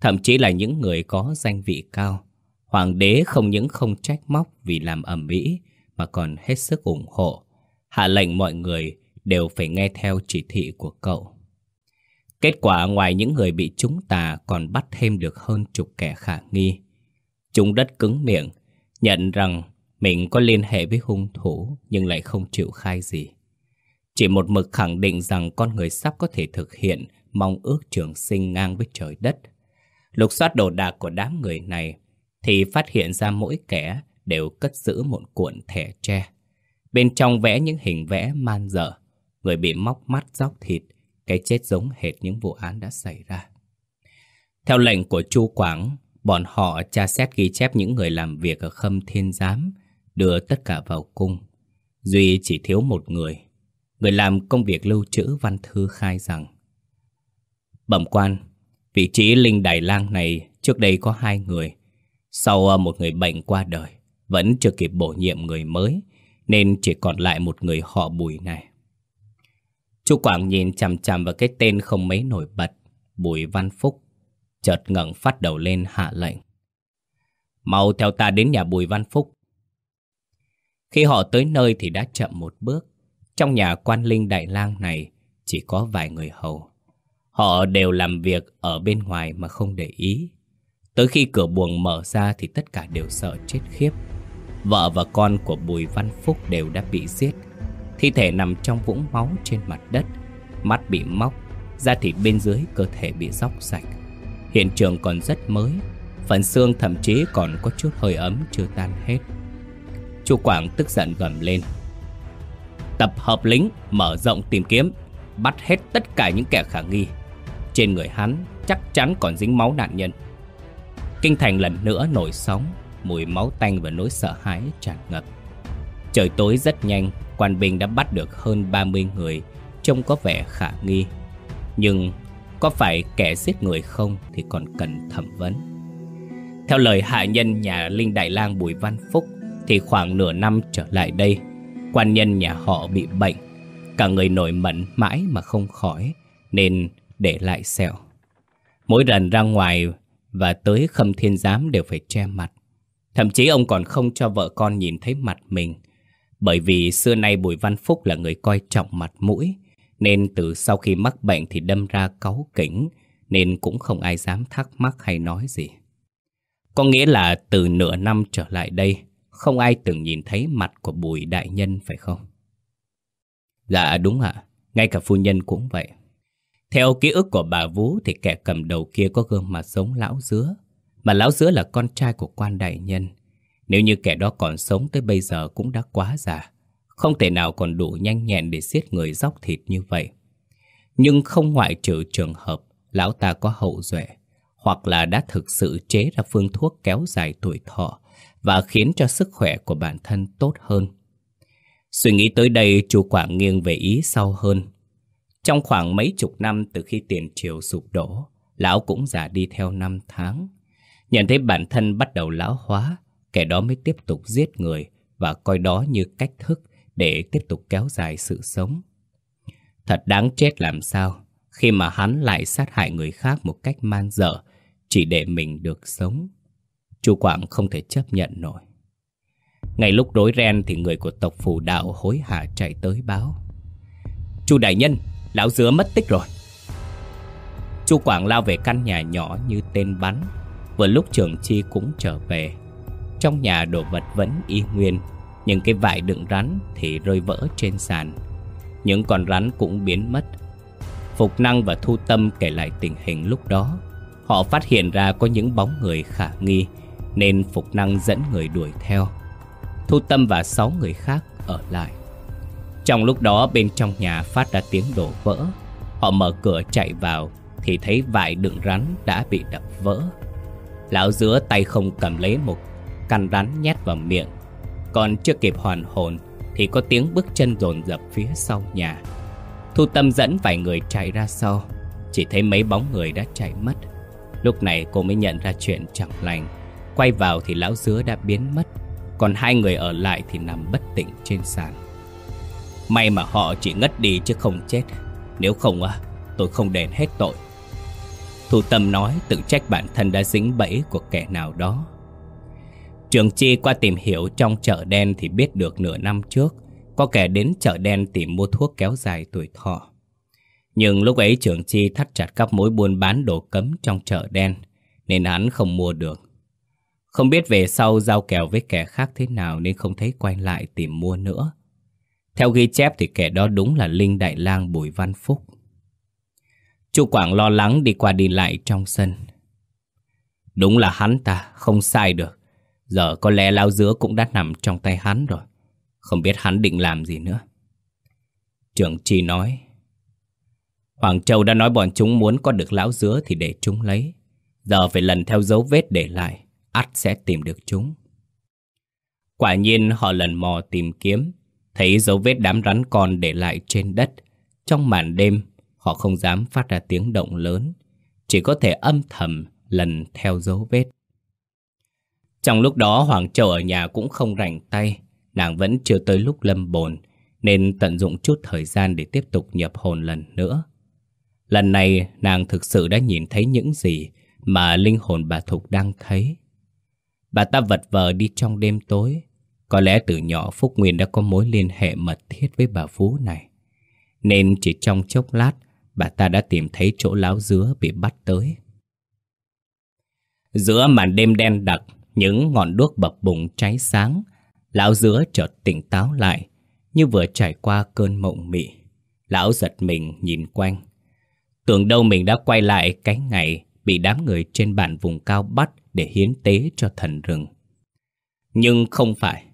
thậm chí là những người có danh vị cao. Hoàng đế không những không trách móc vì làm ẩm mỹ, mà còn hết sức ủng hộ, hạ lệnh mọi người đều phải nghe theo chỉ thị của cậu. Kết quả ngoài những người bị chúng tà còn bắt thêm được hơn chục kẻ khả nghi. Chúng đất cứng miệng, nhận rằng mình có liên hệ với hung thủ nhưng lại không chịu khai gì. Chỉ một mực khẳng định rằng con người sắp có thể thực hiện mong ước trường sinh ngang với trời đất. Lục soát đồ đạc của đám người này thì phát hiện ra mỗi kẻ đều cất giữ một cuộn thẻ tre. Bên trong vẽ những hình vẽ man dở, người bị móc mắt róc thịt, cái chết giống hệt những vụ án đã xảy ra. Theo lệnh của Chu Quảng, bọn họ tra xét ghi chép những người làm việc ở Khâm Thiên Giám, đưa tất cả vào cung. Duy chỉ thiếu một người. Người làm công việc lưu trữ văn thư khai rằng Bẩm quan, vị trí linh đài lang này trước đây có hai người. Sau à, một người bệnh qua đời, vẫn chưa kịp bổ nhiệm người mới, nên chỉ còn lại một người họ bùi này. Chú Quảng nhìn chằm chằm vào cái tên không mấy nổi bật, Bùi Văn Phúc, chợt ngẩng phát đầu lên hạ lệnh. Mau theo ta đến nhà Bùi Văn Phúc. Khi họ tới nơi thì đã chậm một bước. Trong nhà quan linh đại lang này chỉ có vài người hầu. Họ đều làm việc ở bên ngoài mà không để ý. Tới khi cửa buồng mở ra thì tất cả đều sợ chết khiếp. Vợ và con của Bùi Văn Phúc đều đã bị giết Thi thể nằm trong vũng máu trên mặt đất Mắt bị móc, Da thịt bên dưới, cơ thể bị róc sạch Hiện trường còn rất mới, Phần xương thậm chí còn có chút hơi ấm chưa tan hết Chu Quảng tức giận gầm lên Tập hợp lính mở rộng tìm kiếm Bắt hết tất cả những kẻ khả nghi Trên người hắn chắc chắn còn dính máu nạn nhân Kinh thành lần nữa nổi sóng Mùi máu tanh và nỗi sợ hãi tràn ngập Trời tối rất nhanh quan binh đã bắt được hơn 30 người trông có vẻ khả nghi. Nhưng có phải kẻ giết người không thì còn cần thẩm vấn. Theo lời hạ nhân nhà Linh Đại Lang Bùi Văn Phúc thì khoảng nửa năm trở lại đây, quan nhân nhà họ bị bệnh, cả người nổi mẩn mãi mà không khỏi nên để lại sẹo. Mỗi lần ra ngoài và tới khâm thiên giám đều phải che mặt. Thậm chí ông còn không cho vợ con nhìn thấy mặt mình bởi vì xưa nay Bùi Văn Phúc là người coi trọng mặt mũi, nên từ sau khi mắc bệnh thì đâm ra cáu kỉnh, nên cũng không ai dám thắc mắc hay nói gì. Có nghĩa là từ nửa năm trở lại đây, không ai từng nhìn thấy mặt của Bùi Đại Nhân phải không? Dạ đúng ạ, ngay cả phu nhân cũng vậy. Theo ký ức của bà vũ thì kẻ cầm đầu kia có gương mặt giống lão dứa, mà lão dứa là con trai của quan đại nhân. Nếu như kẻ đó còn sống tới bây giờ cũng đã quá già Không thể nào còn đủ nhanh nhẹn để giết người dóc thịt như vậy Nhưng không ngoại trừ trường hợp Lão ta có hậu duệ Hoặc là đã thực sự chế ra phương thuốc kéo dài tuổi thọ và khiến cho sức khỏe của bản thân tốt hơn Suy nghĩ tới đây chú Quảng nghiêng về ý sau hơn Trong khoảng mấy chục năm từ khi tiền triều sụp đổ, Lão cũng già đi theo năm tháng Nhận thấy bản thân bắt đầu lão hóa, kẻ đó mới tiếp tục giết người và coi đó như cách thức để tiếp tục kéo dài sự sống. Thật đáng chết làm sao, khi mà hắn lại sát hại người khác một cách man dở chỉ để mình được sống. Chu Quảng không thể chấp nhận nổi. Ngay lúc rối ren thì người của tộc phù đạo hối hả chạy tới báo. Chu đại nhân, lão dứa mất tích rồi. Chu Quảng lao về căn nhà nhỏ như tên bắn Vừa lúc trường chi cũng trở về Trong nhà đồ vật vẫn y nguyên Nhưng cái vải đựng rắn thì rơi vỡ trên sàn Những con rắn cũng biến mất Phục Năng và Thu Tâm kể lại tình hình lúc đó Họ phát hiện ra có những bóng người khả nghi nên Phục Năng dẫn người đuổi theo. Thu Tâm và sáu người khác ở lại. Trong lúc đó, bên trong nhà phát ra tiếng đổ vỡ. Họ mở cửa chạy vào Thì thấy vải đựng rắn đã bị đập vỡ. Lão giữa tay không cầm lấy một căn rắn nhét vào miệng. Còn chưa kịp hoàn hồn Thì có tiếng bước chân dồn dập phía sau nhà. Thu Tâm dẫn vài người chạy ra sau. Chỉ thấy mấy bóng người đã chạy mất. Lúc này cô mới nhận ra chuyện chẳng lành. Quay vào thì lão dứa đã biến mất, Còn hai người ở lại thì nằm bất tỉnh trên sàn. May mà họ chỉ ngất đi chứ không chết. Nếu không à tôi không đền hết tội. Thu Tâm nói tự trách bản thân đã dính bẫy của kẻ nào đó. Trường Chi qua tìm hiểu trong chợ đen thì biết được nửa năm trước, Có kẻ đến chợ đen tìm mua thuốc kéo dài tuổi thọ. Nhưng lúc ấy Trường Chi thắt chặt các mối buôn bán đồ cấm trong chợ đen, Nên hắn không mua được. Không biết về sau giao kèo với kẻ khác thế nào Nên không thấy quay lại tìm mua nữa Theo ghi chép thì kẻ đó đúng là Linh Đại lang Bùi Văn Phúc Chu Quảng lo lắng đi qua đi lại trong sân. Đúng là hắn ta, không sai được. Giờ có lẽ lao dứa cũng đã nằm trong tay hắn rồi. Không biết hắn định làm gì nữa. Trưởng Chi nói. Hoàng Châu đã nói bọn chúng muốn có được lão dứa thì để chúng lấy. Giờ phải lần theo dấu vết để lại, ắt sẽ tìm được chúng. Quả nhiên họ lần mò tìm kiếm, thấy dấu vết đám rắn con để lại trên đất. Trong màn đêm, Họ không dám phát ra tiếng động lớn Chỉ có thể âm thầm lần theo dấu vết Trong lúc đó Hoàng Châu ở nhà cũng không rảnh tay Nàng vẫn chưa tới lúc lâm bồn Nên tận dụng chút thời gian để tiếp tục nhập hồn lần nữa Lần này nàng thực sự đã nhìn thấy những gì Mà linh hồn bà Thục đang thấy Bà ta vật vờ đi trong đêm tối Có lẽ từ nhỏ Phúc Nguyên đã có mối liên hệ mật thiết với bà Phú này Nên chỉ trong chốc lát bà ta đã tìm thấy chỗ láo dứa bị bắt tới. Giữa màn đêm đen đặc, những ngọn đuốc bập bùng cháy sáng, lão dứa chợt tỉnh táo lại, như vừa trải qua cơn mộng mị. Lão giật mình nhìn quanh. Tưởng đâu mình đã quay lại cái ngày bị đám người trên bản vùng cao bắt để hiến tế cho thần rừng. Nhưng không phải,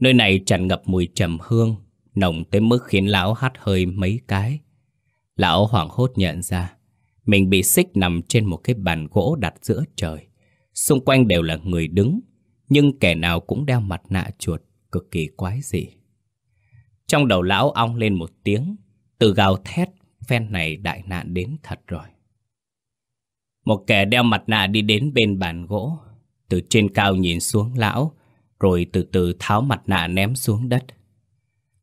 nơi này tràn ngập mùi trầm hương, nồng tới mức khiến lão hắt hơi mấy cái. Lão hoảng hốt nhận ra Mình bị xích nằm trên một cái bàn gỗ đặt giữa trời Xung quanh đều là người đứng Nhưng kẻ nào cũng đeo mặt nạ chuột Cực kỳ quái dị Trong đầu lão ong lên một tiếng Từ gào thét Phen này đại nạn đến thật rồi một kẻ đeo mặt nạ đi đến bên bàn gỗ Từ trên cao nhìn xuống lão Rồi từ từ tháo mặt nạ ném xuống đất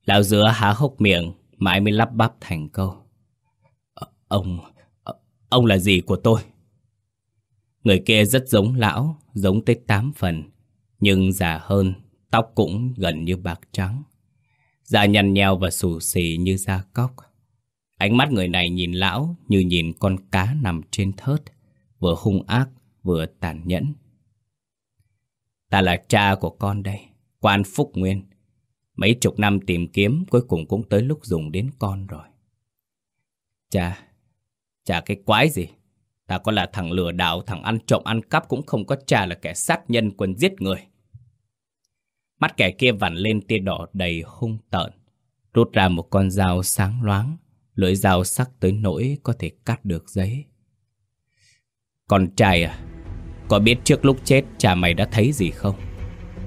Lão giữa há hốc miệng Mãi mới lắp bắp thành câu ờ, Ông... Ờ, ông là gì của tôi? Người kia rất giống lão, giống tới tám phần. Nhưng già hơn, tóc cũng gần như bạc trắng. Da nhăn nheo và xù xì như da cóc. Ánh mắt người này nhìn lão như nhìn con cá nằm trên thớt, vừa hung ác vừa tàn nhẫn. Ta là cha của con đây, quan Phúc Nguyên. Mấy chục năm tìm kiếm cuối cùng cũng tới lúc dùng đến con rồi. Cha, cha cái quái gì. Ta có là thằng lừa đảo, thằng ăn trộm ăn cắp cũng không có cha là kẻ sát nhân quân giết người. Mắt kẻ kia vặn lên tia đỏ đầy hung tợn. Rút ra một con dao sáng loáng, lưỡi dao sắc tới nỗi có thể cắt được giấy. Con trai à, có biết trước lúc chết cha mày đã thấy gì không?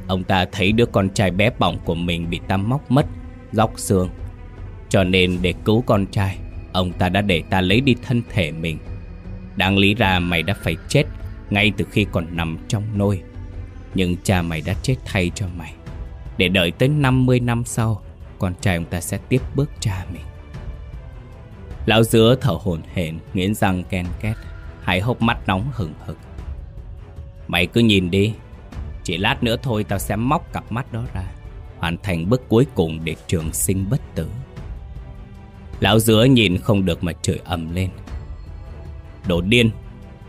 Ông ta thấy đứa con trai bé bỏng của mình bị ta móc mất, dóc xương. Cho nên để cứu con trai, Ông ta đã để ta lấy đi thân thể mình. Đáng lý ra mày đã phải chết Ngay từ khi còn nằm trong nôi. Nhưng cha mày đã chết thay cho mày. Để đợi tới 50 năm sau Con trai ông ta sẽ tiếp bước cha mình. Lão dứa thở hổn hển Nghiến răng ken két. Hai hốc mắt nóng hừng hực. Mày cứ nhìn đi. Chỉ lát nữa thôi tao sẽ móc cặp mắt đó ra, Hoàn thành bước cuối cùng để trường sinh bất tử. Lão dứa nhìn không được mà chửi ầm lên. Đồ điên,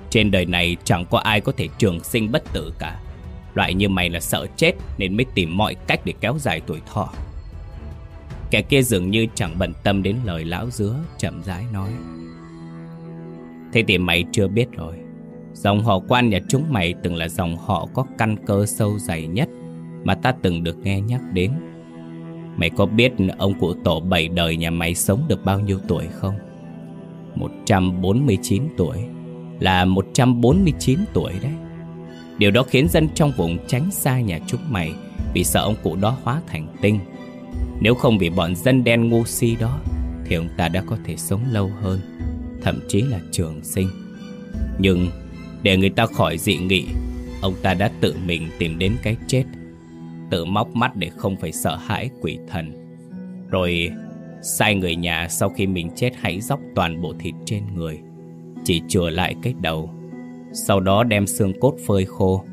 Trên đời này chẳng có ai có thể trường sinh bất tử cả. Loại như mày là sợ chết Nên mới tìm mọi cách để kéo dài tuổi thọ. Kẻ kia dường như chẳng bận tâm đến lời lão dứa Chậm rãi nói. Thế thì mày chưa biết rồi. Dòng họ quan nhà chúng mày từng là dòng họ có căn cơ sâu dày nhất Mà ta từng được nghe nhắc đến. Mày có biết ông cụ tổ bảy đời nhà mày sống được bao nhiêu tuổi không? 149 tuổi Là 149 tuổi đấy. Điều đó khiến dân trong vùng tránh xa nhà chúng mày Vì sợ ông cụ đó hóa thành tinh. Nếu không vì bọn dân đen ngu si đó Thì ông ta đã có thể sống lâu hơn. Thậm chí là trường sinh. Nhưng để người ta khỏi dị nghị, Ông ta đã tự mình tìm đến cái chết, Tự móc mắt để không phải sợ hãi quỷ thần. Rồi sai người nhà sau khi mình chết hãy dóc toàn bộ thịt trên người, Chỉ chừa lại cái đầu, Sau đó đem xương cốt phơi khô.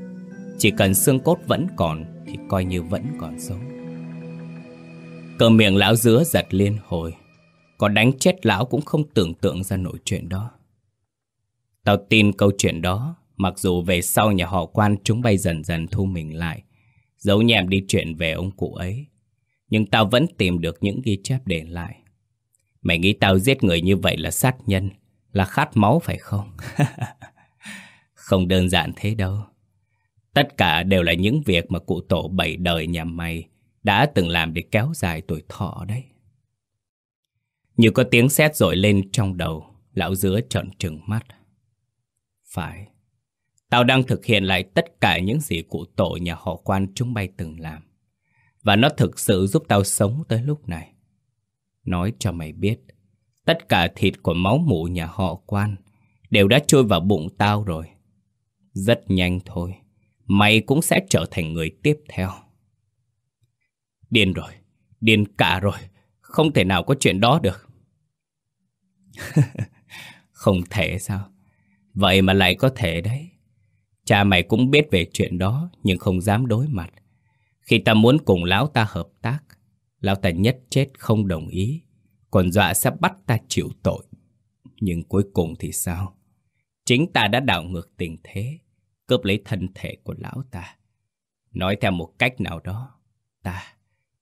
Chỉ cần xương cốt vẫn còn Thì coi như vẫn còn sống. Cờ miệng lão dứa giật liên hồi. Có đánh chết lão cũng không tưởng tượng ra nổi chuyện đó. Tao tin câu chuyện đó, Mặc dù về sau nhà họ quan chúng bay dần dần thu mình lại, Giấu nhẹm đi chuyện về ông cụ ấy, Nhưng tao vẫn tìm được những ghi chép để lại. Mày nghĩ tao giết người như vậy là sát nhân, Là khát máu phải không? *laughs* không đơn giản thế đâu. Tất cả đều là những việc mà cụ tổ bảy đời nhà mày Đã từng làm để kéo dài tuổi thọ đấy. Như có tiếng sét rội lên trong đầu Lão dứa trợn trừng mắt Phải Tao đang thực hiện lại tất cả những gì cụ tổ nhà họ quan chúng bay từng làm. Và nó thực sự giúp tao sống tới lúc này. Nói cho mày biết, tất cả thịt của máu mụ nhà họ quan đều đã trôi vào bụng tao rồi. Rất nhanh thôi, mày cũng sẽ trở thành người tiếp theo. Điên rồi, điên cả rồi, không thể nào có chuyện đó được. *laughs* không thể sao? Vậy mà lại có thể đấy. Cha mày cũng biết về chuyện đó nhưng không dám đối mặt. Khi ta muốn cùng lão ta hợp tác, lão ta nhất chết không đồng ý, còn dọa sẽ bắt ta chịu tội. Nhưng cuối cùng thì sao? Chính ta đã đảo ngược tình thế, cướp lấy thân thể của lão ta. Nói theo một cách nào đó, ta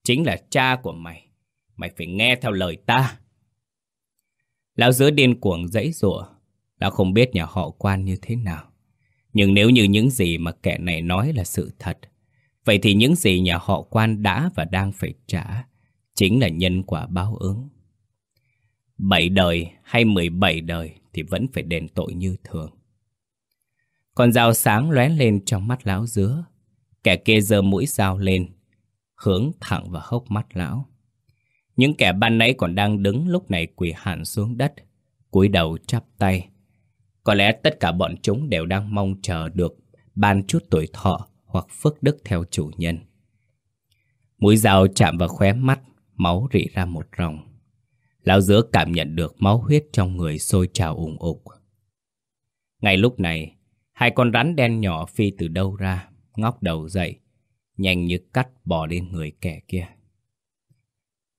chính là cha của mày. Mày phải nghe theo lời ta. Lão giữa điên cuồng dãy rủa Lão không biết nhà họ quan như thế nào nhưng nếu như những gì mà kẻ này nói là sự thật, vậy thì những gì nhà họ quan đã và đang phải trả chính là nhân quả báo ứng. Bảy đời hay mười bảy đời thì vẫn phải đền tội như thường. Con dao sáng lóe lên trong mắt lão dứa. Kẻ kia giơ mũi dao lên, hướng thẳng vào hốc mắt lão. Những kẻ ban nãy còn đang đứng lúc này quỳ hẳn xuống đất, cúi đầu chắp tay, có lẽ tất cả bọn chúng đều đang mong chờ được ban chút tuổi thọ hoặc phước đức theo chủ nhân. Mũi dao chạm vào khóe mắt, máu rỉ ra một ròng. Lão giữa cảm nhận được máu huyết trong người sôi trào ủng ục. Ngay lúc này, hai con rắn đen nhỏ phi từ đâu ra, ngóc đầu dậy, nhanh như cắt bò lên người kẻ kia.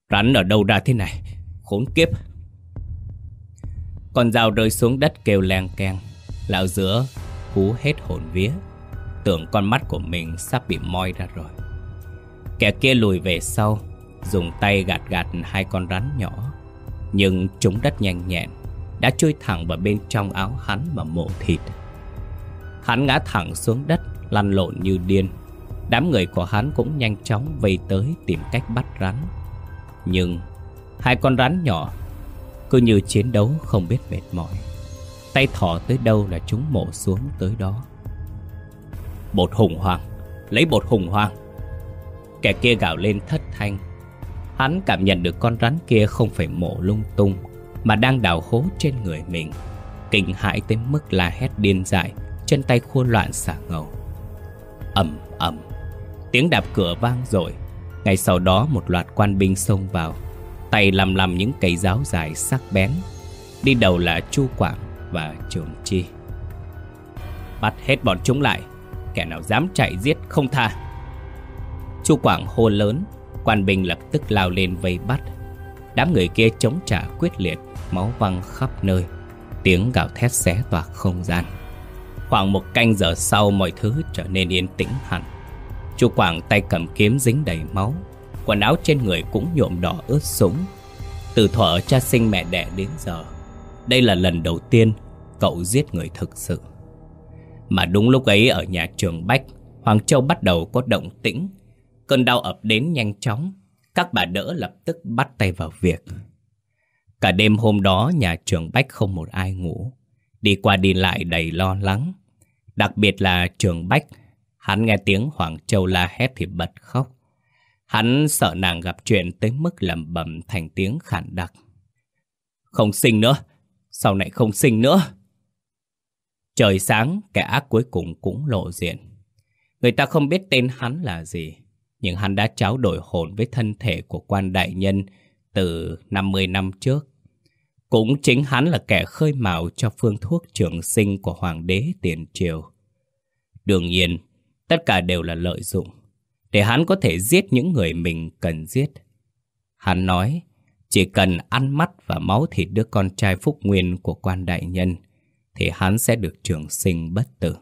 Rắn ở đâu ra thế này? Khốn kiếp! Con dao rơi xuống đất kêu leng keng. Lão giữa hú hết hồn vía. Tưởng con mắt của mình sắp bị moi ra rồi. Kẻ kia lùi về sau, Dùng tay gạt gạt hai con rắn nhỏ. Nhưng chúng đất nhanh nhẹn, Đã chui thẳng vào bên trong áo hắn mà mổ thịt. Hắn ngã thẳng xuống đất, Lăn lộn như điên. Đám người của hắn cũng nhanh chóng vây tới tìm cách bắt rắn. Nhưng hai con rắn nhỏ cứ như chiến đấu không biết mệt mỏi. Tay thỏ tới đâu là chúng mổ xuống tới đó. Bột hùng hoàng, Lấy bột hùng hoàng. Kẻ kia gào lên thất thanh. Hắn cảm nhận được con rắn kia không phải mổ lung tung, Mà đang đào hố trên người mình. Kinh hãi tới mức là hét điên dại, Chân tay khua loạn xả ngầu. Ầm ầm, Tiếng đạp cửa vang rồi. Ngay sau đó một loạt quan binh xông vào, Tay làm làm những cây giáo dài sắc bén, Đi đầu là Chu Quảng và Trường Chi. Bắt hết bọn chúng lại, Kẻ nào dám chạy giết không tha. Chu Quảng hô lớn, Quan binh lập tức lao lên vây bắt. Đám người kia chống trả quyết liệt, Máu văng khắp nơi, Tiếng gào thét xé toạc không gian. Khoảng một canh giờ sau mọi thứ trở nên yên tĩnh hẳn. Chú Quảng tay cầm kiếm dính đầy máu, Quần áo trên người cũng nhuộm đỏ ướt sũng. Từ thuở cha sinh mẹ đẻ đến giờ, Đây là lần đầu tiên cậu giết người thực sự. Mà đúng lúc ấy ở nhà trường Bách, Hoàng Châu bắt đầu có động tĩnh. Cơn đau ập đến nhanh chóng, Các bà đỡ lập tức bắt tay vào việc. Cả đêm hôm đó, nhà trường Bách không một ai ngủ. Đi qua đi lại đầy lo lắng. Đặc biệt là trường Bách Hắn nghe tiếng Hoàng Châu la hét thì bật khóc. Hắn sợ nàng gặp chuyện tới mức lầm bầm thành tiếng khản đặc. Không sinh nữa Sau này không sinh nữa. Trời sáng kẻ ác cuối cùng cũng lộ diện. Người ta không biết tên hắn là gì Nhưng hắn đã tráo đổi hồn với thân thể của quan đại nhân Từ 50 năm trước. Cũng chính hắn là kẻ khơi mào cho phương thuốc trường sinh của hoàng đế tiền triều. Đương nhiên, tất cả đều là lợi dụng, để hắn có thể giết những người mình cần giết. Hắn nói, chỉ cần ăn mắt và máu thịt đứa con trai phúc nguyên của quan đại nhân, thì hắn sẽ được trường sinh bất tử.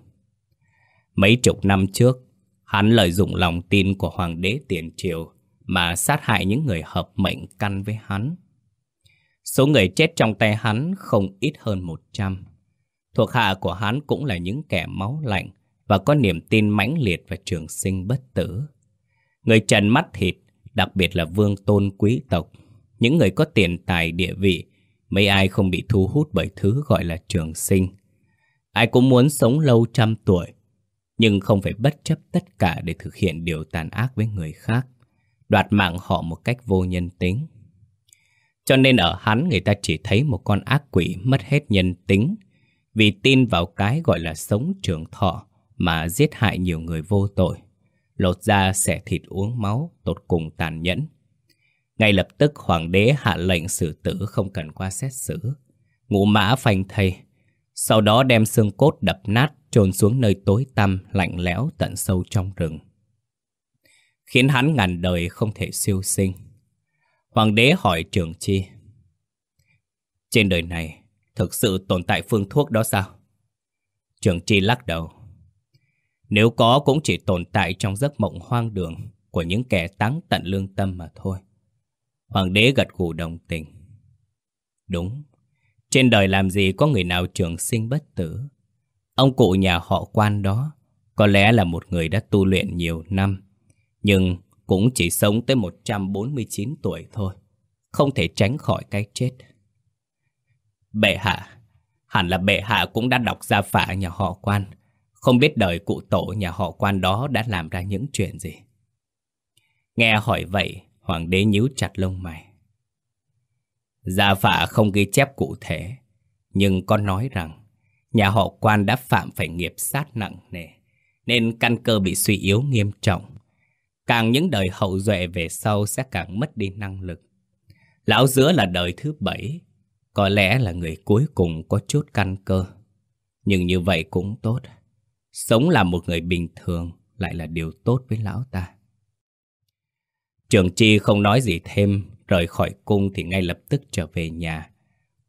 Mấy chục năm trước, hắn lợi dụng lòng tin của hoàng đế tiền triều mà sát hại những người hợp mệnh căn với hắn. Số người chết trong tay hắn không ít hơn 100. Thuộc hạ của hắn cũng là những kẻ máu lạnh và có niềm tin mãnh liệt và trường sinh bất tử. Người trần mắt thịt, đặc biệt là vương tôn quý tộc, những người có tiền tài địa vị, mấy ai không bị thu hút bởi thứ gọi là trường sinh. Ai cũng muốn sống lâu trăm tuổi, nhưng không phải bất chấp tất cả để thực hiện điều tàn ác với người khác, đoạt mạng họ một cách vô nhân tính. Cho nên ở hắn người ta chỉ thấy một con ác quỷ mất hết nhân tính vì tin vào cái gọi là sống trường thọ mà giết hại nhiều người vô tội. Lột da xẻ thịt uống máu, tột cùng tàn nhẫn. Ngay lập tức hoàng đế hạ lệnh xử tử không cần qua xét xử. Ngũ mã phanh thây. Sau đó đem xương cốt đập nát trồn xuống nơi tối tăm, lạnh lẽo tận sâu trong rừng. Khiến hắn ngàn đời không thể siêu sinh. Hoàng đế hỏi trường chi. Trên đời này, thực sự tồn tại phương thuốc đó sao? Trường chi lắc đầu. Nếu có cũng chỉ tồn tại trong giấc mộng hoang đường của những kẻ táng tận lương tâm mà thôi. Hoàng đế gật gù đồng tình. Đúng, trên đời làm gì có người nào trường sinh bất tử. Ông cụ nhà họ quan đó có lẽ là một người đã tu luyện nhiều năm, nhưng cũng chỉ sống tới 149 tuổi thôi. Không thể tránh khỏi cái chết. Bệ hạ, hẳn là bệ hạ cũng đã đọc ra phả nhà họ quan. Không biết đời cụ tổ nhà họ quan đó đã làm ra những chuyện gì. Nghe hỏi vậy, hoàng đế nhíu chặt lông mày. Gia phả không ghi chép cụ thể, nhưng con nói rằng nhà họ quan đã phạm phải nghiệp sát nặng nề, nên căn cơ bị suy yếu nghiêm trọng. Càng những đời hậu duệ về sau sẽ càng mất đi năng lực. Lão giữa là đời thứ bảy, có lẽ là người cuối cùng có chút căn cơ. Nhưng như vậy cũng tốt. Sống là một người bình thường lại là điều tốt với lão ta. Trường Chi không nói gì thêm, rời khỏi cung thì ngay lập tức trở về nhà.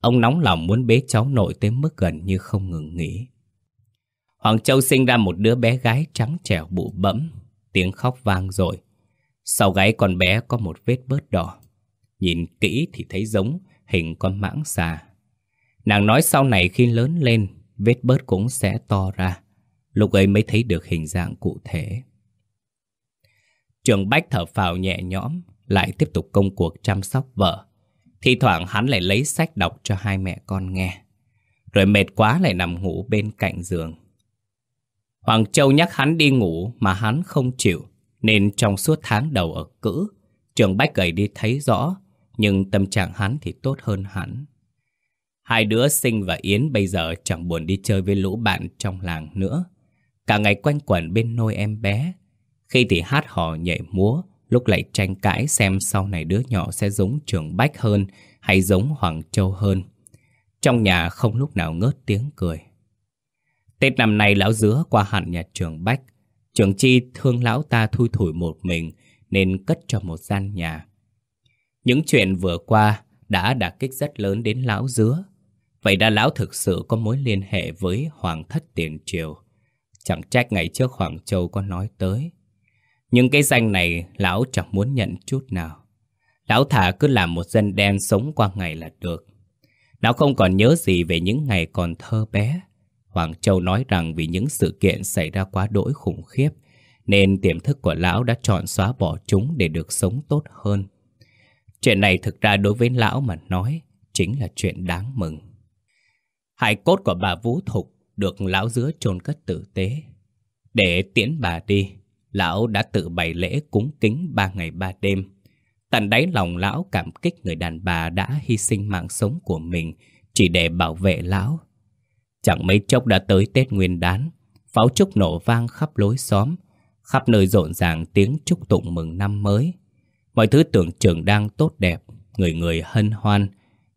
Ông nóng lòng muốn bế cháu nội tới mức gần như không ngừng nghỉ. Hoàng Châu sinh ra một đứa bé gái trắng trẻo bụ bẫm, tiếng khóc vang rồi. Sau gáy con bé có một vết bớt đỏ. Nhìn kỹ thì thấy giống hình con mãng xà. Nàng nói sau này khi lớn lên, vết bớt cũng sẽ to ra. Lúc ấy mới thấy được hình dạng cụ thể. Trường Bách thở phào nhẹ nhõm, lại tiếp tục công cuộc chăm sóc vợ. Thì thoảng hắn lại lấy sách đọc cho hai mẹ con nghe. Rồi mệt quá lại nằm ngủ bên cạnh giường. Hoàng Châu nhắc hắn đi ngủ mà hắn không chịu, nên trong suốt tháng đầu ở cữ, trường Bách gầy đi thấy rõ, nhưng tâm trạng hắn thì tốt hơn hẳn. Hai đứa Sinh và Yến bây giờ chẳng buồn đi chơi với lũ bạn trong làng nữa. Cả ngày quanh quẩn bên nôi em bé. Khi thì hát hò nhảy múa, lúc lại tranh cãi xem sau này đứa nhỏ sẽ giống trường Bách hơn hay giống Hoàng Châu hơn. Trong nhà không lúc nào ngớt tiếng cười. Tết năm nay lão dứa qua hẳn nhà trường Bách. Trường Chi thương lão ta thui thủi một mình nên cất cho một gian nhà. Những chuyện vừa qua đã đả kích rất lớn đến lão dứa. Vậy đã lão thực sự có mối liên hệ với Hoàng thất tiền triều. Chẳng trách ngày trước Hoàng Châu có nói tới. Nhưng cái danh này lão chẳng muốn nhận chút nào. Lão thả cứ làm một dân đen sống qua ngày là được. Lão không còn nhớ gì về những ngày còn thơ bé. Hoàng Châu nói rằng vì những sự kiện xảy ra quá đỗi khủng khiếp, nên tiềm thức của lão đã chọn xóa bỏ chúng để được sống tốt hơn. Chuyện này thực ra đối với lão mà nói, chính là chuyện đáng mừng. Hải cốt của bà Vũ Thục được lão dứa chôn cất tử tế. Để tiễn bà đi, lão đã tự bày lễ cúng kính ba ngày ba đêm. Tận đáy lòng lão cảm kích người đàn bà đã hy sinh mạng sống của mình chỉ để bảo vệ lão. Chẳng mấy chốc đã tới Tết Nguyên đán, pháo trúc nổ vang khắp lối xóm, khắp nơi rộn ràng tiếng chúc tụng mừng năm mới. Mọi thứ tưởng chừng đang tốt đẹp, người người hân hoan,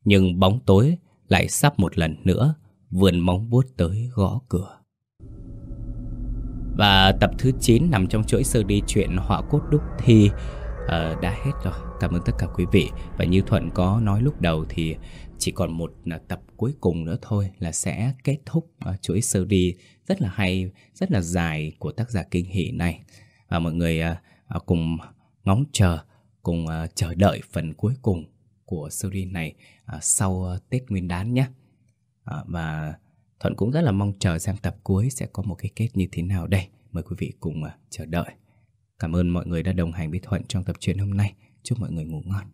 nhưng bóng tối lại sắp một lần nữa vươn móng vuốt tới gõ cửa. Và tập thứ 9 nằm trong chuỗi sơ đi chuyện họa cốt đúc thi uh, ờ, đã hết rồi. Cảm ơn tất cả quý vị. Và như Thuận có nói lúc đầu thì chỉ còn một à, tập cuối cùng nữa thôi là sẽ kết thúc uh, chuỗi sơ đi rất là hay, rất là dài của tác giả kinh hỷ này. Và mọi người uh, cùng ngóng chờ, cùng uh, chờ đợi phần cuối cùng của series này uh, sau uh, Tết Nguyên đán nhé. Ờ, Và Thuận cũng rất là mong chờ sang tập cuối sẽ có một cái kết như thế nào đây. Mời quý vị cùng ờ, chờ đợi. Cảm ơn mọi người đã đồng hành với Thuận trong tập truyện hôm nay. Chúc mọi người ngủ ngon.